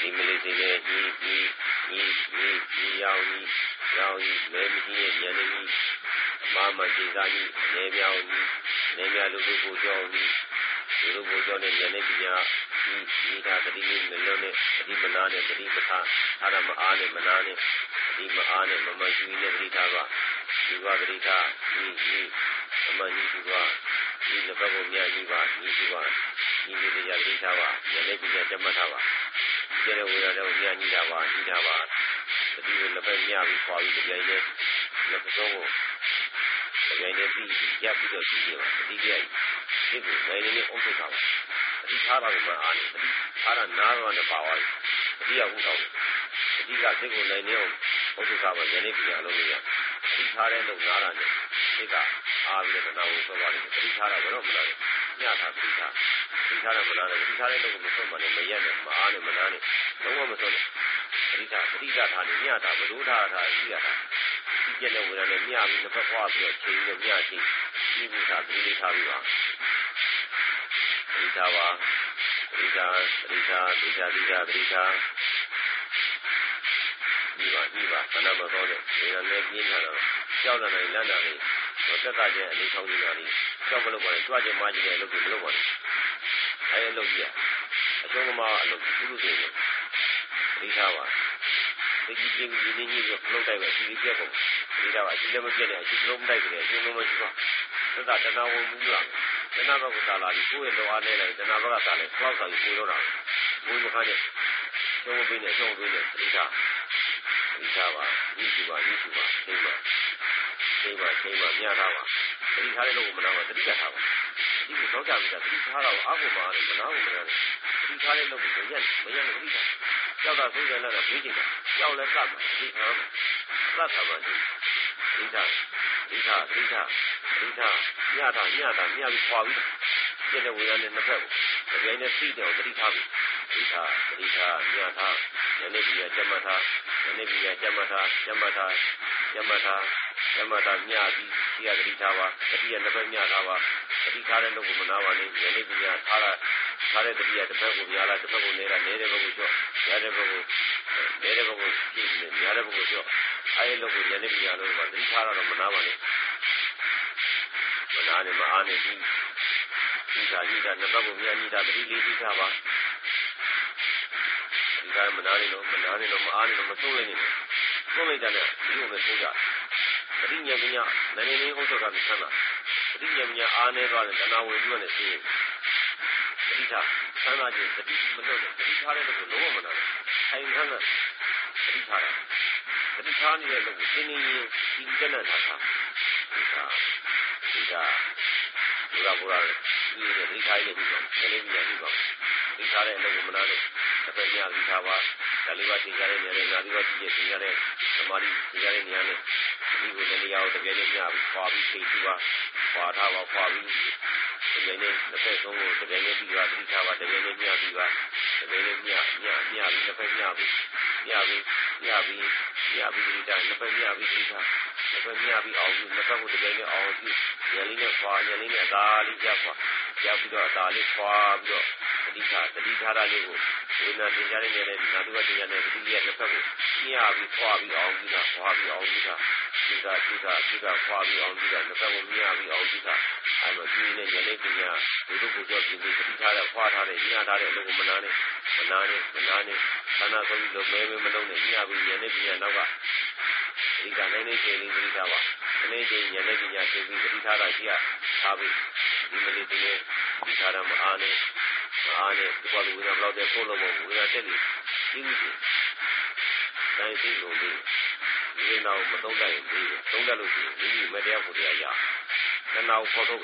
ဒီမလေးစီနဲ့ဒီဒီဒီဒီဒီရောက်ဒီရောက်ဒီမဲမကြီးရဲ့ဉာဏ်ကြီးအမမจิตာကြီးနေမြောင်ကြီးနေမြလူစုကိုကြောင်းကြီး ဒီလိုကိုကြောင်းတဲ့ဉာဏ်နဲ့ပညာဒီဒီသာတတိလေးမလွတ်နဲ့တတိမနာနဲ့တတိပဋ္ဌာအာရမအားနဲ့မနာနဲ့တတိမအားနဲ့မမရှိနဲ့တတိထားပါဒီကတတိထားဒီဒီအမှန်ကြီးဒီကဒီလက်ဘကိုမြတ်ကြီးပါဒီဒီပါဒီဒီတရားတတိထားပါဉာဏ်နဲ့ပညာကျမှတ်ထားပါကျတဲ့ဝေဒနာကိုမြတ်ကြီးတာပါကြီးတာပါတတိကိုလက်ဘမြပြီးခွာပြီးကြိုင်နဲ့လက်ပစုံကို တပြိုင်နဲ့ပြီးရပ်ပြီးတော့ပြီးနေပါတတိယဒီကိုနိုင်နေအုပ်ချုပ်တာပါတတိထားတာကမှအားနေတတိထားတာနားတော့နဲ့ပါသွားပြီတတိယဥဆောင်တတိကစိတ်ကိုနိုင်နေအောင်အုပ်ချုပ်တာပါဉာဏ်နဲ့ပြအလုံးလေးရတတိထားတဲ့လုံနာတာနဲ့စိတ်ကအားပြီးတော့နာကိုဆွဲသွားတယ်တတိထားတာဘယ်တော့မလားညတာတတိထားတတိထားတာမလားတတိထားတဲ့လုံကိုမဆွဲပါနဲ့မရက်နဲ့မအားနဲ့မနာနဲ့လုံးဝမဆွဲနဲ့တတိထားတတိထားနေညတာဘလို့ထားတာရှိရတာ ဒီကျက်တဲ့ဝေဒနာနဲ့မျှပြီးတစ်ဖက်ခွာပြီးတော့ချိန်ပြီးတော့မျှချိန်ပြီးပြီးသားပြီးလေးထားပြီးပါဒီသာပါဒီသာဒီသာဒီသာဒီသာဒီသာဒီပါဒီပါခဏမတော်တဲ့ဝေဒနာနဲ့ပြင်းထန်တော့ကြောက်လာနိုင်လန့်တာလေးတော့တက်တာချင်းအနေဆောင်နေတာလေးကြောက်မလို့ပါနဲ့ကြွကြင်မကြည့်တဲ့အလုပ်ကိုမလုပ်ပါနဲ့အဲအလုပ်ကြီးအရှုံးသမားအလုပ်ပြုလုပ်နေတယ်ဒီသာပါ ဒီကြီးကြီးကြီးကြီးကြီးကိုလုံးတိုက်ပဲဒီပြက်ကုန်ဒီတော့အကြီးလည်းမပြက်နဲ့အကြီးလုံးတိုက်ကြတယ်အကြီးလုံးမရှိပါသက်သာတဏှာဝင်မှုလားတဏှာဘက်ကသာလာပြီးကိုယ့်ရဲ့လောအားနဲ့လည်းတဏှာဘက်ကသာလည်းသွားဆောင်ပြီးကိုတော့တာဘုံမခါနဲ့သုံးပေးနဲ့သုံးပေးနဲ့ဒီသာဒီသာပါဒီရှိပါဒီရှိပါဒီပါဒီပါဒီပါညတာပါဒီထားတဲ့လို့မနာပါတတိယထားပါ ဒီကိုတော့ကြပြီတတိထားတော့အာဟုပါနဲ့မနာဘူးမနာနဲ့ဒီထားတဲ့လို့ကိုမရက်မရက်နဲ့ဒီသာကြောက်တာဆိုးကြလာတာပြေးကြတယ်ကြောက်လဲကပ်မှာဒီထားမှာသတ်ထားမှာဒီဒီသာဒီသာဒီသာဒီသာညတာညတာညပြီးခွာပြီးပြည့်တဲ့ဝေဒနာနဲ့နှစ်ဖက်ကိုကြိုင်နဲ့သိတယ်တတိထားပြီးဒီသာဒီသာညတာယနေ့ဒီရကျမတာယနေ့ဒီရကျမတာကျမတာကျမတာကျမတာညပြီးဒီရ တတိထားပါတတိယနှစ်ဖက်ညထားပါတတိထားတဲ့လို့ကိုမနာပါနဲ့ယနေ့ဒီရထားတာထားတဲ့တတိယတစ်ဖက်ကိုများလားတစ်ဖက်ကိုနေတာနေတဲ့ဘက်ကိုကြော့ရတဲ့ဘက်ကိုနေတဲ့ဘက်ကိုကြည့်နေရတဲ့ဘက်ကိုကြော့အဲဒီလို့ကိုယနေ့ဒီရလို့ပါတတိထားတော့မနာပါနဲ့မနာနဲ့မအားနဲ့ဒီဒီသာဤတာနှစ်ဘက်ကိုများနေတာတတိလေးပြီးထားပါဒီကမနာနေလို့မနာနေလို့မအားနေလို့မဆုံးလိုက်နေဘူးဆုံးလိုက်တယ်ဒီလိုပဲဆုံးကြတတိညာမညာနည်းနည်းဟုတ်တော့တာမြင် တာတတိညာမညာအားနေသွားတယ်တဏှာဝင်ပြီးတော့သိရင်တတိထားဆန္ဒချင်းတတိမလို့တတိထားတဲ့လို့လုံးဝမနာဘူးထိုင်ခန်းကတတိထားတာတတိထားနေတဲ့လို့ကိုတင်းတင်းရင်ဒီကနေ့ထားတာဒီကဒီကဘုရားဘုရားဒီလိုဒီထားရည်ဒီကောင်နည်းနည်းပြန်ဒီကောင်ဒီထားတဲ့အလုပ်ကိုမနာလို့တစ်ဖက်များဒီထားပါဒါလေးပါသင်ကြတဲ့နေရာနဲ့နာသီပါကြည့်ရသင်ကြတဲ့သမာဓိသင်ကြတဲ့နေရာနဲ့ ဒီကိုလည်းတရားကိုတကယ်လည်းမျှပြီးခွာပြီးသိကြည့်ပါခွာထားပါခွာပြီး တကယ်လည်းတစ်ဖက်ဆုံးကိုတကယ်လည်းပြီးပါသတိထားပါတကယ်လည်းမျှပြီးပါတကယ်လည်းမျှမျှမျှပြီးတစ်ဖက်မျှပြီးမျှပြီးမျှပြီးမျှပြီးဒီတိုင်းတစ်ဖက်မျှပြီးဒီတိုင်းတစ်ဖက်မျှပြီးအောင်ပြီးတစ်ဖက်ကိုတကယ်လည်းအောင်ပြီးညလေးနဲ့ခွာညလေးနဲ့အသာလေးကြခွာကြပြီးတော့အသာလေးခွာပြီးတော့တတိထားတတိထားတာလေးကိုဝိညာဉ်သင်ကြားတဲ့နေရာနဲ့နာတုဝတင်ကြားတဲ့တတိယတစ်ဖက်ကိုညှာပြီးခွာပြီးအောင်ပြီးတာခွာပြီးအောင်ပြီးတာဒီကဒီကဒီကခွာပြီးအောင်ပြီးတာတစ်ဖက်ကိုညှာပြီးအောင်ပြီးတာအဲလိုဒီနေ့ညလေးပညာဒီလိုကိုကြောဒီလိုတတိထားတဲ့ခွာထားတဲ့ညှာထားတဲ့အလုပ်ကိုမနာနဲ့မနာနဲ့မနာနဲ့ခန္ဓာကိုယ်ကြီးလိုမဲမဲမလုံးနဲ့ညှာပြီးညနေပညာနောက်ကဒီကနိုင်နေချိန်လေးသတိထားပါအနေချင်းညနေပညာသိပြီးသတိထားတာရှိရထားပြီးဒီမလေးတင်းဒီထားတာမအားနဲ့အားနဲ့ဒီပေါ်လူဝင်တော့တဲ့ကိုလုံးမဝင်ရတဲ့လူကြီးကြီးတိုင်းသိလို့ဒီဒီနောက်မသုံးတတ်ရင်ဒီသုံးတတ်လို့ရှိရင်ဒီမတရားကိုတရားရနနောက်ခေါ်တော့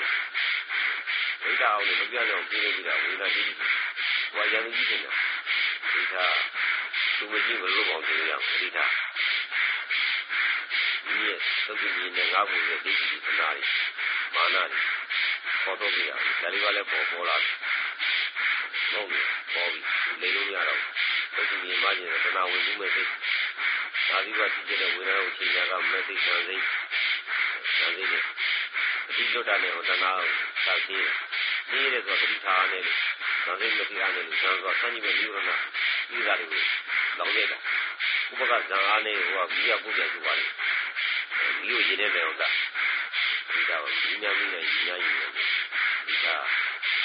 ဝိဒါအောင်လို့မပြောင်းတော့ပြင်းနေတာဝိဒါကြီးဝါရံကြီးတင်တယ်ဒီသာသူမကြည့်ဘလို့ပေါ့ဒီရဒီသာဒီရဲ့သုတ်ကြီးနဲ့ငါ့ကိုရဲ့ဒိဋ္ဌိသနာရီမာနရီခေါ်တော့ပြရတယ်ဒါလေးကလည်းပေါ်ပေါ်လာတယ်ဟုတ်ပြီပေါ်ပြီလေလို့မရတော့ဘူးသုတ်ကြီးမှကျင်တနာဝင်မှုမဲ့စိတ်သာသီကကြည့်တဲ့ဝေဒနာကိုချိန်ရကမဲ့စိတ်ဆံစိတ်ဆံစိတ် နဲ့အတိလွတ်တာနဲ့ဟောတနာကိုသာသိတယ်နေရဲဆိုတော့ပဋိဌာနဲ့လို့ဆံစိတ်မတိအားနဲ့လို့ဆံဆိုဆန်းကြီးပဲနိရောဓဤသာတွေကိုလောင်နေတာဥပကဇံအားနဲ့ဟိုကမိရပုဒ်ပြန်ဆိုပါလေဒီကိုရင်းနေတဲ့ဥစ္စာဒီတော့ဒီညာမိနဲ့ညာယူနေတယ်ဒီက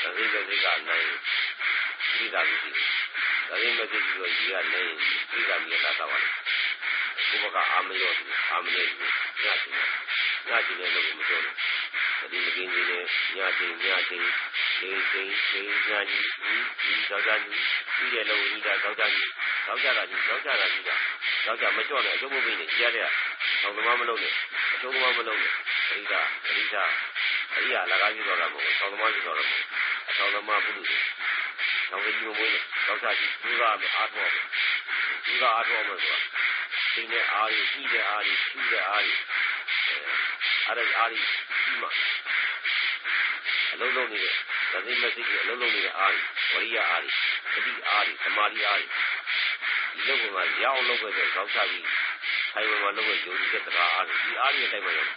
သတိကစိတ်ကနိုင်ဒီသာပြီးဒါရင်မသိဘူးဆိုကြီးကနေဒီသာပြီးလာတာပါလေဘုဘကအာမရောအာမနေညချင်းညချင်းလည်းလို့မပြောဘူး တတိမကင်းကြီးနဲ့ညချင်းညချင်းဒီချင်းချင်းညကြီးဒီသောတာကြီးပြီးတဲ့လို့ဤတာသောတာကြီးသောကြတာကြီးသောကြတာကြီးကသောကြမကြော့နဲ့အကျုံးမပေးနဲ့ကြားတဲ့ဆောင်းသမားမလုံးနဲ့အကျုံးသမားမလုံးနဲ့တတိကသတိထားအရိယာလကားကြီးတော်တာမဟုတ်ဆောင်းသမားကြီးတော်တာမဟုတ်အဆောင်းသမားပုလူဆောင်းကြီးမမွေးနဲ့တောက်ချကြီးကျူးသားမယ်အားထုတ်မယ်ကျူးသားအားထုတ်မယ်ဆိုတာစိတ်နဲ့အားကြီးကြီးတဲ့အားကြီးကျူးတဲ့အားကြီး အဲ့ဒါအားကြီးကြီးမှအလုံးလုံးနေတဲ့သတိမစိတ်ကအလုံးလုံးနေတဲ့အားကြီးဝရိယအားကြီးသတိအားကြီးသမာဓိအားကြီးဒီလိုကမှရအောင်လုပ်ခဲ့တဲ့တောက်ချကြီးထိုင်ဝမ်မှာလုပ်ခဲ့ကြိုးတဲ့တရားအားကြီးဒီအားကြီးတိုင်းမှာရော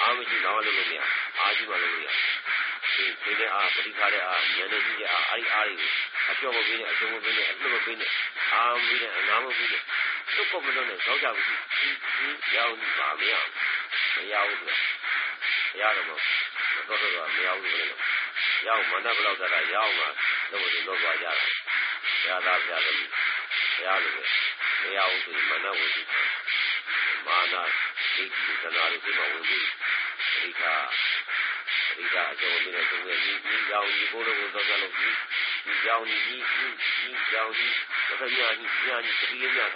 အားမရှိတော့လို့မရအားကြီးမှလုပ်လို့ရဒီဒီတဲ့အားပရိခါတဲ့အားဉာဏ်နဲ့ကြီးတဲ့အားအဲ့ဒီအားတွေကိုအပြော့မပေးနဲ့အကျုံးမပေးနဲ့အလှမပေးနဲ့အားမပေးနဲ့အနာမပေးနဲ့သူ့ကိုမလို့နဲ့ကြောက်ကြဘူးဒီဒီရောင်းပါမရ မရဘူးကွာရတော့မတော့တော့မရဘူးလေရောင်းမနဘလောက်သာရောင်းမှာတော့ဒီတော့သွားကြတာရတာပြတယ်ရလို့ပဲမရဘူးဆိုရင်မနဝိသီမာနာဒီဒီသနာတွေဒီမှာဝင်ပြီးဒီကဒီကအကျုံးနေတဲ့သူရဲ့ဒီဒီရောင်ဒီကိုလိုကိုတော့ကြလို့ဒီဒီရောင်ဒီဒီဒီရောင်ဒီတော့ညာဒီညာဒီတတိယညတာ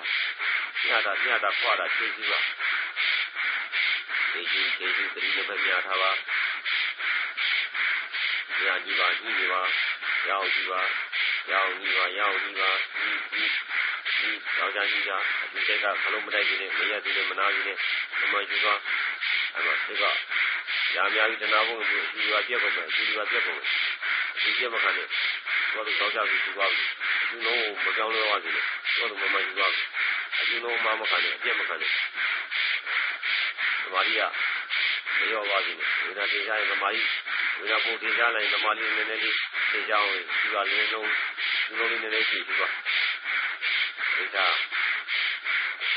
ညတာညတာခွာတာသိကြ ည့်ပါဒီဒီဒီဒီတတိယပဲညထားပါညကြီးပါကြီးနေပါရောင်ကြီးပါရောင်ကြီးပါရောင်ကြီးပါဒီဒီဒီယောက်ျားကြီးကဒီတိုက်ကခလုံးမတိုက်ကြီးနဲ့မရသေးနဲ့မနာကြီးနဲ့မမကြီးကအဲ့မှာဒီကညာများကြီးတနာဖို့ဒီဒီကပြက်ကုန်မယ်ဒီဒီကပြက်ကုန်မယ်ဒီပြက်မခံနဲ့ဘာလို့ယောက်ျားကြီးသူသွားပြီဒီလုံးကိုမကြောင်းလို့ရသေးတယ်ဘာလို့မမကြီးသွားပြီအဒီလုံးမမခံနဲ့အပြက်မခံနဲ့သ မာဓိကမရောပါဘူးဝိညာဉ်တင်ကြရင်သမာဓိဝိညာဉ်ပို့တင်ကြလိုက်သမာဓိနည်းနည်းလေးတင်ကြအောင်ဒီကလေးလုံးဒီလုံးလေးနည်းနည်းကြည့်ဒီကဒါ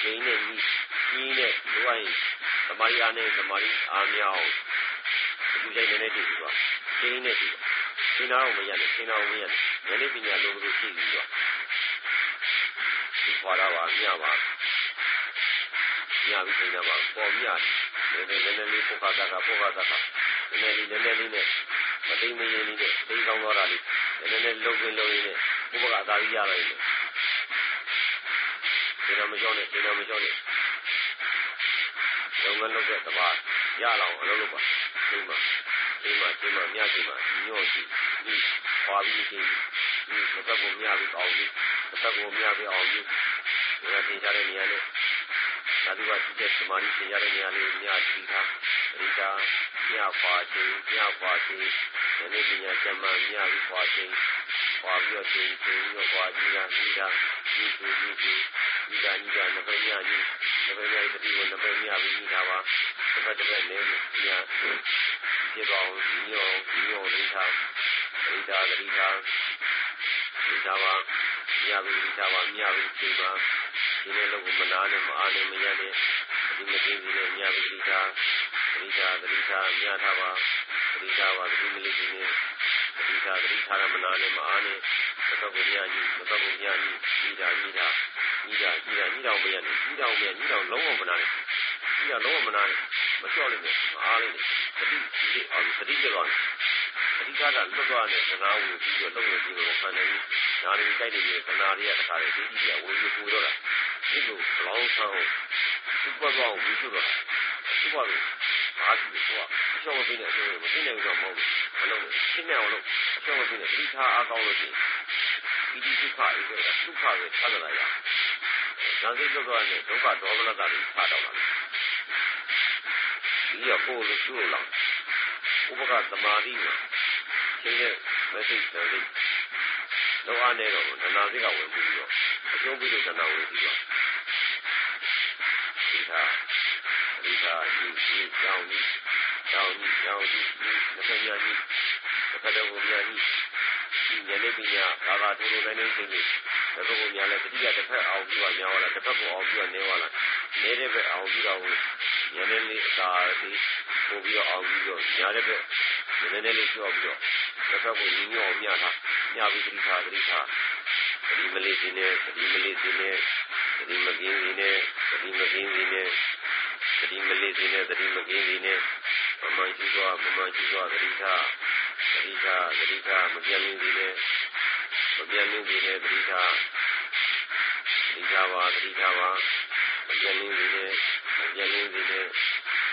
ရင်းနဲ့ကြီးကြီးနဲ့ဘဝရင်သမာရိယာနဲ့သမာရိအားမြောက်ဒီကြိုင်နေနေတည်ပြီးတော့ရင်းနဲ့တည်ရှင်းအောင်မရနဲ့ရှင်းအောင်မရနဲ့ဉာဏ်ပညာလုံးလို့ရှိပြီးတော့ဒီခေါ်တာပါမြပါ ညပြီးချိန်မှာပေါ်မြတယ်နည်းနည်းနည်းလေးပုခါတာကပုခါတာကနည်းနည်းလေးနည်းနည်းလေးနဲ့မသိမရင်လေးနဲ့သိကောင်းသွားတာလေးနည်းနည်းလုံးကင်းလုံးလေးနဲ့ဘုဘကအသာကြီးရလိုက်တယ်ဒီလိုမကြောနဲ့ဒီလိုမကြောနဲ့လုပ်ငန်းလုပ်တဲ့တပါးရအောင်အလုပ်လုပ်ပါဒီမှာဒီမှာဒီမှာမြတ်ဒီမှာညော့ကြည့်ဒီခွာပြီးဒီဒီတစ်သက်ကိုမြပြီးအောင်ကြည့်တစ်သက်ကိုမြပြီးအောင်ကြည့်ဒီကသင်ကြားတဲ့နေရာနဲ့ သာဓုကရှိတဲ့သမာဓိသင်ကြားတဲ့နေရာလေးမြကြည့်ထားပရိဒါမြခွာခြင်းမြခွာခြင်းဒီနေ့ပညာကျမ်းမှမြပြီးခွာခြင်းခွာပြီးတော့ခြင်းခြင်းပြီးတော့ခွာခြင်းကပြီးတာဒီဒီဒီဒီဒီကညီကနဘညညီနဘညတတိကိုနဘညပြီးညီတာပါတစ်ဖက်တစ်ဖက်နေညာပြေပေါင်းညောညောလေးထားပရိဒါဂရိဒါဒီတာပါ ညပြီးဒီတာပါညပြီးချိန်ပါဒီနေ့လို့မနာနဲ့မအားနဲ့မရနဲ့ဒီမသိဘူးနဲ့ညပြီးဒီတာဂရိဒါဂရိဒါညထားပါဂရိဒါပါဒီမလေးဒီနေ့ဂရိဒါဂရိဒါမနာနဲ့မအားနဲ့သတ်ကိုညကြီးသတ်ကိုညကြီးဒီတာဒီတာကြီးတာကြီးတာကြီးတောင်မရနဲ့ကြီးတောင်မရကြီးတောင်လုံးဝမနာနဲ့ကြီးတာလုံးဝမနာနဲ့မလျှော့လိမ့်မယ်မအားလိမ့်မယ်တတိဒီအောင်တတိကြောင်း တတိကားကလွတ်သွားတဲ့သနာဝူပြီးတော့လုံးဝပြီးတော့ခံနေပြီညာနေကြိုက်နေတဲ့သနာတွေကတခါလေဒီကြီးကဝေယူပူတော့တာဒီလိုဘလောင်းဆောင်သူ့ဘက်ကောင်ဝီးတော့တာသူ့ဘက်အားကြီးတော့အရှောင်းမပြင်းတဲ့အကျိုးမပြင်းနိုင်ဘူးတော့မဟုတ်ဘူးမလုပ်ဘူးရှင်းနေအောင်လုပ်အရှောင်းမပြင်းတဲ့တိထားအားကောင်းလို့ရှိရင်ဒီဒီဒုက္ခဧကဒုက္ခပဲသတ်လာရဇာတိဒုက္ခနဲ့ဒုက္ခဒေါမနတာတွေထားတော့တာဒီရပို့လို့ကျိုးလောက် ဥပကသမာဓိနဲ့ရှင်းတဲ့ message တွေလောအားနေတော့ဒနာစိကဝင်ပြီးတော့အကျုံးပြီးတော့ဒနာဝင်ပြီးတော့ဒီသာဒီသာဒီဒီကြောင်းကြီးကြောင်းကြီးကြောင်းကြီးဒီတစ်ခါညာကြီးတစ်ခါတော့ညာကြီးဒီညနေပညာဘာသာထိုးထိုးနေနေချင်းကြီးတစ်ခါကညာလဲတတိယတစ်ဖက်အောင်ပြီးတော့ညာလာတစ်ဖက်ကိုအောင်ပြီးတော့နေလာနေတဲ့ဘက်အောင်ပြီးတော့ ညနေလေးအသာဒီပို့ပြီးတော့အောင်ပြီးတော့ညာတဲ့ဘက်နည်းနည်းလေးပြောပြီးတော့တစ်ဖက်ကိုညီညွတ်အောင်မြတာညပြီးတိထားတိထားဒီမလေးစင်းနဲ့ဒီမလေးစင်းနဲ့ဒီမကင်းစင်းနဲ့ဒီမကင်းစင်းနဲ့ဒီမလေးစင်းနဲ့ဒီမကင်းစင်းနဲ့မမကြီးစွာမမကြီးစွာတိထားတိထားတိထားမပြတ်လင်းစင်းနဲ့မပြတ်လင်းစင်းနဲ့တိထားတိထားပါတိထားပါမပြတ်လင်းစင်းနဲ့ မပြတ်လင်းစင်းနဲ့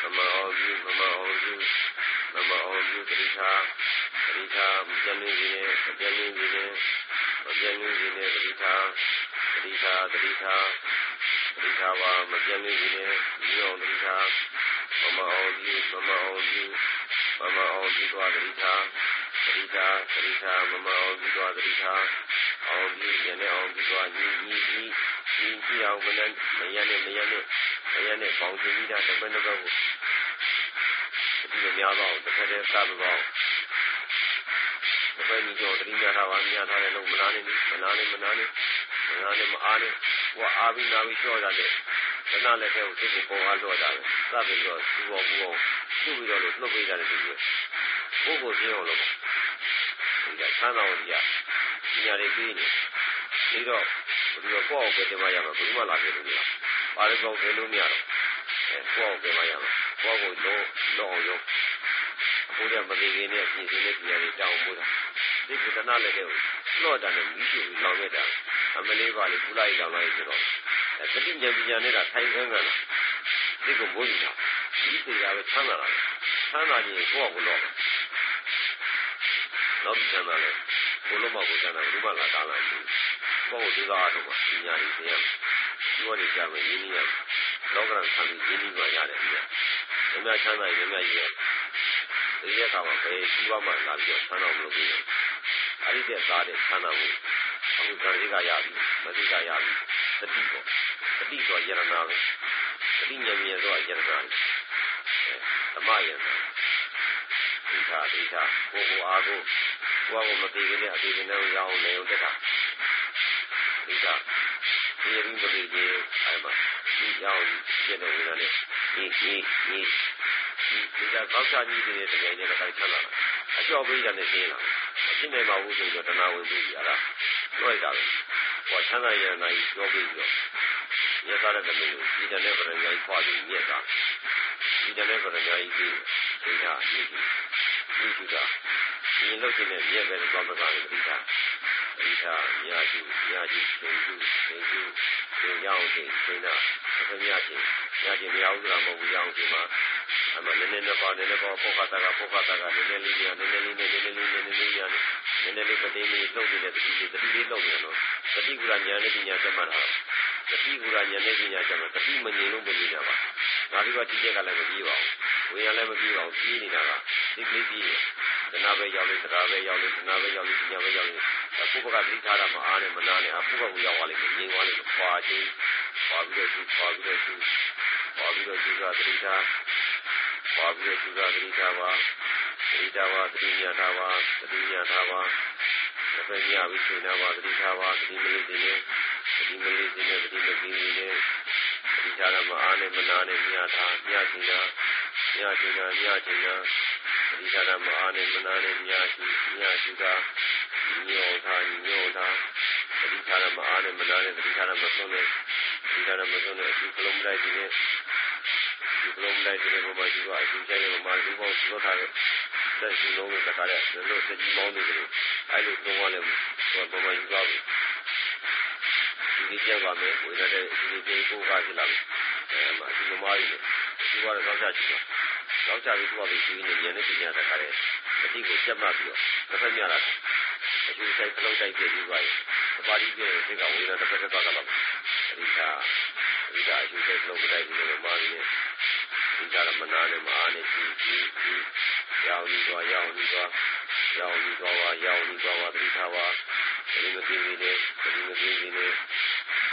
မမအောင်ပြုမမအောင်ပြုမမအောင်ပြုတတိထာတတိထာမပြင်းနေခြင်းနဲ့မပြင်းနေခြင်းနဲ့မပြင်းနေခြင်းနဲ့တတိထာတတိထာတတိထာတတိထာပါမပြင်းနေခြင်းနဲ့ဒီအောင်တတိထာမမအောင်ပြုမမအောင်ပြုမမအောင်ပြုသွားတတိထာတတိထာတတိထာမမအောင်ပြုသွားတတိထာ အောင်ပြုရနေအောင်ပြုသွားညီညီညီညီကြည့်အောင်မနဲ့မရနဲ့မရနဲ့မရနဲ့ပေါင်းချင်ပြီးတာတစ်ပတ်တစ်ပတ်ကိုဒီလိုများတော့တစ်ခါတည်းစပ်တော့တစ်ပတ်ကြီးတော့တတိယထားပါမြတ်ထားတယ်လို့မနာနေမနာနေမနာနေမနာနေမအားနေဟိုအားပြီးနာပြီးလျှော့ကြတယ်ခဏလည်းတဲ့ကိုစိတ်ကိုပေါ်အားလျှော့ကြတယ်စပ်ပြီးတော့သူ့ဘောဘူးအောင်သူ့ပြီးတော့လို့နှုတ်ပေးကြတယ်ဒီလိုပုဂ္ဂိုလ်ချင်းအောင်လို့ဒီကဆန်းတော်ကြီးက ပညာတွေပြီးနေပြီးတော့ဒီတော့ကိုယ့်အောင်ပဲတင်မရမှာဘယ်သူမှလာပြလို့မရပါရကောင်းပဲလို့မရတော့အဲကိုယ့်အောင်ပဲမရမှာကိုယ့်ကိုလုံးလုံးအောင်လုံးအခုကမသေးခင်နဲ့ပြည်စင်းတဲ့ပညာတွေတောင်းပို့တာဒီကတနာလည်းတဲ့လော့တာနဲ့မိရှိပြီးလောင်းခဲ့တာအမလေးပါလေကုလိုက်လောင်းလိုက်ဆိုတော့အဲတတိဉာဏ်ပညာနဲ့ကထိုင်ခန်းကလားဒီကိုမိုးနေတာဒီတရားပဲဆန်းလာတာဆန်းလာခြင်းကိုယ့်ကိုလော့နောက်ပြီးဆန်းလာတယ် ကိုလုံးမကိုဆန်းလာဘူးမှလာတာလားကိုယ့်ကိုဒီကားတော့ပညာတွေသိရမယ်ဒီဘောတွေကြားမယ်ရင်းနှီးရမယ်လောကရန်ဆံပြီးရင်းနှီးမှရတယ်ဒီကမြတ်ချမ်းသာရင်မြတ်ကြီးဒီရက်ခါမှာဘယ်ရှိပါမှလာပြီးတော့ဆန်းတော်မလို့ပြီးတယ်အဲ့ဒီတဲ့သားတဲ့ဆန်းတော်ကိုအခုဇာတိကရပြီမတိကရပြီတတိပေါ့တတိဆိုရတနာပဲတတိဉာဏ်ဉာဏ်ဆိုရတနာဓမ္မယနာဒိဋ္ဌာဒိဋ္ဌာကိုကိုအားကို ကိုကမသိကြတဲ့အသေးနဲ့ရအောင်နေုံတက်တာဒိဋ္ဌာဒီရင်ပရိကျေအဲ့မှာဒီကြောင့်ဖြစ်နေဝင်တယ်ဒီဒီဒီဒီကကောက်ချကြီးတွေတကယ်နဲ့တိုင်းထလာတာအကျော်ပေးတာနဲ့ရှင်းလာအရှင်းနေပါဘူးဆိုတော့တဏှာဝင်ပြီးအဲ့ဒါပြောလိုက်တာပဲဟောချမ်းသာရနာကြီးပြောပြီးတော့ရသတဲ့တမီးကိုဒီတဲ့နဲ့ပ ရညာကြီးခွာပြီးမြက်တာဒီတဲ့နဲ့ပရညာကြီးပြီးဒီကဒီဒီဒီကဒီလောက်ချင်းနဲ့မြက်ပဲတော့မသားဘူးဒီကဒီကမြာကြီးမြာကြီးသင်ကျူသင်ကျူသင်ရောက်သင်သင်တာအမြတ်ချင်းမြာချင်းမရဘူးဆိုတာမဟုတ်ဘူးရအောင်ဒီမှာအမနည်းနည်းနဲ့ပါနည်းနည်းပါပုခတာကပုခတာကနည်းနည်းလေးများနည်းနည်းလေးနည်းနည်းလေးနည်းနည်းလေးများနည်းနည်းလေးမသိလေးလှုပ်နေတဲ့တတိလေးတတိလေးလှုပ်နေတော့တတိကုရညာနဲ့ပညာစမှတ်တာတတိကုရညာနဲ့ပညာစမှတ်တတိမငြိမ်လို့မငြိမ်တာပါဒါပြီးတော့ဒီချက်ကလည်းမပြီးပါဘူးဝိညာဉ်လည်းမပြီးပါဘူးပြီးနေတာကဒီကလေးကြီး ဒနာပဲရောက်လို့ဒနာပဲရောက်လို့ဒနာပဲရောက်လို့ပညာပဲရောက်လို့ပုပ္ပကတိထားတာမအားနဲ့မနာနဲ့အပုပ္ပကရောက်သွားလိမ့်မယ်ငြိမ်သွားလိမ့်မယ်ခွာချင်းခွာပြီးတော့ခွာပြီးတော့ခွာပြီးတော့ဒီကတိထားပွားပြီးတော့သူကသတိထားပါသတိထားပါသတိညာထားပါသတိညာထားပါတစ်ဖက်ညပြီးချိန်ထားပါသတိထားပါသတိမလေးစင်းနဲ့သတိမလေးစင်းနဲ့သတိမကင်းစင်းနဲ့သတိထားရမအားနဲ့မနာနဲ့ညထားညချိန်တာညချိန်တာညချိန်တာသ တိထားရမအားနဲ့မနာနဲ့ညရှိညရှိတာညောထားညောထားသတိထားရမအားနဲ့မနာနဲ့သတိထားရမဆုံးနဲ့သတိထားရမဆုံးနဲ့အကျိုးကလုံးမလိုက်ခြင်းနဲ့ဒီလိုလိုက်တဲ့ဘုရားကြီးကအရှင်ကျရဲ့မှာဒီဘောသောထားတဲ့သက်ရှင်လုံးနဲ့တခါတဲ့လို့စကြီးမောင်းနေတယ်အဲ့လိုသုံးရလဲဘုရားဘုရားကြီးကဒီကြပါမယ်ဝိရတဲ့ဒီဒီကိုကကြလာမယ်အဲမှာဒီလိုမားကြီးဒီကတော့ကောက်ချကြည့်တော့ ကောက်ချပြီးသူ့အပြီးဒီနေ့ညနေပညာတခါတဲ့တတိကိုချက်မှတ်ပြီးတော့တစ်ဖက်မြလာတယ်အကျိုးဆိုင်ခလုံးတိုက်ပြပြီးပါရဲ့ပါဠိပြည့်တဲ့ကဝိရတစ်ဖက်တစ်ဖက်ကလာအရိသာအရိသာအကျိုးဆိုင်ခလုံးတိုက်ပြီးတော့မားကြီးဒီကြရမနာနဲ့မအားနဲ့ဒီဒီဒီရောင်ကြီးသွားရောင်ကြီးသွားရောင်ကြီးသွားပါရောင်ကြီးသွားပါသတိထားပါသတိမကင်းသေးနဲ့သတိမကင်းသေးနဲ့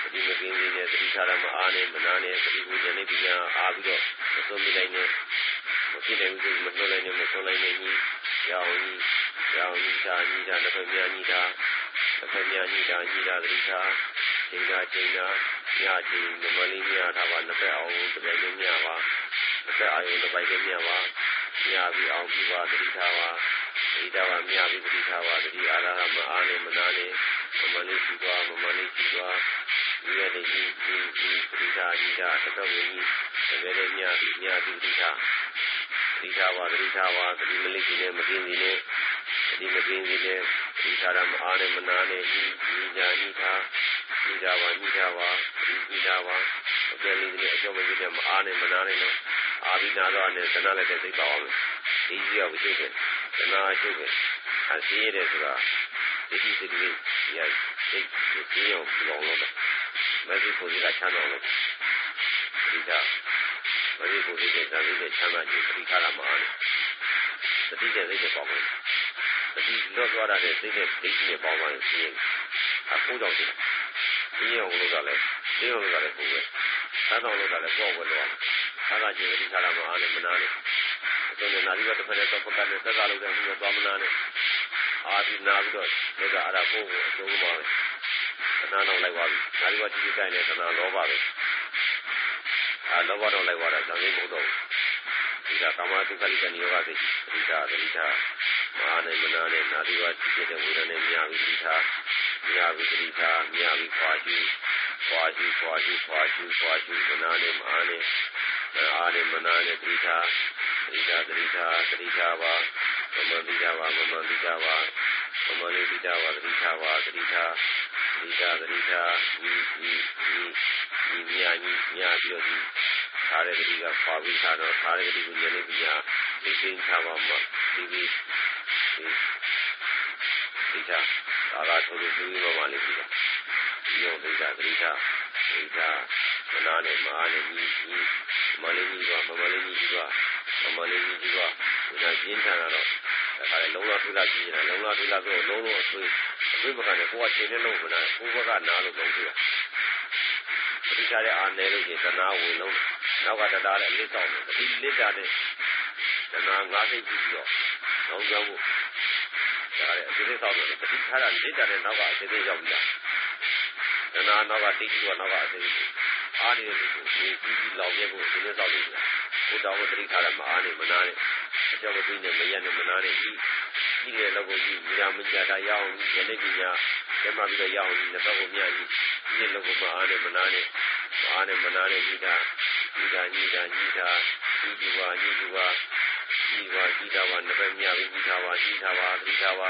သတိမကင်းသေးနဲ့သတိထားရမအားနဲ့မနာနဲ့သတိကိုဉာဏ်နဲ့ပညာအားပြီးတော့မဆုံးမိလိုက်နဲ့ မဖြစ်နိုင်ဘူးမနှုတ်လိုက်နဲ့မဆုံးလိုက်နဲ့ညီရောင်ကြီးရောင်ကြီးသာညီသာတစ်ဖက်များညီသာတစ်ဖက်များညီသာညီသာသတိထားချိန်သာချိန်သာညချိန်မမလေးများထားပါနှစ်ဖက်အောင်တစ်ပြိုင်တည်းများပါအသက်အာရုံတစ်ပိုက်တည်းမြတ်ပါမြာပြီးအောင်ပြပါသတိထားပါသတိထားပါမြာပြီးသတိထားပါသတိအားရမအားနဲ့မနာနဲ့မမလေးရှိသွားမမလေးရှိသွားဒီရတဲ့ဒီဒီဒီသတိထားဤတာတတော်ဝင်ကြီးတကယ်လည်းမြာပြီးမြာပြီးသတိထား သတိထားပါသတိထားပါသတိမလေးရှိနဲ့မကင်းစီနဲ့သတိမကင်းစီနဲ့သတိထားရမအားနဲ့မနာနဲ့ဤဤညာဤထားဤတာပါဤတာပါဤဤတာပါအကယ်လေးဒီအကျော်မကြီးတဲ့မအားနဲ့မနာနဲ့နော်အာဘိနာတော့နဲ့သနာလည်းတဲ့သိပါအောင်ဒီကြီးကဝိသုပဲသနာကျုပ်ပဲအစီရတဲ့ဆိုတာဒီဒီဒီဒီရစိတ်ကြည့်အောင်ပြောင်းလို့မသိကိုကြီးကချမ်းတော်လို့ဒီက မသိကိုကြီးကသာပြီးချမ်းသာခြင်းပရိခါရမှာအားတတိတဲ့စိတ်တွေပေါင်းမယ်တတိလွတ်သွားတဲ့စိတ်တဲ့ဒိဋ္ဌိနဲ့ပေါင်းသွားရင်ရှင်းအခုတော့ဒီရှင်းအောင်လို့ကလည်းရှင်းအောင်လို့ကလည်းကိုယ်ပဲသတ်တော်လို့ကလည်းကိုယ်ဝယ်လို့သာသာခြင်းပရိခါရမှာအားနဲ့မနာနဲ့အကျဉ်းနာပြီးတော့တစ်ဖက်နဲ့တစ်ဖက်နဲ့သက်သာလို့တဲ့မှုသွားမနာနဲ့အာဒီနာပြီးတော့ဒါကအဲ့ဒါကိုယ်ကိုအကျိုးပါပဲသနာတော့လိုက်ပါပြီနာပြီးတော့ဒီဒီတိုင်းနဲ့သနာလောပါပဲ အာလောဘတော့လိုက်ပါတာဇာတိမဟုတ်တော့ဘူးဒီကကာမတုခလိကနိယောဂသိတိတာတိတာမဟာနဲ့မနာနဲ့နာတိဝတိဖြစ်တဲ့ဝေဒနာမြာပြီးတိတာမြာပြီးတိတာမြာပြီးခွာကြည့်ခွာကြည့်ခွာကြည့်ခွာကြည့်ခွာကြည့်မနာနဲ့မဟာနဲ့အာနဲ့မနာနဲ့တိတာတိတာတိတာတိတာပါမမတိတာပါမမတိတာပါမမလေးတိတာပါတိတာပါတိ တာတိတာတိတာဒီဒီဒီဒီမြာကြီးမြာပြီးတော့ဒီထားတဲ့ကလေးကခွာပြီးထားတော့ထားတဲ့ကလေးကိုညနေပြာသိသိထားပါမှဒီဒီဒီဒီချာဒါကထိုးလို့ပြီးတော့မှလေးပြီးတာဒီရောဒိဋ္ဌသတိထားဒိဋ္ဌမနာနဲ့မအားနဲ့ညီညီမလေးကြီးကမမလေးကြီးက မမလေးကြီးကဒီကကျင်းထန်တော့ဒါကလည်းလုံးဝထွေးလာကြည့်နေတာလုံးဝထွေးလာဆိုလုံးလုံးအဆွေးအဆွေးဘက်ကလည်းကိုယ်ကချိန်နေလို့မနာကိုယ်ဘက်ကနားလို့လုံးထွေးတာဒီချာတဲ့အာနယ်လို့ရှင်သနာဝင်လုံးနောက်ကတရားလည်းလစ်တော့တယ်ဒီလစ်တာနဲ့သနာငါးစိတ်ကြည့်ပြီးတော့နောင်ကြောင်းဖို့ဒါလည်းအစစ်စစ်တော့တယ်ဒီချာတာလစ်တာနဲ့နောက်ကအစစ်စစ်ရောက်ပြီးတာသနာနောက်ကတိတ်ပြီးတော့နောက်ကအစစ်စစ်အားနေတဲ့ကိုဒီကြီးလောင်ရဲ့ကိုအစစ်စစ် တော့တယ်ဘုတော်ကတိထားတယ်မအားနေမနာနဲ့အကြောင်းမသိနဲ့မရက်နဲ့မနာနဲ့ဒီကြီးတဲ့လောက်ကိုကြီးမြာမကြတာရအောင်ဒီနေ့ပညာကျမပြီးတော့ရအောင်ဒီတော့ကိုမြာကြီးဒီလောက်ကိုမအားနဲ့မနာနဲ့မအားနဲ့မနာနဲ့ကြီးတာကြီးတာကြီးတာကြီးတာကြီးကြွားကြီးကြွားကြီးပါကြီးတာပါနဘက်မြပြီးကြီးတာပါကြီးတာပါကြီးတာပါ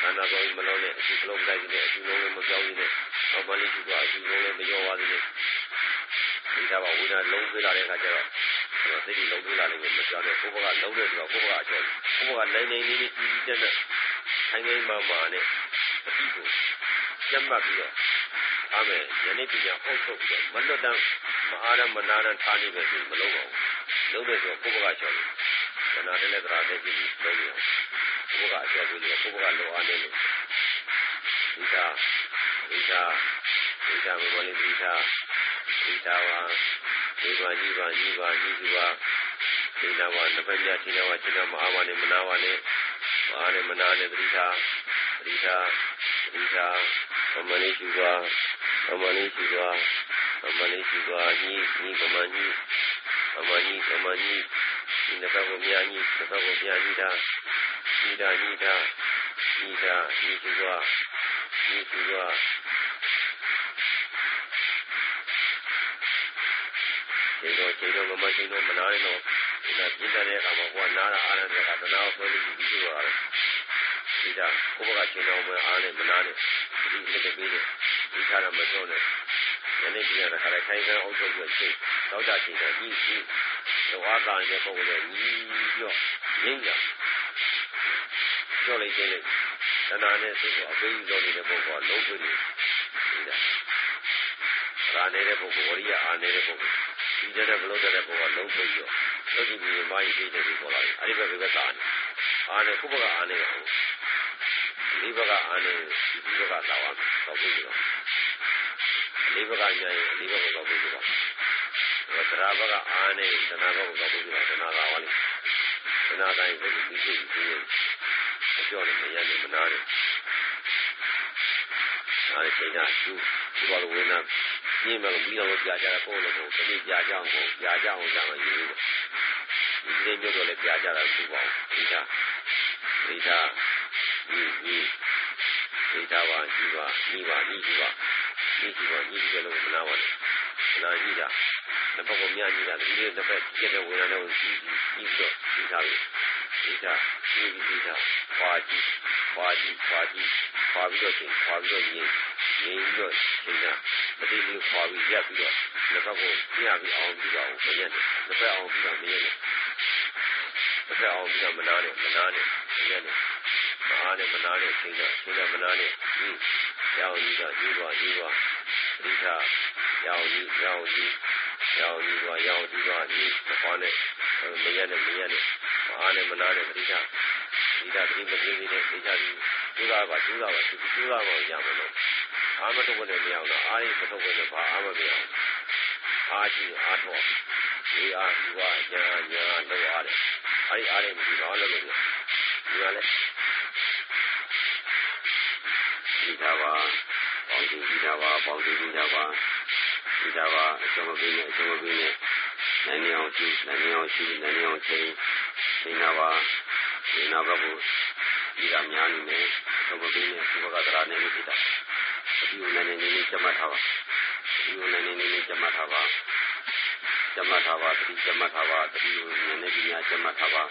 ခန္ဓာကိုယ်မလုံးနဲ့အရှိကလုံးလိုက်နေတဲ့အရှိလုံးလည်းမပြောင်းနေနဲ့ဘာမှလည်းကြည့်ပါအရှိလုံးလည်းမရောပါသေးနဲ့ဒီတာပါဝိညာဉ်လုံးသွေးလာတဲ့အခါကျတော့ တော့သိပြီးလုံးသွေးလာနေမှာမကြောက်နဲ့ကိုယ့်ဘက်ကလုံးတယ်ဆိုတော့ကိုယ့်ဘကအကျော်ကိုယ့်ဘကနိုင်နိုင်လေးလေးကြီးကြီးတက်တက်ခိုင်ခိုင်မာမာနဲ့အတိကိုကျက်မှတ်ပြီးတော့အားမယ်ယနေ့ပညာအုပ်ချုပ်ပြီးတော့မလွတ်တမ်းမအားရမနာရထားနေပဲဆိုမလုံးပါဘူးလုံးတယ်ဆိုတော့ကိုယ့်ဘကကျော်တယ်ခဏတည်းနဲ့တရားသိပြီးလုံးနေအောင်ကိုယ့်ဘကအကျော်ပြီးတော့ကိုယ့်ဘကလောအားနေလို့ဒီသာဒီသာဒီသာမမလေးဒီသာဒီသာဝါ ဒီပါကြီးပါကြီးပါကြီးကြီးပါဒီနာဝနဖက်မြတ်ဒီနာဝဒီနာမအားပါနဲ့မနာပါနဲ့မအားနဲ့မနာနဲ့သတိထားသတိထားသတိထားမမလေးရှိပါမမလေးရှိပါမမလေးရှိပါညီညီကမညီမမညီကမညီဒီနကကိုမြာညီနကကိုမြာညီတာညီတာညီတာညီတာညီရှိပါညီရှိပါချိန် တော့ချိန်တော့မမချိန်တော့မနာရင်တော့ဒီကပြင်းတဲ့အခါမှာကိုကနားတာအားနဲ့ကသနာကိုဆွဲလို့ပြီးပြီးတော့ဒီကကိုဘကချိန်တော့မအားနဲ့မနာနဲ့ဒီလက်တပေးတယ်ဒီခါတော့မစွန်းနဲ့ယနေ့ပြည်ရတဲ့ခါတိုင်းခိုင်ခံအုပ်ချုပ်ပြီးချိန်တော့ကြချိန်တော့ညီညီတော့အားသာနေတဲ့ပုံနဲ့ညီပြောရင်းကြပြောလိုက်တဲ့တဏှာနဲ့စိတ်ကိုအပေးလို့နေတဲ့ပုံကလုံးဝနေဒီကရာနေတဲ့ပုံကဝရိယအာနေတဲ့ပုံ ဒီတဲ့ဘလို့တဲ့ပုံကလုံးဝပြီးတော့လောကီကြီးမိုင်းပြီးတယ်ပေါ်လာတယ်အဲ့ဒီဘက်ကကအာနေအာနေခုဘကအာနေဟုတ်ဒီဘက်ကအာနေဒီဘက်ကလာအောင်တော့ပြီးတော့ဒီဘက်ကညာရင်ဒီဘက်ကတော့ပြီးတော့သရဘကအာနေသနာဘက်ကတော့ပြီးတော့သနာလာပါလိမ့်သနာတိုင်းကိုပြီးပြီးပြီးအကျော်နဲ့မရနဲ့မနာနဲ့နားနဲ့ချိန်တာသူဒီဘလိုဝင်လာ ပြင်းမလို့ပြီးတော့ကြာကြတာကိုယ်လည်းကိုတတိကြာကြအောင်ကိုကြာကြအောင်ကြာမှယူလို့ဒီနေ့မျိုးတော့လည်းကြာကြတာသူ့ပေါ့ဒီကဒီကဒီဒီဒီကပါဒီပါဒီပါဒီဒီပါဒီဒီပါဒီဒီလည်းမနာပါနဲ့မနာကြီးတာတစ်ဖက်ကမြကြီးတာဒီနေ့တစ်ဖက်ကျတဲ့ဝင်လာတော့ဒီဒီတော့ဒီက ပဲဒီကဒီဒီကခွာကြည့်ခွာကြည့်ခွာကြည့်ခွာပြီးတော့ချင်းခွာပြီးတော့ညင်ငြိမ်ပြီးတော့ချိန်တာတတိလေးခွာပြီးရက်ပြီးတော့လက်ဘက်ကိုပြပြီးအောင်ပြီးတော့မရက်နဲ့လက်ဘက်အောင်ပြီးတော့မရက်နဲ့လက်ဘက်အောင်ပြီးတော့မနာနဲ့မနာနဲ့မရက်နဲ့မအားနဲ့မနာနဲ့ချိန်တာချိန်တာမနာနဲ့ဒီရောင်ကြီးတော့ယူသွားယူသွားပရိသရောင်ကြီးရောင်ကြီးရောင်ကြီးသွားရောင်ကြီးသွားဒီမခွာနဲ့ မရက်နဲ့မရက်နဲ့မအားနဲ့မနာနဲ့ပရိသဒီတာဒီမကင်းနေတဲ့သိချပြီးကျူးတာပါကျူးတာပါကျူးတာပါရမယ်လို့အာမထုတ်နဲ့မရအောင်တော့အားရမထုတ်နဲ့ဘာအာမမရအောင်အားကြီးအားတော့ဒီအားဒီဝါညာညာတော့ရတယ်အဲ့ဒီအားရမရှိတော့လို့လို့ဒီကလည်းဒီတာပါပေါင်းစုဒီတာပါပေါင်းစုဒီတာပါဒီတာပါအကျုံးမပေးနဲ့အကျုံးမပေးနဲ့ နိုင်နေအောင်ရှိနိုင်နေအောင်ရှိနိုင်နေအောင်ချိန်ချိန်တာပါဒီနောက်ဘက်ကိုဒီကများနေတယ်အကျုံးမပေးနဲ့ဒီဘက်ကသရာနေနေတာဒီလိုနဲ့နေနေကြမှတ်ထားပါဒီလိုနဲ့နေနေကြမှတ်ထားပါကြမှတ်ထားပါတတိကြမှတ်ထားပါတတိကိုနည်းနည်းပြညာကြမှတ်ထားပါ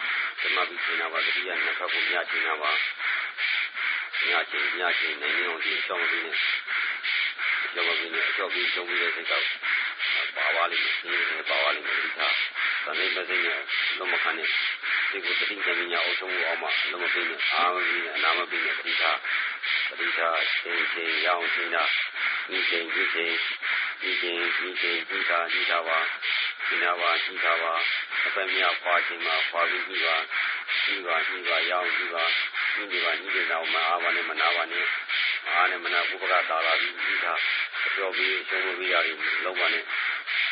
ကြမှတ်ပြီးချိန်ပါတတိယနှစ်ခါကိုညချိန်ပါညချိန်ညချိန်နေနေအောင်ဒီအကြောင်းပြီးနေအကြောင်းပြီးနေအကြောင်းပြီးရှုံးပြီးတဲ့စိတ်က ပါပါလိမ့်မယ်ဒီလိုပါပါလိမ့်မယ်ဒီသာတနေ့မစိနဲ့လုံးမခံနဲ့ဒီကိုတတိယညအုပ်ဆုံးအောင်မှလုံးမပြီးနဲ့အာမပြီးအနာမပြီးနဲ့ဒီသာပရိသာချိန်ချိန်ရောင်းချိန်တာဒီချိန်ဒီချိန်ဒီချိန်ဒီချိန်ဒီသာဒီသာပါဒီနာပါဒီသာပါအပမြပွားချိန်မှာပွားပြီးပြီပါဒီပါဒီပါရောင်းဒီပါဒီဒီပါဒီဒီတော့မအားပါနဲ့မနာပါနဲ့အားနဲ့မနာကုပကတာလာပြီးဒီသာအကျော်ပြီးရှုံးပြီးရတယ်လုံးပါနဲ့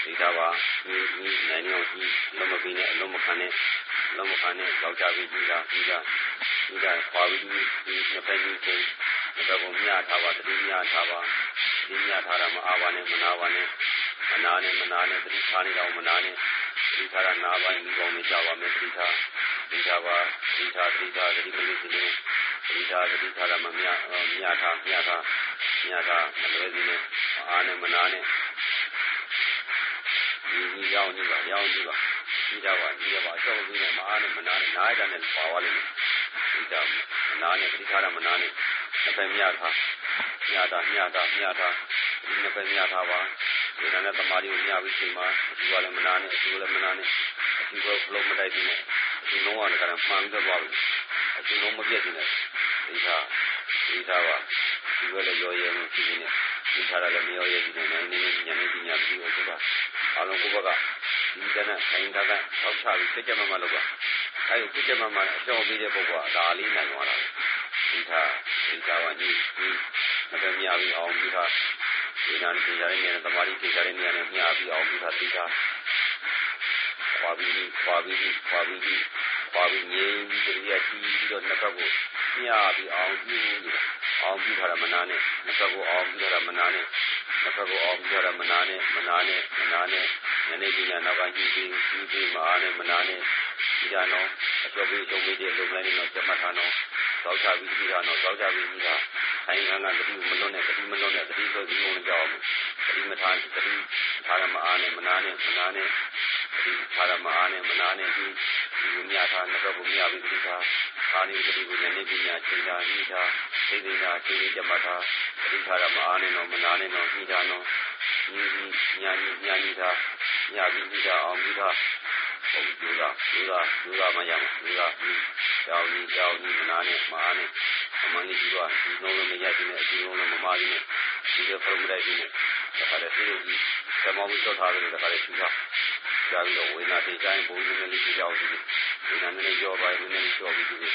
ဒီသာပါဒီဒီနိုင်အောင်ဒီလုံးမပြီးနဲ့အလုံးမခံနဲ့လုံးမခံနဲ့ကြောက်ကြပြီးဒီသာဒီသာဒီသာပွားပြီးဒီနှစ်ဖက်ကြီးချိန်ဘယ်ကိုမြထားပါတတိမြထားပါဒီမြထားတာမအားပါနဲ့မနာပါနဲ့မနာနဲ့မနာနဲ့တတိထားနေတော့မနာနဲ့တတိထားတာနာပိုင်းဒီကောင်းနေကြပါမယ်တတိထားတတိထားပါတတိထားတတိထားတတိကလေးစီနေတတိထားတတိထားတာမမြမြထားမြထားမြထားမလွယ်စီနဲ့အားနဲ့မနာနဲ့ ဒီဒီရောက်နေပါရောက်နေပါဒီတော့ပါဒီတော့ပါအချောင်းပြီးနေမအားနဲ့မနာနဲ့နားရတဲ့နဲ့ပါသွားလိမ့်မယ်ဒီတော့မနာနဲ့တတိထားတာမနာနဲ့နှစ်ဖက်မြထားမြတာမြတာမြတာဒီနှစ်ဖက်မြထားပါဒီနာနဲ့တမာရီကိုမြပြီးချိန်မှာဒီကလည်းမနာနဲ့ဒီကလည်းမနာနဲ့ဒီကဘလုံးမတိုက်ဘူးနဲ့ဒီလုံးဝလည်းကမှန်ပြီးတော့ပါဘူးဒီလုံးမပြည့်ဘူးနဲ့ဒီသာဒီသာပါဒီကလည်းရောရဲမှုဖြစ်နေတယ် ဒီထားရလည်းမရောရဲဘူးနဲ့နည်းနည်းညနေပညာပြီးတော့ဆိုတာအလုံးကိုဘကဒီကနေ့ခိုင်းတာကထောက်ချပြီးစိတ်ကြမမလုပ်ပါအဲဒီစိတ်ကြမမအကြောင်းပေးတဲ့ပုဂ္ဂိုလ်ကဒါလေးနိုင်သွားတာဒီသာဒီသာဝကြီးဒီမတမြပြီးအောင်ပြီးသားဒီနာနဲ့ကြားရတဲ့သမာဓိသိကြတဲ့နေရာနဲ့မျှပြီးအောင်ပြီးသားသိတာခွာပြီးခွာပြီးခွာပြီးခွာပြီးငြိမ်းပြီးတရားကြည့်ပြီးတော့နှစ်ဖက်ကိုမျှပြီးအောင်ကြည့်နေတာ အောင်ပြီးထားတာမနာနဲ့နှစ်ဖက်ကိုအောင်ပြီးထားတာမနာနဲ့နှစ်ဖက်ကိုအောင်ပြီးထားတာမနာနဲ့မနာနဲ့မနာနဲ့ညနေပညာနောက်ကကြည့်ပြီးကြည့်ပြီးမအားနဲ့မနာနဲ့ဒီကနော်အကျော်ပြီးချုပ်ပြီးတဲ့လုပ်ငန်းတွေတော့ကြက်မှတ်ထားနော်သောက်ချပြီးပြီးတာနော်သောက်ချပြီးပြီးတာဆိုင်ကကတတိမလွတ်နဲ့တတိမလွတ်နဲ့တတိဆိုပြီးဝင်ကြောင်းတတိမထားတတိထားရမအားနဲ့မနာနဲ့မနာနဲ့ တတိထားရမအားနဲ့မနာနဲ့ဒီဒီမြတ်ထားနှစ်ဘက်ကိုမြတ်ပြီးတတိထားခါနေတတိကိုလည်းနေပညာချိန်တာဤထားသိသိနာချိန်ကြမှာထားတတိထားရမအားနဲ့တော့မနာနဲ့တော့ဤထားတော့ညီညီညာညီညာညီထားညာပြီးဤထားအောင်ဤထားဟုတ်ဒီကဒီကဒီကမရဘူးဒီကကြောင်ကြီးကြောင်ကြီးမနာနဲ့မအားနဲ့အမှန်ကြီးကဒီလုံးလုံးမရခြင်းနဲ့အဒီလုံးလုံးမမားခြင်းနဲ့ဒီလိုဖုံးမလိုက်ခြင်းနဲ့ ဒါကလည်းသိလို့ကြီးဓမ္မဝိသုထားတယ်ဒါကလည်းရှိတာကြာပြီးတော့ဝိညာဉ်တိကျရင်ဘုရားနဲ့လေးကြောက်ကြည့်ဝိညာဉ်နဲ့ကြောပါဝိညာဉ်နဲ့ကြောပြီးဒီ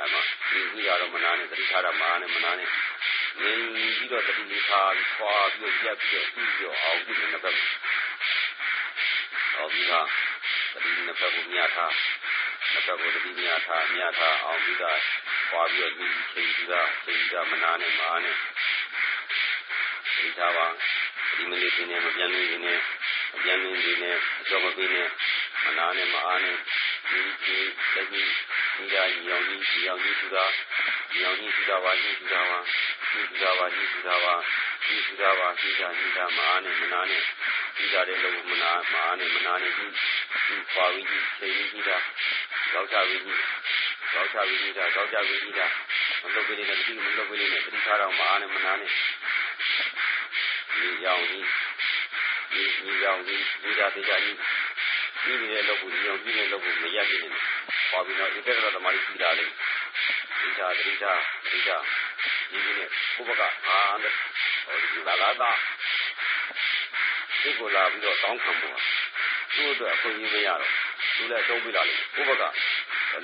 အမှဒီကြီးရတော့မနာနဲ့တတိထားတာမအားနဲ့မနာနဲ့ငြိမ်ပြီးတော့တတိလေးထားပြီးခွာပြီးရက်ပြီးတော့ပြီးပြီးတော့အောင်ပြီးတဲ့ဘက်အောင်ပြီးတော့တတိနှစ်ဘက်ကိုမြတ်ထားနှစ်ဘက်ကိုတတိမြတ်ထားမြတ်ထားအောင်ပြီးတော့ပွားပြီးတော့ချိန်ပြီးတော့ချိန်ပြီးတော့မနာနဲ့မအားနဲ့ ဒီသားပါဒီမလေးတင်နေမပြန်နေနေမပြန်နေနေနဲ့အကျော်မပေးနဲ့မနာနဲ့မအားနဲ့ဒီဒီလက်ကြီးဒီကရောင်ကြီးဒီရောင်ကြီးသူသာဒီရောင်ကြီးသူသာပါကြီးသူသာပါဒီသူသာပါကြီးသူသာပါဒီသူသာပါဒီကညီတာမအားနဲ့မနာနဲ့ဒီကြတဲ့လုံးမနာမအားနဲ့မနာနဲ့ဒီဒီပွားပြီးချိန်ပြီးတာကြောက်ကြပြီးကြောက်ကြပြီးတာကြောက်ကြပြီးတာမလုပ်ပေးနေတဲ့ဒီမလုပ်ပေးနေတဲ့တိထားတော့မအားနဲ့မနာနဲ့ ဒီရောင်ကြီးဒီဒီရောင်ကြီးဒီသာတေချာကြီးဒီနေတဲ့လောက်ကိုဒီရောင်ကြီးနေတဲ့လောက်ကိုမရက်နေနဲ့ဟောပြီးတော့ဧကဂရသမားကြီးပြီးတာလေဒီသာဒီသာဒီသာဒီဒီနဲ့ဥပကအာတဲ့ဟောဒီလာလာတာဒီကိုလာပြီးတော့တောင်းခံဖို့သူ့အတွက်အခွင့်အရေးမရတော့သူလည်းသုံးပြလာလေဥပက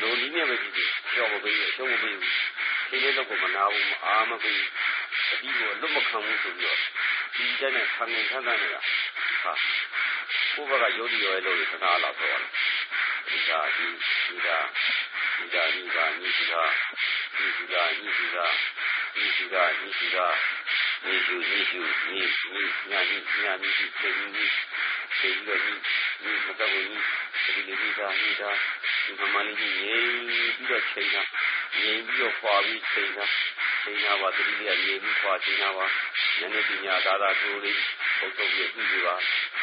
လိုနည်းနဲ့ပဲကြည့်ကြည့်ကြောက်မပေးဘူးရှုံးမပေးဘူး ဒီလေးတော့ကိုမနာဘူးမအားမပေးအဒီကိုလွတ်မခံဘူးဆိုပြီးတော့ဒီတဲ့နဲ့ခံနေခံတဲ့နေတာဟာဥပကယောဂီရောရဲ့လို့သနာလာဆိုရတယ်ဒီကဒီဒီကဒီကဒီကညီစီကညီစီကညီစီကညီစီကညီစီကညီစုညီစုညီညီညာညီညာညီစေညီစေညီတော့ညီညီမတော့ညီဒီလေးဒီကညီကဒီမမလေးကြီးငြိမ်ပြီးတော့ချိန်တာငြိမ်ပြီးတော့ခွာပြီးချိန်တာ ချိန်တာပါတတိယငြိမ်ပြီးခွာချိန်တာပါဉာဏ်ပညာသာသာတိုးလေးပုတ်ထုတ်ပြီးပြီးပြီပါ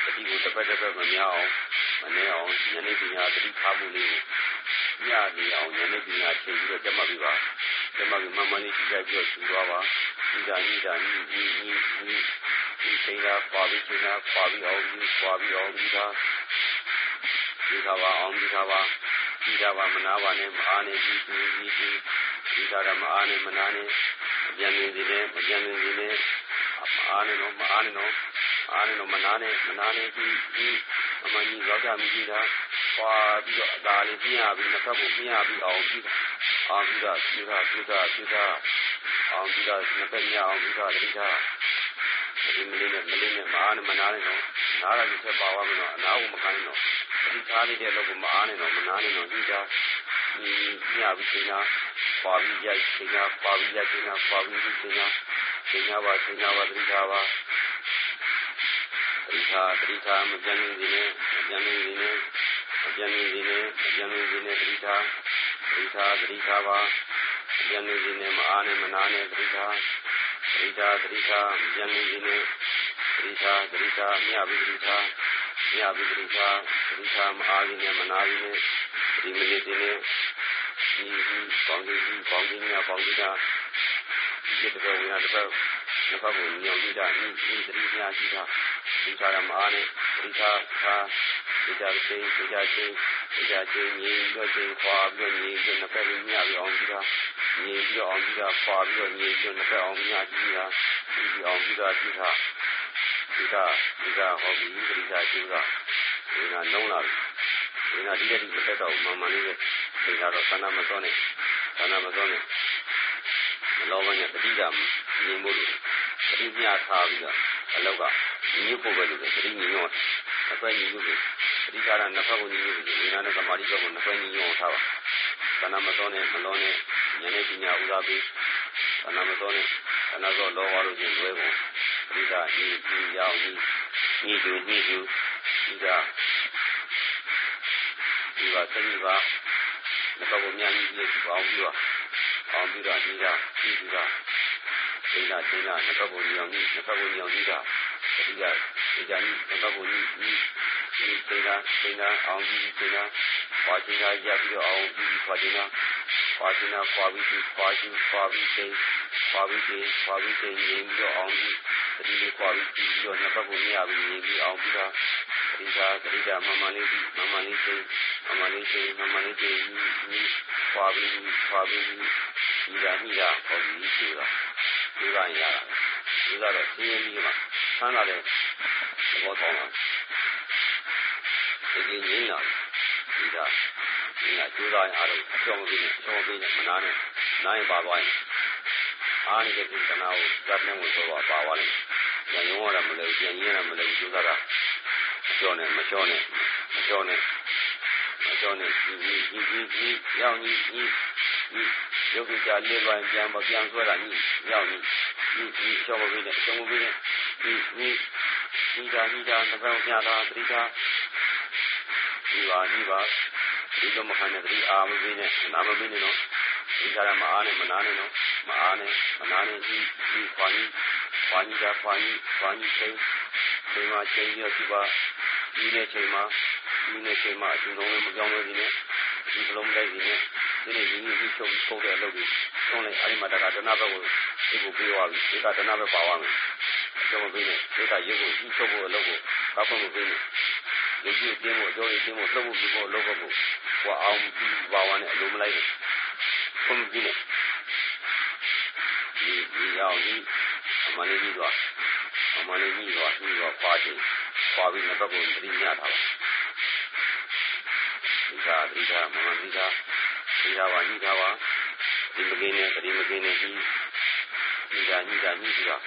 တတိကိုတစ်ပတ်တစ်ပတ်မများအောင်မနေအောင်ဉာဏ်ပညာတတိထားမှုလေးကိုညနေအောင်ဉာဏ်ပညာချိန်ပြီးတော့ကြက်မှတ်ပြီးပါကြက်မှတ်ပြီးမမလေးရှိကြပြီးတော့ရှင်းသွားပါဒီကညီတာညီညီညီညီဒီချိန်တာခွာပြီးချိန်တာခွာပြီးအောင်ပြီးခွာပြီးအောင်ပြီးတာဒီကပါအောင်ဒီကပါဒီကပါမနာပါနဲ့မအားနဲ့ဒီဒီဒီ ဒီဒီကရမအားနဲ့မနာနဲ့အပြန်နေစီနဲ့မပြန်နေစီနဲ့မအားနဲ့တော့မအားနဲ့တော့အားနဲ့တော့မနာနဲ့မနာနဲ့ဒီဒီအမှန်ကြီးရောက်ကြမိကြတာပွာပြီးတော့အသာလေးပြင်းရပြီးနှစ်ဖက်ကိုပြင်းရပြီးအောင်ပြီးအောင်ပြီးတော့ပြတာပြတာပြတာအောင်ပြီးတော့နှစ်ဖက်ညအောင်ပြီးတော့တိတာဒီမလေးနဲ့မလေးနဲ့မအားနဲ့မနာနဲ့တော့နားရပြီးဆက်ပါသွားမယ်တော့အနာကိုမခိုင်းတော့ဒီသားလေးတဲ့လောက်ကိုမအားနဲ့တော့မနာနဲ့တော့ဒီတာ ဒီညပြီးချိန်တာပွာပြီးရိုက်ချိန်တာပွာပြီးရိုက်ချိန်တာပွာပြီးချိန်တာချိန်တာပါချိန်တာပါတိတာပါတိတာတိတာမကြမ်းနေနေမကြ မ်းနေနေမကြမ်းနေနေမကြမ်းနေနေတိတာတိတာတိတာပါမကြမ်းနေနေမအားနဲ့မနာနဲ့တိတာတိတာတိတာမကြမ်းနေနေတိတာတိတာမြပြီးတိတာမြပြီးတိတာတိတာမအားနဲ့မနာနဲ့ဒီမလေးဒီနဲ့ဒီပေါင်းဒီပေါင်းဒီညာပေါင်းဒီတာဒီတဲ့ဝင်ရတဲ့နှစ်ဖက်ကိုညောင်ကြည့်တာဒီဒီသတိညာကြည့်တာဒီကြရမအားနဲ့ဒီသာသာဒီကြချင်းဒီကြချင်းဒီကြချင်းညီတော့ချင်းခွာပြီးညီချင်းနှစ်ဖက်ကိုညပြီးအောင်ကြည့်တာညီပြီးအောင်ကြည့်တာခွာပြီးတော့ညီချင်းနှစ်ဖက်အောင်ညကြည့်တာဒီအောင်ကြည့်တာကြည့်တာဒီကဒီကဟောပြီးဒီကကြည့်တာဒီကလုံးလာ ဒီကဒီကဒီတက်တော့မမလေးဒီကတော့သဏ္ဍာန်မစောနဲ့သဏ္ဍာန်မစောနဲ့မလောဘနဲ့တတိကမြင်ဖို့တတိမြထားပြီးတော့အလောက်ကညစ်ဖို့ပဲလို့တတိညညောအပဲညညလို့တတိကာရနှစ်ဖက်ကိုညညလို့ဒီနာနဲ့သမာဓိဘက်ကိုနှစ်ဖက်ညညောထားပါသဏ္ဍာန်မစောနဲ့မလောနဲ့ဉာဏ်နဲ့ပညာဥသာပြီးသဏ္ဍာန်မစောနဲ့သဏ္ဍာန်စောလောဘလို့ကျင်လွဲကုန်တတိကဤဤရောက်ဤဤသူဤသူဒီက ဒီပါသတိပါနှစ်ဖက်ကိုမြန်ကြီးပြီးပေါင်းပြီးတော့ပေါင်းပြီးတော့ဒီကဒီကဒီကဒီကနှစ်ဖက်ကိုညောင်ကြီးနှစ်ဖက်ကိုညောင်ကြီးတာဒီကဒီကနှစ်ဖက်ကိုညဒီဒီဒီကဒီကအောင်ကြီးဒီကပွားချင်းကရပြီးတော့အောင်ပြီးပွားချင်းကပွားချင်းကပွားပြီးပွားချင်းပွားပြီးသိပွားပြီးပွားပြီးသိနေပြီးတော့အောင်ကြီးဒီလေးပွားပြီးပြီးတော့နှစ်ဖက်ကိုမြရပြီးနေပြီးအောင်ပြီးတော့ ဒီကဒီကမမလေးမမလေးသိမမလေးသိမမလေးသိဒီပွားပြီးပွားပြီးဒီကညိတာဟောပြီးဆိုတာဒီကရတာဒီကတော့သိရင်ဒီမှာဆန်းလာတဲ့ဘောကောင်းလာဒီဒီငင်းလာဒီကဒီကကျိုးသားရင်အားလုံးအကျော်မပြီးနဲ့အကျော်ပြီးနဲ့မနာနဲ့နားရင်ပါသွားရင်အားနေတဲ့ဒီကနာကိုဇတ် ကျိုးသားတာအကျော်နဲ့မကျော်နဲ့မကျော်နဲ့မကျော်နဲ့ဒီဒီဒီဒီရောက်ကြီးဒီဒီရုပ်ကြလေးပိုင်းပြန်မပြန်ဆွဲတာကြီးရောက်ကြီးဒီဒီအကျော်မပြီးနဲ့အကျော်မပြီးနဲ့ဒီဒီဒီတာဒီတာတစ်ပတ်ညတာသတိတာဒီပါဒီပါဒီတော့မခံနဲ့ဒီအာမပေးနဲ့နာမပေးနဲ့နော်ဒီကရမအားနဲ့မနာနဲ့နော်မအားနဲ့မနာနဲ့ဒီဒီခွာကြီးခွာကြီးကခွာကြီးခွာကြီးချိန် ချိန်မှာချိန်ရဒီပါဒီနဲ့ချိန်မှာဒီနဲ့ချိန်မှာအရှင်လုံးမကြောင်းလို့ဒီနဲ့ဒီကလုံးလိုက်ဒီနဲ့ဒီနေ့ဒီနေ့ဒီချုပ်ပုတ်တဲ့အလုပ်ကြီးဆုံးလိုက်အဲ့ဒီမှာတကတဏဘက်ကိုဒီကိုပြေးသွားပြီဒီကတဏဘက်ပါသွားမယ်အကျော်မပေးနဲ့ဒုက္ခရုပ်ကိုကြီးချုပ်ဖို့လုပ်ဖို့ကောက်ဖို့မပေးနဲ့ရုပ်ကြီးတင်းဖို့အကျော်ကြီးတင်းဖို့လှုပ်ဖို့ပြဖို့လုပ်ဖို့ဟိုအောင်ပြီးပါဝါနဲ့အလိုမလိုက်နဲ့ဘုံကြည့်နဲ့ဒီဒီရောက်ဒီအမလေးကြီးတော့ အမလေးကြီးတော့ပြီးတော့ခွာချင်ခွာပြီးနှစ်ဘက်ကိုသတိညထားပါဒီကဒီကမမဒီကဒီကပါဒီကပါဒီမကင်းနဲ့ဒီမကင်းနဲ့ဒီဒီကညကညပြီးတော့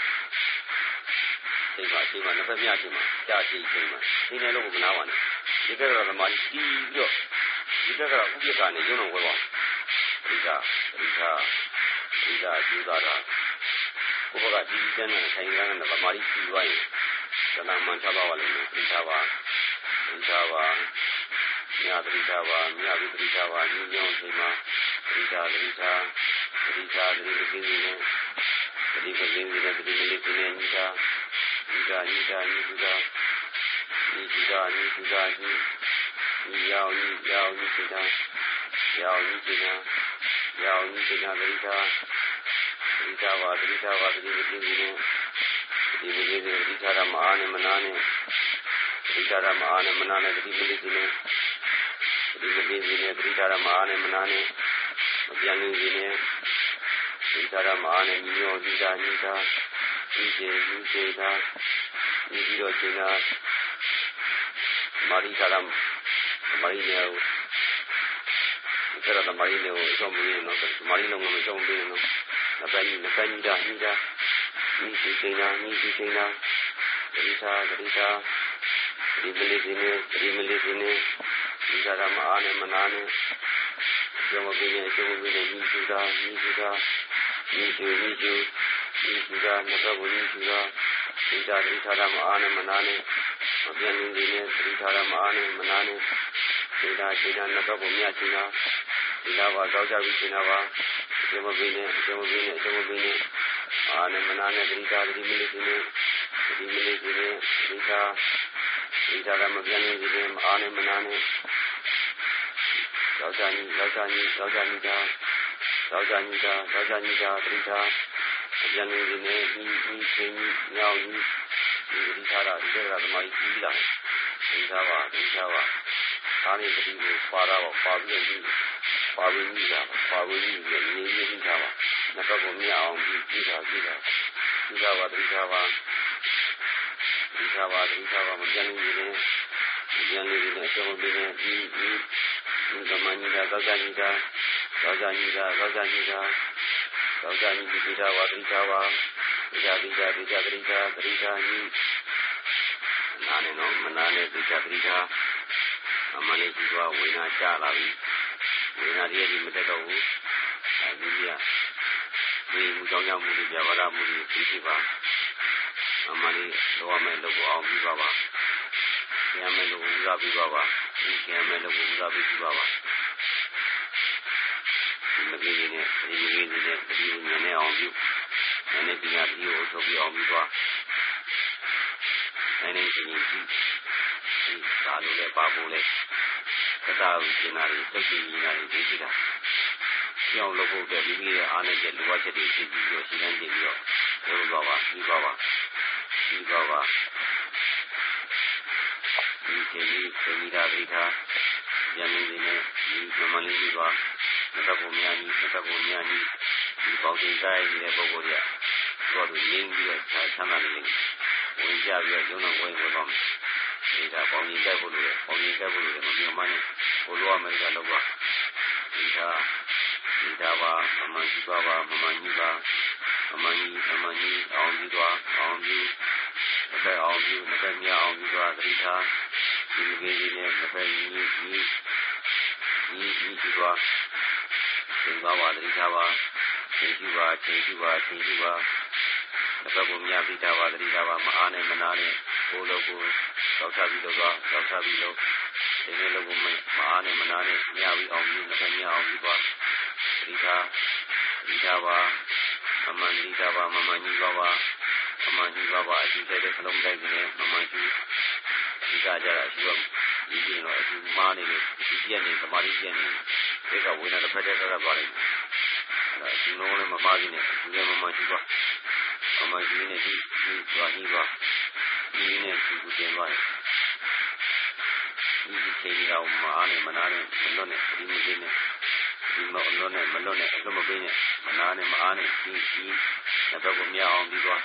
ဒီမှာဒီမှာနှစ်ဖက်မြချင်းမှာကြာရှိချင်းမှာဒီနေ့လို့မနာပါနဲ့ဒီကတော့သမားတီးပြီးတော့ဒီကကတော့ဥပ္ပကနေရုံးတော့ဝဲပါဒီကဒီကဒီကကျူတာ တာဘုရားကဒီကျမ်းနဲ့ဆိုင်ရတဲ့ဗမာရီပြီးသွားရင်ဇနာမှန်ချပါပါလိမ့်မယ်ဒီကပါဒီကပါမြတ်တိသာပါမြတ်ဝိတိသာပါညီညွတ်ချိန်မှာတိသာတိသာတိသာတိပကိနေတိပကိနေတိပကိနေတိနေညီသာညီသာညီသာညီသာညီသာညီသာညီညီယောညီယောညီသာယောညီသာယောညီသာတိသာ တိသာပါတိသာပါတိပကိနေတိပကိနေတိသာရမအားနဲ့မနာနဲ့တိသာရမအားနဲ့မနာနဲ့တိပကိနေဒီမသိစီနဲ့ပရိသရမအားနဲ့မနာနဲ့မပြန်နေစီနဲ့ပရိသရမအားနဲ့ညီညွတ်ကြည်တာညီတာညီကျေညီကျေတာညီပြီးတော့ချိန်တာမာရိသရမာရိနေကိုဒီကရမာရိနေကိုအဆုံးမင်းနော်မာရိလုံးကိုမဆုံးပြီးနော် နပညီနပညီတာညီတာညီစီချိန်တာညီစီချိန်တာပရိသပရိသဒီမလေးစီနဲ့ဒီမလေးစီနဲ့ဒီကရမအားနဲ့မနာနဲ့ကျောင်းမပြင်းနဲ့ကျောင်းမပြင်းနဲ့ညီစုတာညီစုတာညီစုညီစုညီစုတာနှစ်ဘက်ကိုညီစုတာဒီကတိထားရမအားနဲ့မနာနဲ့မပြင်းနေနေနဲ့တိထားရမအားနဲ့မနာနဲ့ဒီကဒီကနှစ်ဘက်ကိုမြတ်ချင်တာဒီကပါကြောက်ကြပြီးချင်တာပါ ကျောင်းမပြင်းနဲ့ကျောင်းမပြင်းနဲ့ကျောင်းမပြင်းနဲ့အားနဲ့မနာနဲ့တိထားတိမလေးစီနဲ့ဒီမလေးစီနဲ့ဒီကဒီကရမပြင်းနေနေအားနဲ့မနာနဲ့ယောက်ျားကြီးယောက်ျားကြီးယောက်ျားကြီးကယောက်ျားကြီးကယောက်ျားကြီးကတတိထားအပြန်နေနေနဲ့ဒီဒီချင်းကြီးညောင်းကြီးဒီတတိထားတာဒီကရသမားကြီးကြီးလာဒီသားပါဒီသားပါဒါနဲ့တတိကိုပါတာပါပါ ပြီးတော့ပါပြီးကြီးတာပါပြီးကြီးရင်းရင်းကြီးတာပါနှစ်ဘက်ကိုမြအောင်ပြီးကြီးတာကြီးတာကြီးတာပါတတိထားပါဒီသားပါဒီသားပါမပြန်နေနေပြန်နေနေအဆုံးပြီးနေဒီဒီကမဏိတာသောကဏိတာသောကဏိတာသောကဏိတာသောကဏိတိတာဝတိတာဝတိတာတိတာတိတာတိတာတိတာညိနာနေနော်မနာနဲ့တိတာတိတာအမလေးကြီးကဝိညာချလာပြီ ဝိညာတည်းဒီမတက်တော့ဘူးအဲဒီကဒီမူကြောင့်ကြောင့်မူပြပါရမူပြီးပြီပါအမလေးလောရမယ်လို့အောင်ပြီးပါပါကျမ်းမယ်လို့ဥစားပြီးပါပါဒီကျမ်းမယ်လို့ဥစားပြီးပါပါဒီမကြီးနေနဲ့ဒီမကြီးနေနဲ့ဒီညနေအောင်ပြုနည်းနည်းပညာပြီးကိုထုတ်ပြီးအောင်ပြီးသွားနည်းနည်းချင်းကြီးဒီသာလို့လည်းပါဖို့လဲက တာကိုကျင်လာပြီးတုတ်ကြည့်နေတာတွေသိတာကြောင်းလုပ်ဖို့အတွက်မိမိရဲ့အားနဲ့ချက်လိုအပ်ချက်တွေသိပြီးတော့ရှင်းလင်းကြည့်ပြီးတော့ပြောပါပါပြီးပါပါပြီးပါပါဒီချိန်ကြီးချိန်ကြီးတာဒိဋ္ဌာဉာဏ်လေးနဲ့ဒီမမလေးကြီးကမတတ်ဖို့များကြီးမတတ်ဖို့များကြီးဒီပေါင်းတင်တိုင်းနေတဲ့ပုဂ္ဂိုလ်တွေကသူ့အတူရင်းပြီးတော့ဆန္ဒလေးဝင်ကြပြီးတော့ကျုံတော့ဝင်ဝင်ပါမယ် ဒီကပေါင်းရင်တက်ဖို့လို့ရပေါင်းရင်တက်ဖို့လို့ရမမြင်မနဲ့ဘိုးလိုအမေရိကလောက်ပါဒီကဒီကပါမမကြီးပါပါမမကြီးပါမမကြီးမမကြီးအောင်ပြီးတော့အောင်ပြီးတစ်ဖက်အောင်ပြီးတစ်ဖက်မြအောင်ပြီးတော့တိထားဒီကြီးကြီးနဲ့တစ်ဖက်ကြီးကြီးကြီးကြီးကြီးတော့သင်္ကာဝတိထားပါချိန်ကြည့်ပါချိန်ကြည့်ပါချိန်ကြည့်ပါတစ်ဖက်ကိုမြပြီးတာပါတိထားပါမအားနဲ့မနာနဲ့ကိုယ်လိုကို တောက်ချပြီးတော့တောက်ချပြီးတော့ဒီနေ့လိုကိုမအားနဲ့မနာနဲ့မြပြီးအောင်ပြီးတစ်ဖက်မြအောင်ပြီးပါတိထားတိထားပါမမန်တိထားပါမမန်ကြီးပါပါမမန်ကြီးပါပါအရှိတဲ့ခလုံးတိုင်းကနေမမန်ကြီးဒီကကြတာရှိတော့ဒီကျင်တော့အခုမားနေလို့ဒီပြက်နေသမာဓိပြက်နေဒီကဝိညာဉ်တစ်ဖက်တည်းတက်ပါလိမ့်မယ်အဲ့ဒါဒီလုံးလည်းမမားကြီးနဲ့ဒီလည်းမမန်ကြီးပါအမှန်ကြီးနဲ့ဒီဒီသွားကြီးသွား ဒီနဲ့ဒီကိုတင်သွားတယ်ဒီဒီချိန်တော့မအားနဲ့မနာနဲ့မလွတ်နဲ့ဒီမင်းနဲ့ဒီမလွတ်နဲ့မလွတ်နဲ့အလုံးမပေးနဲ့မနာနဲ့မအားနဲ့ဒီဒီနှစ်ဘက်ကိုမြအောင်ပြီးသွား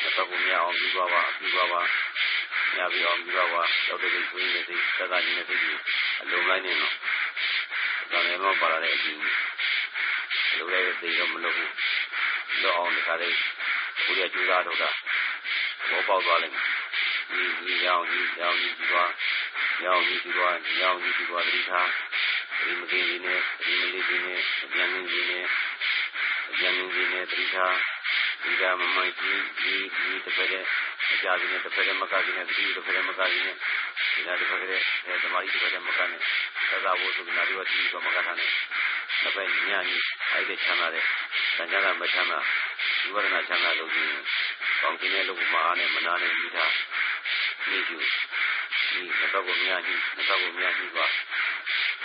နှစ်ဘက်ကိုမြအောင်ပြီးသွားပါပြီးသွားပါမြပြီးအောင်ပြီးသွားပါရောက်တဲ့ကိုင်းနေတဲ့သက်သာကြီးနဲ့သိပြီးအလုံးလိုက်နေတော့ဒါလည်းမပါရတဲ့အကြည့်လိုလည်းသိတော့မလုပ်ဘူးလွတ်အောင်တခါလေးကိုရကျူးသားတော့တာ ဘောပေါက်သွားလိမ့်မယ်ဒီဒီရောင်ဒီရောင်ဒီသွားရောင်ဒီသွားရောင်ဒီသွားတိထားဒီမကင်းကြီးနဲ့ဒီမလေးကြီးနဲ့အပြန်င်းကြီးနဲ့အပြန်င်းကြီးနဲ့တိထားဒီကမမိုက်ကြီးဒီဒီတစ်ဖက်တဲ့အကြကြီးနဲ့တစ်ဖက်တဲ့မကကြီးနဲ့ဒီတစ်ဖက်တဲ့မကကြီးနဲ့ဒီနာတစ်ဖက်တဲ့အဲဓမ္မကြီးတစ်ဖက်တဲ့မကနဲ့သသာဘုသုနာဒီဝတိကမကထားနဲ့တစ်ဖက်ညညီအဲ့ဒီချမ်းသာတဲ့တန်ကြတာမချမ်းသာ ဒီဝရဏချမ်းသာလို့ရှိရင်ကောင်းကင်ရဲ့လူမအားနဲ့မနာနဲ့ပြီးတာမိကျူဒီတော့ကိုမြညီတော့ကိုမြညီပါ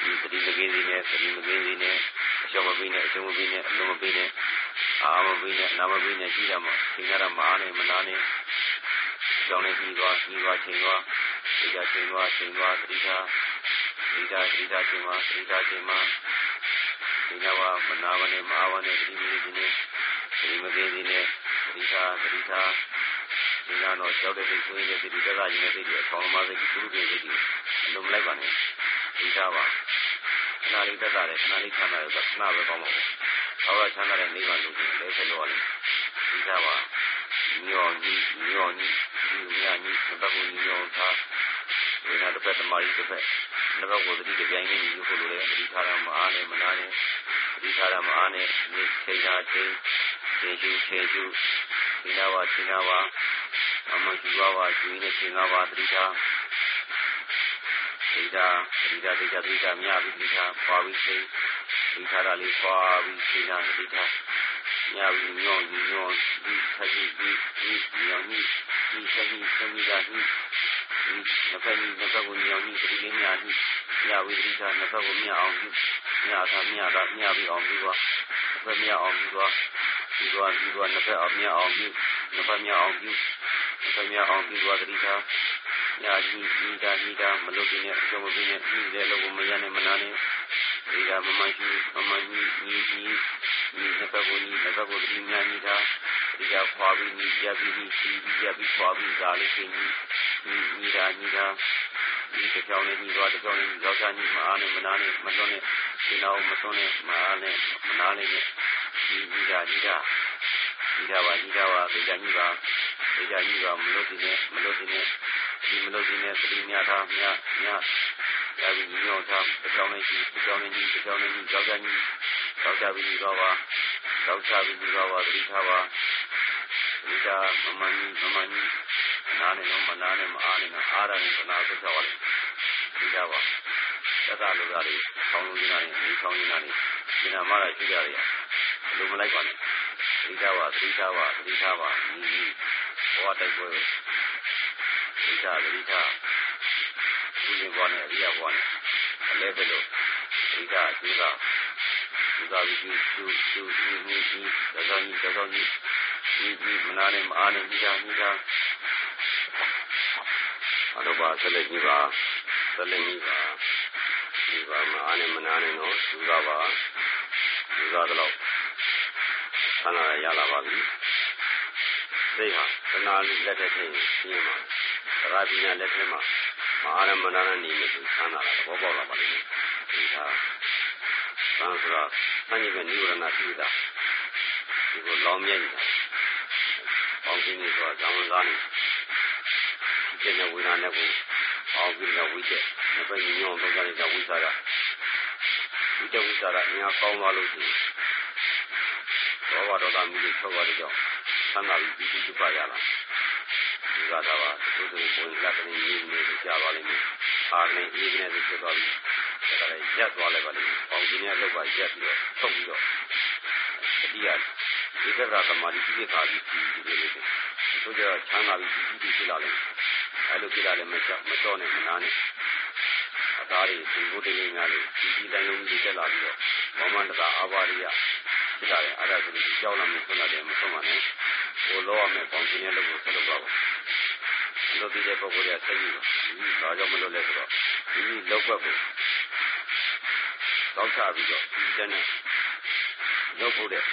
ဒီတတိမကင်းစီနဲ့တတိမကင်းစီနဲ့အရှောင်းမပေးနဲ့အရှုံးမပေးနဲ့အလုံးမပေးနဲ့အာမပေးနဲ့နာမပေးနဲ့ရှိတာမသင်္ကြရမအားနဲ့မနာနဲ့ကြောင်းနဲ့ပြီးသွားပြီးသွားချိန်သွားဒီကချိန်သွားချိန်သွားတတိသာဒီကဒီကချိန်သွားဒီကချိန်မှာဒီကဝမနာဝနဲ့မအားဝနဲ့တတိမကင်းစီနဲ့ တတိမကင်းစီနဲ့တတိသာတတိသာဒီကတော့ကြောက်တဲ့စိတ်ဆိုးတဲ့စိတ်ဒီကကကြီးနဲ့စိတ်တွေအကောင်မစိတ်ဒီကုသိုလ်စိတ်တွေအလုံးမလိုက်ပါနဲ့ဒီသားပါခဏလေးတက်တာလေခဏလေးချမ်းသာတယ်ခဏပဲကောင်းပါဘူး။အောက်ချမ်းသာတဲ့နိဗ္ဗာန်လို့လည်းဆက်လို့ရတယ်။ဒီသားပါညောကြီးညောကြီးဒီညကြီးဘက်ကိုညောထားဒီနာတစ်ဖက်တမာရီတစ်ဖက်တစ်ဖက်ကိုတတိတပြိုင်နေယူဖို့လိုတယ်ဒီထားရမအားနဲ့မနာနဲ့ဒီထားရမအားနဲ့ဒီချိန်သာချိန် ချိန်ကျူချိန်ကျူဒီနာပါချိန်နာပါအမှန်ကြီးပါပါကျွေးနေချိန်နာပါတတိထားဒီတာဒီတာဒီတာဒီတာမြပြီးဒီတာပွားပြီးချိန်ဒီထားရလေးပွားပြီးချိန်နာဒီတာမြပြီးညောညောဒီဆက်ကြီးဒီဒီညောညဒီဆက်ကြီးဆက်ကြီးတာဒီဒီနှစ်ဖက်နှစ်ဖက်ကိုညောညဒီလေးမြဒီမြပြီးဒီတာနှစ်ဖက်ကိုမြအောင်ဒီမြတာမြတာမြပြီးအောင်ပြီးတော့နှစ်ဖက်မြအောင်ပြီးတော့ ဒီတော့ဒီတော့နှစ်ဖက်အောင်မြအောင်ပြီးနှစ်ဖက်မြအောင်ပြီးနှစ်ဖက်မြအောင်ပြီးတော့ဒီတာညာကြီးဒီတာဒီတာမလုပ်ပြင်းနဲ့အကျုံးမပြင်းနဲ့ဒီလေလို့မရနဲ့မနာနဲ့ဒီကမမရှိမမကြီးညီကြီးညီတစ်ဖက်ကိုညီတစ်ဖက်ကိုဒီညာညီတာဒီကခွာပြီးညီကြပြီးညီစီပြီးကြပြီးခွာပြီးဒါလေးရှင်ညီညီညီတာညီတာဒီတစ်ကြောင်နဲ့ညီသွားတစ်ကြောင်နဲ့ယောက်ျားညီမအားနဲ့မနာနဲ့မတွန်းနဲ့ဒီနောက်မတွန်းနဲ့မအားနဲ့မနာနဲ့ ညီညီတာညီတာညီတာပါညီတာပါဒီကညီပါဒီကညီပါမလို့ဒီနဲ့မလို့ဒီနဲ့ဒီမလို့ဒီနဲ့သတိများတာများများရပြီညောတာအကြောင်းလေးရှိအကြောင်းလေးကြီးအကြောင်းလေးကြီးကြောက်ကြကြီးကြောက်ကြပြီးတော့ပါကြောက်ကြပြီးတော့ပါသတိထားပါဒီကမမကြီးမမကြီးနားနေတော့မနားနဲ့မအားနဲ့အားရနဲ့နားဆက်ကြပါလိမ့်ဒီကပါသက်သာလူသားတွေဆောင်းလုံးကြီးနာနေဒီဆောင်းကြီးနာနေဒီနာမရရှိကြရ လူမလိုက်ပါနဲ့ဒီကပါသတိထားပါသတိထားပါဒီဘဝတိုက်ပွဲဒီကသတိထားဒီလိုဘောနဲ့အရိယဘောနဲ့အလဲပဲလို့ဒီကဒီကဒီကဒီသူသူဒီဒီဒီဒါကြောင့်ဒီဒါကြောင့်ဒီဒီမနာနဲ့မအားနဲ့ဒီကဒီကအတော့ပါဆက်လက်ကြည့်ပါဆက်လက်ကြည့်ပါဒီပါမအားနဲ့မနာနဲ့တော့သူကပါသူကတော့ ဆန္ဒရလာပါပြီစိတ်ဟာတဏှာလက်ထက်ချင်းပြင်းပါသရပညာလက်ထက်မှာမအားရမနာနဲ့နေလို့ဆန်းလာတာဘောပေါက်လာပါလိမ့်မယ်ဒီဟာသံစရာဆန်းရတဲ့နိဝရဏရှိတာဒီကိုလောင်းမြဲနေတာပေါင်းစည်းနေဆိုတာဇောင်းစားနေဒီတဲ့ဝိညာဉ်နဲ့ကိုအောက်ပြီးတော့ဝိကျက်နှစ်ပတ်ညောင်းတော့ကြတဲ့ဝိသရာဝိကျက်ဝိသရာအများကောင်းသွားလို့ရှိရင် ဘောဘတော်သားမိတွေထုတ်သွားတဲ့ကြောင့်ဆန္ဒပြီးပြီးပြပါရလားဒီကတော့ပါသူတို့ကိုလက္ခဏာကြီးနေကြပါလိမ့်မယ်အာနေအေးနေဖြစ်သွားပြီဒါကြလည်းရက်သွားလိုက်ပါလိမ့်မယ်ပေါင်းခြင်းနဲ့လောက်ပါရက်ပြီးတော့ထုတ်ပြီးတော့တတိယဒီကရသမာဓိကြီးခါပြီးပြီးနေတယ်သူကြချမ်းသာပြီးပြီးပြီးဖြစ်လာလိမ့်မယ်အဲလိုဖြစ်လာလည်းမကြောက်မတော့နဲ့မနာနဲ့အသားတွေဒီဘုဒ္ဓလေးများလို့ဒီဒီတိုင်းလုံးကြီးတက်လာပြီးတော့ဘောမန္တတာအာဘာရိယ ဖြစ်လာတယ်အဲ့ဒါဆိုရင်ကြောက်လာမှဆွလာတယ်မဆုံးပါနဲ့ဒီကိုလောရမယ်ပေါင်းခြင်းရဲ့လုပ်ကိုဆက်လုပ်ပါပါလုပ်ပြီးတဲ့ပုဂ္ဂိုလ်ရဲ့စိတ်ကြီးဒီဘာကြောင့်မလုပ်လဲဆိုတော့ဒီလောက်ွက်ကိုတောက်ချပြီးတော့ဒီတဲ့နဲ့လုပ်ဖို့တဲ့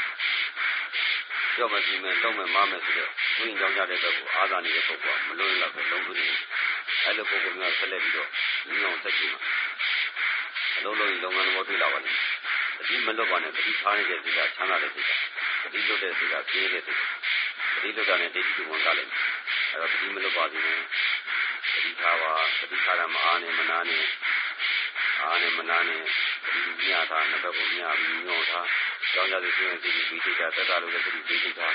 ကြောက်မကြည့်မယ်လုံးမယ်မမယ်ဆိုတော့ဝိညာဉ်ကြောင့်ကြတဲ့ဘက်ကိုအာသာနေတဲ့ပုဂ္ဂိုလ်ကမလွတ်လောက်ပဲလုံးလို့နေအဲ့လိုပုဂ္ဂိုလ်မျိုးဆက်လက်ပြီးတော့ညီအောင်ဆက်ကြည့်မှာအလုံးလုံးလုပ်ငန်းဘောတွေ့လာပါလိမ့်မယ် တတိမလွတ်ပါနဲ့တတိထားနေတဲ့စိတ်ကချမ်းသာတဲ့စိတ်ကတတိလွတ်တဲ့စိတ်ကပြင်းတဲ့စိတ်တတိလွတ်တာနဲ့ဒိဋ္ဌိကဝင်ကြလိမ့်မယ်အဲ့တော့တတိမလွတ်ပါသေးဘူးတတိထားပါတတိထားတာမအားနဲ့မနာနဲ့အားနဲ့မနာနဲ့တတိညတာနှစ်ဘက်ကိုညပြီးညောထားကြောင်းကြတဲ့ရှင်စီပြီးသိတာတက်တာလို့လည်းတတိပြီးသိတာ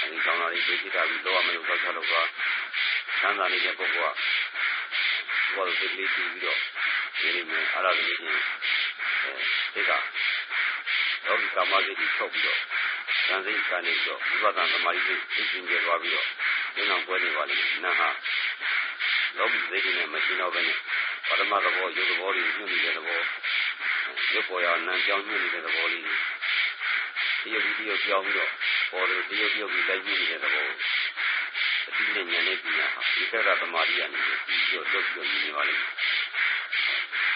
အဲဒီကောင်းတာလေးပြီးသိတာပြီးတော့မလို့တော့ချက်လို့ကချမ်းသာနေတဲ့ပုဂ္ဂိုလ်ကဘောလို့စိတ်လေးကြည့်ပြီးတော့ဒီလိုမျိုးအားရလို့ချင်းအဲဒီက တော့ကာမဂိတိချုပ်ပြီးတော့ဉာဏ်စိတ်ကနေပြီးတော့ဝိပဿနာသမာဓိစိတ်သိကျင်ကြသွားပြီးတော့ဉာဏ်ပွဲနေပါလိမ့်မယ်နာဟာလောကီစိတ်နဲ့မရှိတော့ဘဲနဲ့ပရမသဘောယုတ်သဘောတွေညွှန်နေတဲ့သဘောရုပ်ပေါ်ရနံပြောင်းညွှန်နေတဲ့သဘောလေးဒီရုပ်ဒီရုပ်ပြောင်းပြီးတော့ပေါ်တယ်ဒီရုပ်ဒီရုပ်ကိုလိုက်ကြည့်နေတဲ့သဘောအတိနဲ့ဉာဏ်နဲ့ပညာဟာဒီကရသမာဓိကနေပြီးတော့လွတ်ပြီးတော့နေပါလိမ့်မယ်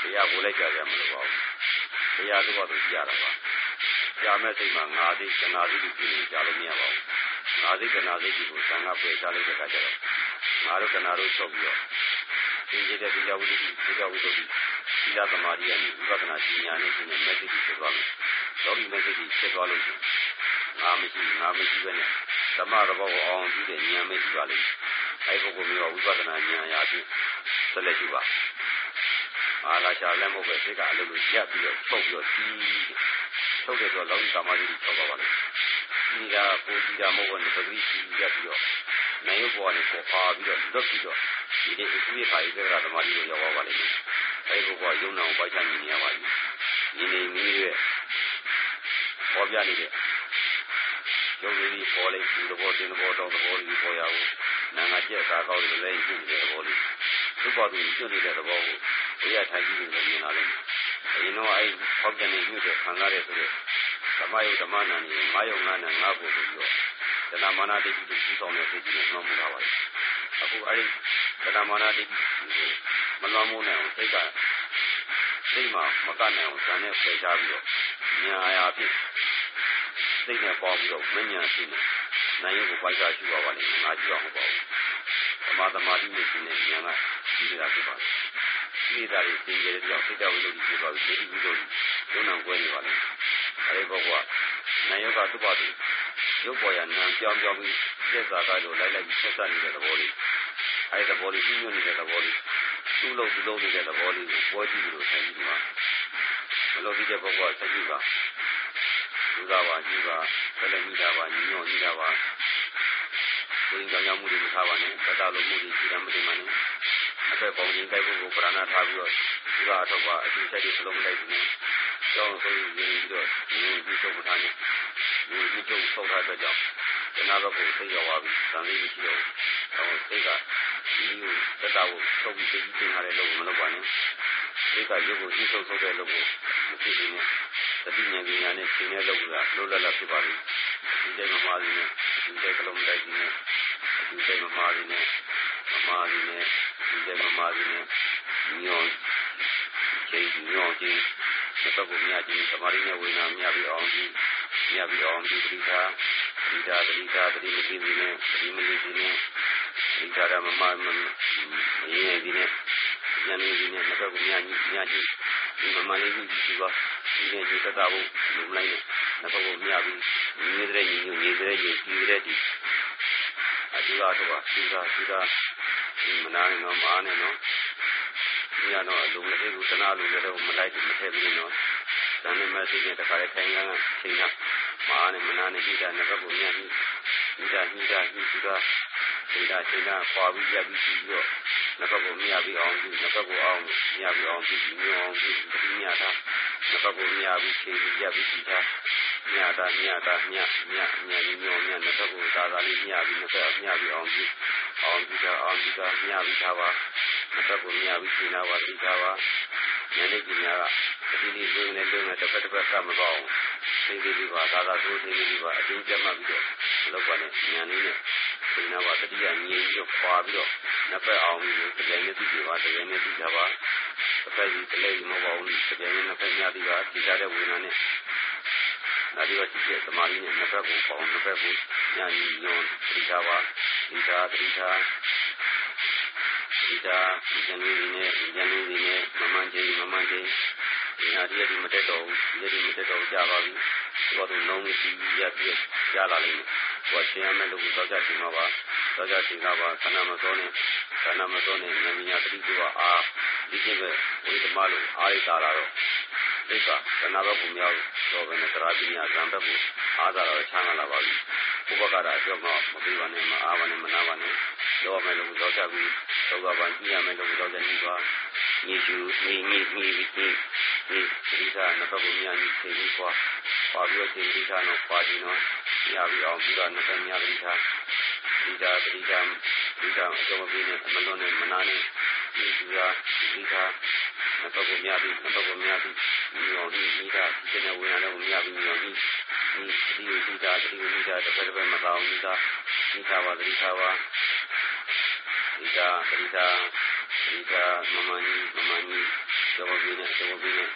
တရားကိုလိုက်ကြရမလို့ပါဘူးတရားတော့တော့ကြားတာပါ ကြာမဲ့စိတ်မှာငါသိကနာသိကိုကြည့်နေကြလို့မရပါဘူးငါသိကနာသိကိုသံဃာပြေချလိုက်တဲ့အခါကျတော့ငါတို့ကနာတို့ချုပ်ပြီးတော့သင်္ကြန်တဲ့ဒီလဝိတ္တိဒီလဝိတ္တိဒီလသမာဓိရဲ့ဝိပဿနာဉာဏ်နဲ့ဒီနဲ့ message ဖြစ်သွားမယ်လောကီ message ဖြစ်သွားလို့ငါမရှိငါမရှိပဲနဲ့သမသဘောကိုအောင်ကြည့်တဲ့ဉာဏ်မရှိပါလိမ့်အဲပုဂ္ဂိုလ်မျိုးဝိပဿနာဉာဏ်ရာဖြင့်ဆက်လက်ကြည့်ပါအာလာချာလည်းမဟုတ်ပဲစိတ်ကအလုပ်ကိုရပ်ပြီးတော့ချုပ်ပြီးတော့စီး ထုတ်တယ်ဆိုတော့လောကီကာမဂုဏ်ချုပ်ပါပါလိမ့်ဒီကကိုကြည့်တာမဟုတ်ဘူးပဂရိစီရပ်ပြီးတော့နိုင်ရုပ်ပေါ်ကနေပေါ်ပါပြီးတော့လွတ်ပြီးတော့ဒီဒီအကျိုးခါရေးကြတာဓမ္မကြီးကိုရောက်ပါပါလိမ့်မယ်အဲဒီဘုရားယုံနာကိုပိုက်ချမြင်နေရပါပြီဒီနေမီးရဲ့ပေါ်ပြနေတဲ့ယုံကြည်ပြီးပေါ်လိုက်ဒီသဘောတင်သဘောတောင်းသဘောကြီးပေါ်ရအောင်နာငါကျက်စားကောင်းတယ်လည်းရှိနေတဲ့သဘောလေးသူ့ပေါ်သူကျွတ်နေတဲ့သဘောကိုဘုရားထိုင်ကြည့်နေမြင်လာလိမ့်မယ် အရင်တော့အဲဟောက်ကြနေညွှတ်တဲ့ခံရတဲ့ဆိုတဲ့ဓမ္မယုဓမ္မနာနေမာယုငါနာငါကိုဆိုပြီးတော့တဏမာနတိတိကြီးဆောင်တဲ့စိတ်ကြီးနဲ့နှောမှုလာပါတယ်အခုအဲဒီတဏမာနတိတိမလွန်မှုနဲ့စိတ်ကစိတ်မှာမကနိုင်အောင်ဇာနဲ့ဖယ်ရှားပြီးတော့ညာရာဖြင့်စိတ်နဲ့ပေါပြီးတော့မဉ္ဇဉ်ရှိနေနိုင်ရုပ်ကိုပိုက်စားရှိပါပါလိမ့်မယ်ငါကြည့်အောင်မပေါ့ဘူးသမာသမာဓိနဲ့ရှင်တဲ့ဉာဏ်ကရှိနေတာဖြစ်ပါတယ် ရှိနေတာတွေသင်ကြတဲ့ကြောင့်စိတ်တော်ဝိသုဒ္ဓဖြစ်ပါပြီဒီလိုမျိုးလုံးအောင်ကွဲနေပါလိမ့်အဲဒီဘုရားနိုင်ရုပ်ကသူ့ပါသူရုပ်ပေါ်ရနာပြောင်းပြောင်းပြီးကျက်စားကားလို့လိုက်လိုက်ပြီးဆက်ဆက်နေတဲ့သဘောလေးအဲဒီသဘောလေးပြည့်ညွတ်နေတဲ့သဘောလေးသူ့လို့သူ့လို့နေတဲ့သဘောလေးကိုပွဲကြည့်လို့ဆိုင်ပြီးမှာမလို့ဒီတဲ့ပုဂ္ဂိုလ်ဆက်ကြည့်ပါလူသားပါကြီးပါဆယ်လည်းမိတာပါညီညွတ်နေတာပါကိုယ်ကြောင့်ကြောင့်မှုတွေမထားပါနဲ့တတလိုမှုတွေရှိတယ်မသိမှနဲ့ အဖက်ပေါင်းရင်ကြိုက်ဖို့ကိုပရဏာထားပြီးတော့ဒီကအထောက်ပါအကျိုးဆက်တွေစလုံးလိုက်ပြီးကြောင်းဆိုရင်ပြီးတော့ဒီဒီချုပ်မထားနဲ့ဒီဒီချုပ်ဆောက်ထားတဲ့ကြောင့်ကျနာဘက်ကိုသိရောက်သွားပြီသံလေးမရှိတော့ဘူး။အဲစိတ်ကဒီကိုတတကိုချုပ်ပြီးသိပြီးသင်ထားတဲ့လို့မလုပ်ပါနဲ့။စိတ်ကရုပ်ကိုကြီးချုပ်ဆုပ်တဲ့လို့ကိုမဖြစ်နေနဲ့။တတိဉာဏ်ဉာဏ်နဲ့ရှင်းတဲ့လို့ကလိုလတ်လတ်ဖြစ်ပါလိမ့်။ဒီတဲ့မမားစီနဲ့ဒီတဲ့ကလုံးတိုက်စီနဲ့ဒီတဲ့မမားစီနဲ့မမားစီနဲ့ဒီ တဲ့မမားစီနဲ့ညောချိန်ညောချင်းသတ်ကိုမြတ်ချင်းသမာဓိနဲ့ဝိညာဉ်မြတ်ပြီးအောင်ကြည့်မြတ်ပြီးအောင်ကြည့်ပြီးသားဒီသာတိသာတိမသိဘူးနဲ့ဒီမလေးဒီနဲ့ဒီသာရမမမရင်းဒီနဲ့ဉာဏ်လေးဒီနဲ့မတော့ဉာဏ်ကြီးဉာဏ်ကြီးဒီမမလေးကြီးဒီပါဒီနဲ့ဒီသတ္တဘုလူလိုက်နဲ့မတော့မြတ်ပြီးနေတဲ့ညီညွတ်နေတဲ့ညီဒီတဲ့ဒီအတူတော့တော့ဒီသာဒီသာဒီ မနာနဲ့တော့မအားနဲ့နော်ဒီကတော့အလုံးလေးကိုတနာလိုလည်းတော့မလိုက်မထည့်ဘူးနော်ဒါနဲ့မှသိတဲ့တခါလေးခိုင်ခံချိန်ကမအားနဲ့မနာနဲ့ဒီတာနှစ်ဘက်ကိုညှပ်ပြီးဒီတာညှိတာညှိပြီးတော့ဒီတာချိန်ကပွာပြီးရပ်ပြီးပြီးတော့နှစ်ဘက်ကိုမြှပ်ပြီးအောင်ပြီးနှစ်ဘက်ကိုအောင်မြှပ်ပြီးအောင်ပြီးညှိအောင်ပြီးဒီမြှပ်တာနှစ်ဘက်ကိုမြှပ်ပြီးချိန်ပြီးရပ်ပြီးပြီးတာ မြတ်တာမြတ်တာမြတ်မြတ်မြတ်ညောမြတ်နှစ်ဘက်ကိုသာသာလေးမြှပ်ပြီးနှစ်ဘက်မြှပ်ပြီးအောင်ပြီးအောင်ပြီးတာအောင်ပြီးတာမြှပ်ပြီးတာပါနှစ်ဘက်ကိုမြှပ်ပြီးချိန်တာပါပြီးတာပါဉာဏ်နဲ့ပညာကဒီဒီလုံးနဲ့လုံးနဲ့တစ်ဖက်တစ်ဖက်ကမပေါ့သိသိဒီပါသာသာသိသိဒီပါအတင်းကျပ်မှပြီးတော့လောက်ပါနဲ့ဉာဏ်လေးနဲ့ချိန်နာပါတတိယငြိမ်ပြီးတော့ခွာပြီးတော့နှစ်ဖက်အောင်ပြီးတကယ်နဲ့သိကြပါတကယ်နဲ့သိကြပါတစ်ဖက်ကြီးတလဲကြီးမဟုတ်ပါဘူးတကယ်နဲ့နှစ်ဖက်ညသိပါသိကြတဲ့ဝေဒနာနဲ့ နာဒီဝတိရဲ့သမာဓိနဲ့နှစ်ဖက်ကိုပေါင်းနှစ်ဖက်ကိုညာကြီးညွန်သိကြပါသိကြသိကြဒီတာဒီကနေ့ဒီနေ့ဒီကနေ့ဒီနေ့မမှန်ချင်းမမှန်ချင်းဒီနာဒီဒီမတက်တော့ဘူးဒီဒီမတက်တော့ကြာပါပြီဒီတော့လုံးကြီးကြီးရပြရလာလိမ့်မယ်ဟိုရှင်းရမယ်လို့သောကြရှင်မှာပါသောကြရှင်ကပါခဏမစောနဲ့ခဏမစောနဲ့ဉာဏ်ဉာဏ်တတိကအာဒီကျပဲဝိသမလို့အာရိတာ လာတော့ဒီကခဏဘက်ကိုမြောက်တော့ပဲနဲ့သရာပညာဇံဘက်ကိုအားသာတော့ချမ်းလာပါပြီဥပက္ခရာအကျော်မမပြီးပါနဲ့မအားပါနဲ့မနာပါနဲ့လောမယ်လို့သောကြပြီးသောကပန်ကြည့်ရမယ်လို့သောကြညီပါညီကျူညီညီညီညီညီဒီကနှစ်ဘက်ကိုမြန်ညီချိန်ပြီးကွာပါပြီးတော့ချိန်ပြီးသားတော့ပါဒီနော်ရပြီးအောင်ပြီးတော့နှစ်ဘက်များပြီးသားဒီတာဒီတာဒီတာအကျော်မပြီးနဲ့မလွန်နဲ့မနာနဲ့ဒီကဒီကနှစ်ဘက်ကိုများပြီးနှစ်ဘက်ကိုများပြီး ညီအောင်ဒီဒီကဒီနဲ့ဝင်ရတဲ့ဝင်ရပြီးညီအောင်ဒီဒီဒီဒီတာဒီဒီတာတစ်ဖက်တစ်ဖက်မကောင်းဒီကဒီကပါဒီကပါဒီကဒီကဒီကမမကြီးမမကြီးကျော်မပြီးနဲ့ကျော်မပြီးနဲ့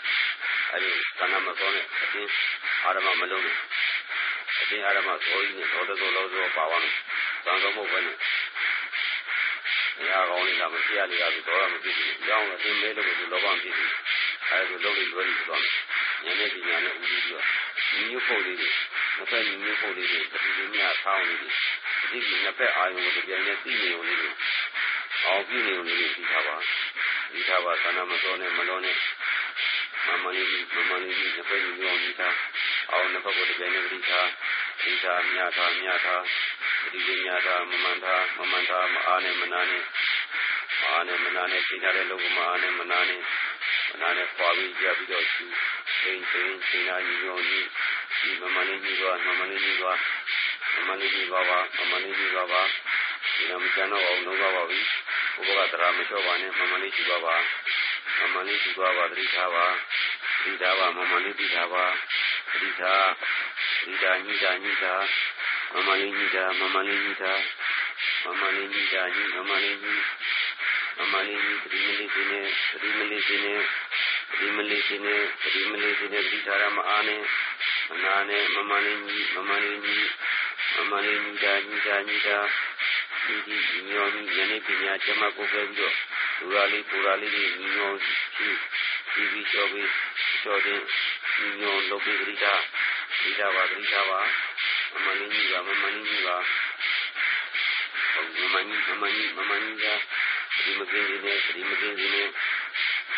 အဲဒီကဏ္ဍမကောင်းတဲ့အတင်းအာရမမလုံးနဲ့အတင်းအာရမဇောကြီးနဲ့သောတသောလောသောပါဝါနဲ့သံဃာမဟုတ်ပဲနဲ့။ညာကောင်းလေးလာမပြရလေရပြီတော့မဖြစ်ဘူး။ကြောင်းအတင်းမဲလို့ဒီလောဘမဖြစ်ဘူး။ အဲဒီလိုလုပ်ပြီးလွယ်ပြီးသွားမယ်။ဉာဏ်နဲ့ပညာနဲ့ဥပ္ပပြီးတော့ညီညွတ်ဖို့လေးတွေနှစ်ဖက်ညီညွတ်ဖို့လေးတွေတတိယမြဆောင်းလေးတွေဒီကနှစ်ဖက်အာယုံကိုပြန်နေသိနေုံလေးတွေအောင်ပြနေုံလေးတွေသိထားပါသိထားပါသဏ္ဍာန်မစောနဲ့မလုံးနဲ့မမလေးမမလေးနှစ်ဖက်ညီညွတ်အောင်သိထားအောင်နှစ်ဖက်ကိုပြန်နေသိထားသိထားမြထားမြထားဒီပညာသာမမှန်သာမမှန်သာမအားနဲ့မနာနဲ့မအားနဲ့မနာနဲ့သိထားတဲ့လုံးကမအားနဲ့မနာနဲ့မ နာနဲ့ပွားပြီးကြပြီးတော့ရှိသိသိသိနာညီညွတ်ညီဒီမမလေးကြီးကမမလေးကြီးကမမလေးကြီးပါပါမမလေးကြီးပါပါဒီနမကျန်တော့အောင်လုံးပါပါပြီဘုရားကတရားမလျှော့ပါနဲ့မမလေးကြီးပါပါမမလေးကြီးပါပါသတိထားပါသတိထားပါမမလေးကြီးထားပါသတိထားသတိထားညှိတာညှိတာမမလေးကြီးတာမမလေးကြီးတာမမလေးကြီးတာညှိမမလေးကြီးမမလေးကြီးသတိမလေးကြီးနဲ့သတိမလေးကြီးနဲ့သတိမလေးကြီးနဲ့သတိမလေးကြီးနဲ့သတိထားရမအားနဲ့မနာနဲ့မမလေးကြီးမမလေးကြီးမမလေးကြီးတာညှိ တာညှိတာဒီဒီညောကြီးယနေ့ပညာကျမကိုပဲပြီးတော့လူရာလေးပူရာလေးတွေညောကြီးဒီဒီလျှော်ပြီးလျှော်တဲ့ညောလုပ်ပြီးသတိထားသတိထားပါသတိထားပါမမလေးကြီးကမမလေးကြီးကမမကြီးမမကြီးမမကြီးက ဒီမကင်းနေနဲ့ဒီမကင်းနေနဲ့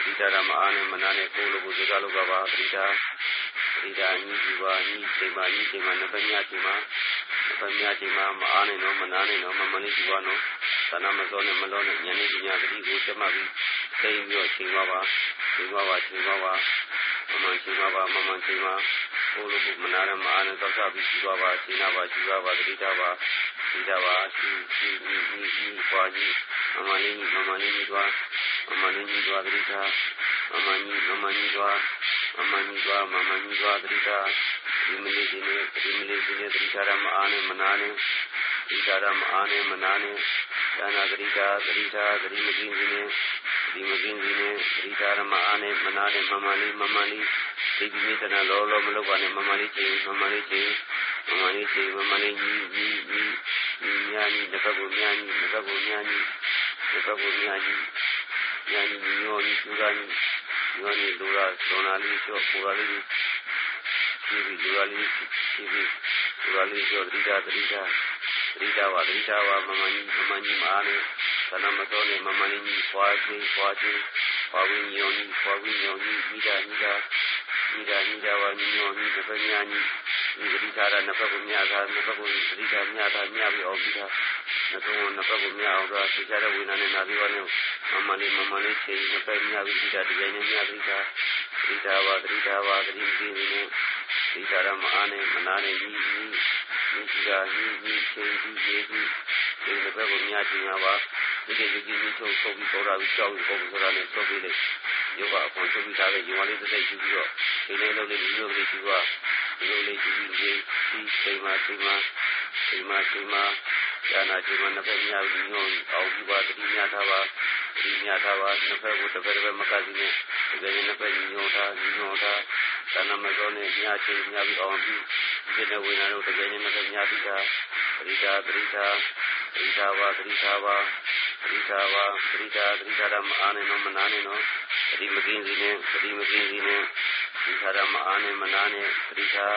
ဒီတာရမအားနဲ့မနာနဲ့ကိုလိုကိုစကားလိုကပါဒီတာဒီတာညီကြီးပါညီချိန်ပါညီချိန်ပါနှစ်ပတ်ညချိန်ပါနှစ်ပတ်ညချိန်ပါမအားနဲ့တော့မနာနဲ့တော့မမလေးကြီးပါတော့သနာမစောနဲ့မလောနဲ့ညနေပညာတတိကိုတက်မှပြီးသိပြီးတော့ချိန်ပါပါချိန်ပါပါချိန်ပါပါမမချိန်ပါပါမမချိန်ပါ ကိုလိုကိုမနာနဲ့မအားနဲ့တော့ဆက်ပြီးရှိပါပါချိန်နာပါရှိပါပါတတိတာပါဒီတာပါရှိရှိရှိရှိပွားကြီးမမလေးကြီးမမလေးကြီးသွားမမလေးကြီးသွားတတိတာမမကြီးမမကြီးသွားမမကြီးသွားမမကြီးသွားတတိတာဒီမလေးဒီနဲ့ဒီမလေးဒီနဲ့တတိတာမအားနဲ့မနာနဲ့ဒီတာမအားနဲ့မနာနဲ့ဒါနာတတိတာတတိတာတတိမကင်းဒီနဲ့ ဒီမကင်းဒီနဲ့တတိတာမအားနဲ့မနာနဲ့မမလေးမမလေးဒီဒီမိတနာလောလောမလုပ်ပါနဲ့မမလေးချင်းမမလေးချင်းမမလေးချင်းမမလေးကြီးကြီးကြီးကြီးညာကြီးတစ်ခါကိုညာကြီးတစ်ခါကိုညာကြီးတစ်ခါကိုညာကြီးညာကြီးညောကြီးသူကကြီးညောကြီးလူရာစောနာလေးကျော်ပူရာလေးကြီးပြီးလူရာလေးကြီးပြီးလူရာလေးကျော်တိတာတိတာတိတာပါတိတာပါမမကြီးမမကြီးမအားနဲ့ သနမတော်နဲ့မမလေးကြီးပွားချင်းပွားချင်းပွားဝင်းညောကြီးပွားဝင်းညောကြီးမိတာမိတာမိတာမိတာပါညောကြီးတစ်ဖက်ညာကြီးဒီပရိသတ်နှစ်ဖက်ကိုမြတ်တာနှစ်ဖက်ကိုပရိသတ်မြတ်တာမြတ်ပြီးအောင်ပြီးတာနှစ်ဖက်ကိုနှစ်ဖက်ကိုမြတ်အောင်တော့သိ ကြတဲ့ဝိညာဉ်နဲ့နာပြီးပါနဲ့မမလေးမမလေးချိန်နှစ်ဖက်မြတ်ပြီးပြီးတာဒီတိုင်းနဲ့မြတ်ပြီးတာပရိသတ်ပါပရိသတ်ပါပရိသတ်နဲ့ပရိသတ်မအားနဲ့မနာနဲ့ကြီးကြီးဒီကကြီးကြီးချိန်ကြီးကြီးကြီးဒီနှစ်ဖက်ကိုမြတ်ခြင်းပါဒီကိစ္စကြီးကြီးထုတ်ထုတ်ပြီးပေါ်လာပြီးကြောက်ပြီးပေါ်ပြီးဆိုတာနဲ့ထုတ်ပြီးလေယောဂအခွန်ထုတ်ပြီးသားပဲညီမလေးတစ်စိတ်ယူပြီးတော့ဒီနေ့လုပ်လေးဒီလိုလေးယူပါဒီလိုလေးယူပြီးဒီချိန်မှာချိန်မှာချိန်မှာချိန်မှာကျန်တာချိန်မှာနှစ်ဖက်များပြီးညွန်အောင်ပြီးပါတတိများထားပါတတိများထားပါနှစ်ဖက်ကိုတစ်ဖက်တစ်ဖက်မကစီနဲ့တကယ်ရင်နှစ်ဖက်ညွန်ထားညွန်ထား တဏ္ဍမကောနဲ့ညချိန်များပြီးအောင်ပြီးဒီနေ့ဝေနာတို့တကယ်ရင်နှစ်ဖက်များပြီးတာပရိဒါပရိဒါပရိဒါပါပရိဒါပါပရိဒါပါပရိဒါပရိဒါမအားနဲ့တော့မနာနဲ့တော့ပရိမကင်းစီနဲ့ပရိမကင်းစီနဲ့ပရိဒါမအားနဲ့မနာနဲ့ပရိဒါ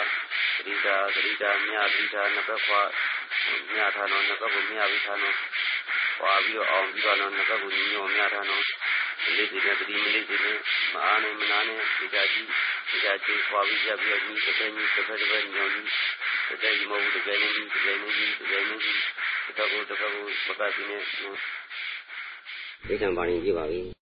ပရိဒါပရိဒါမြပရိဒါနှစ်ဖက်ခွာမြထားတော့နှစ်ဖက်ကိုမြပြီးထားတော့ခွာပြီးတော့အောင်ပြီးတော့နှစ်ဖက်ကိုညွန်မြထားတော့ လေးစီနဲ့ပရိမလေးစီနဲ့မအားနဲ့မနာနဲ့ပရိဒါကြီးပရိဒါကြီးခွာပြီးကြပြီးတော့ဒီတစ်ဖက်ကြီးတစ်ဖက်တစ်ဖက်ညွန်ပြီးတကယ်မဟုတ်ဘူးတကယ်နေပြီတကယ်နေပြီတကယ်နေပြီတစ်ဖက်ကိုတစ်ဖက်ကိုမကတ်ပြီးနဲ့သိက္ခာပါရင်ကြည့်ပါပြီ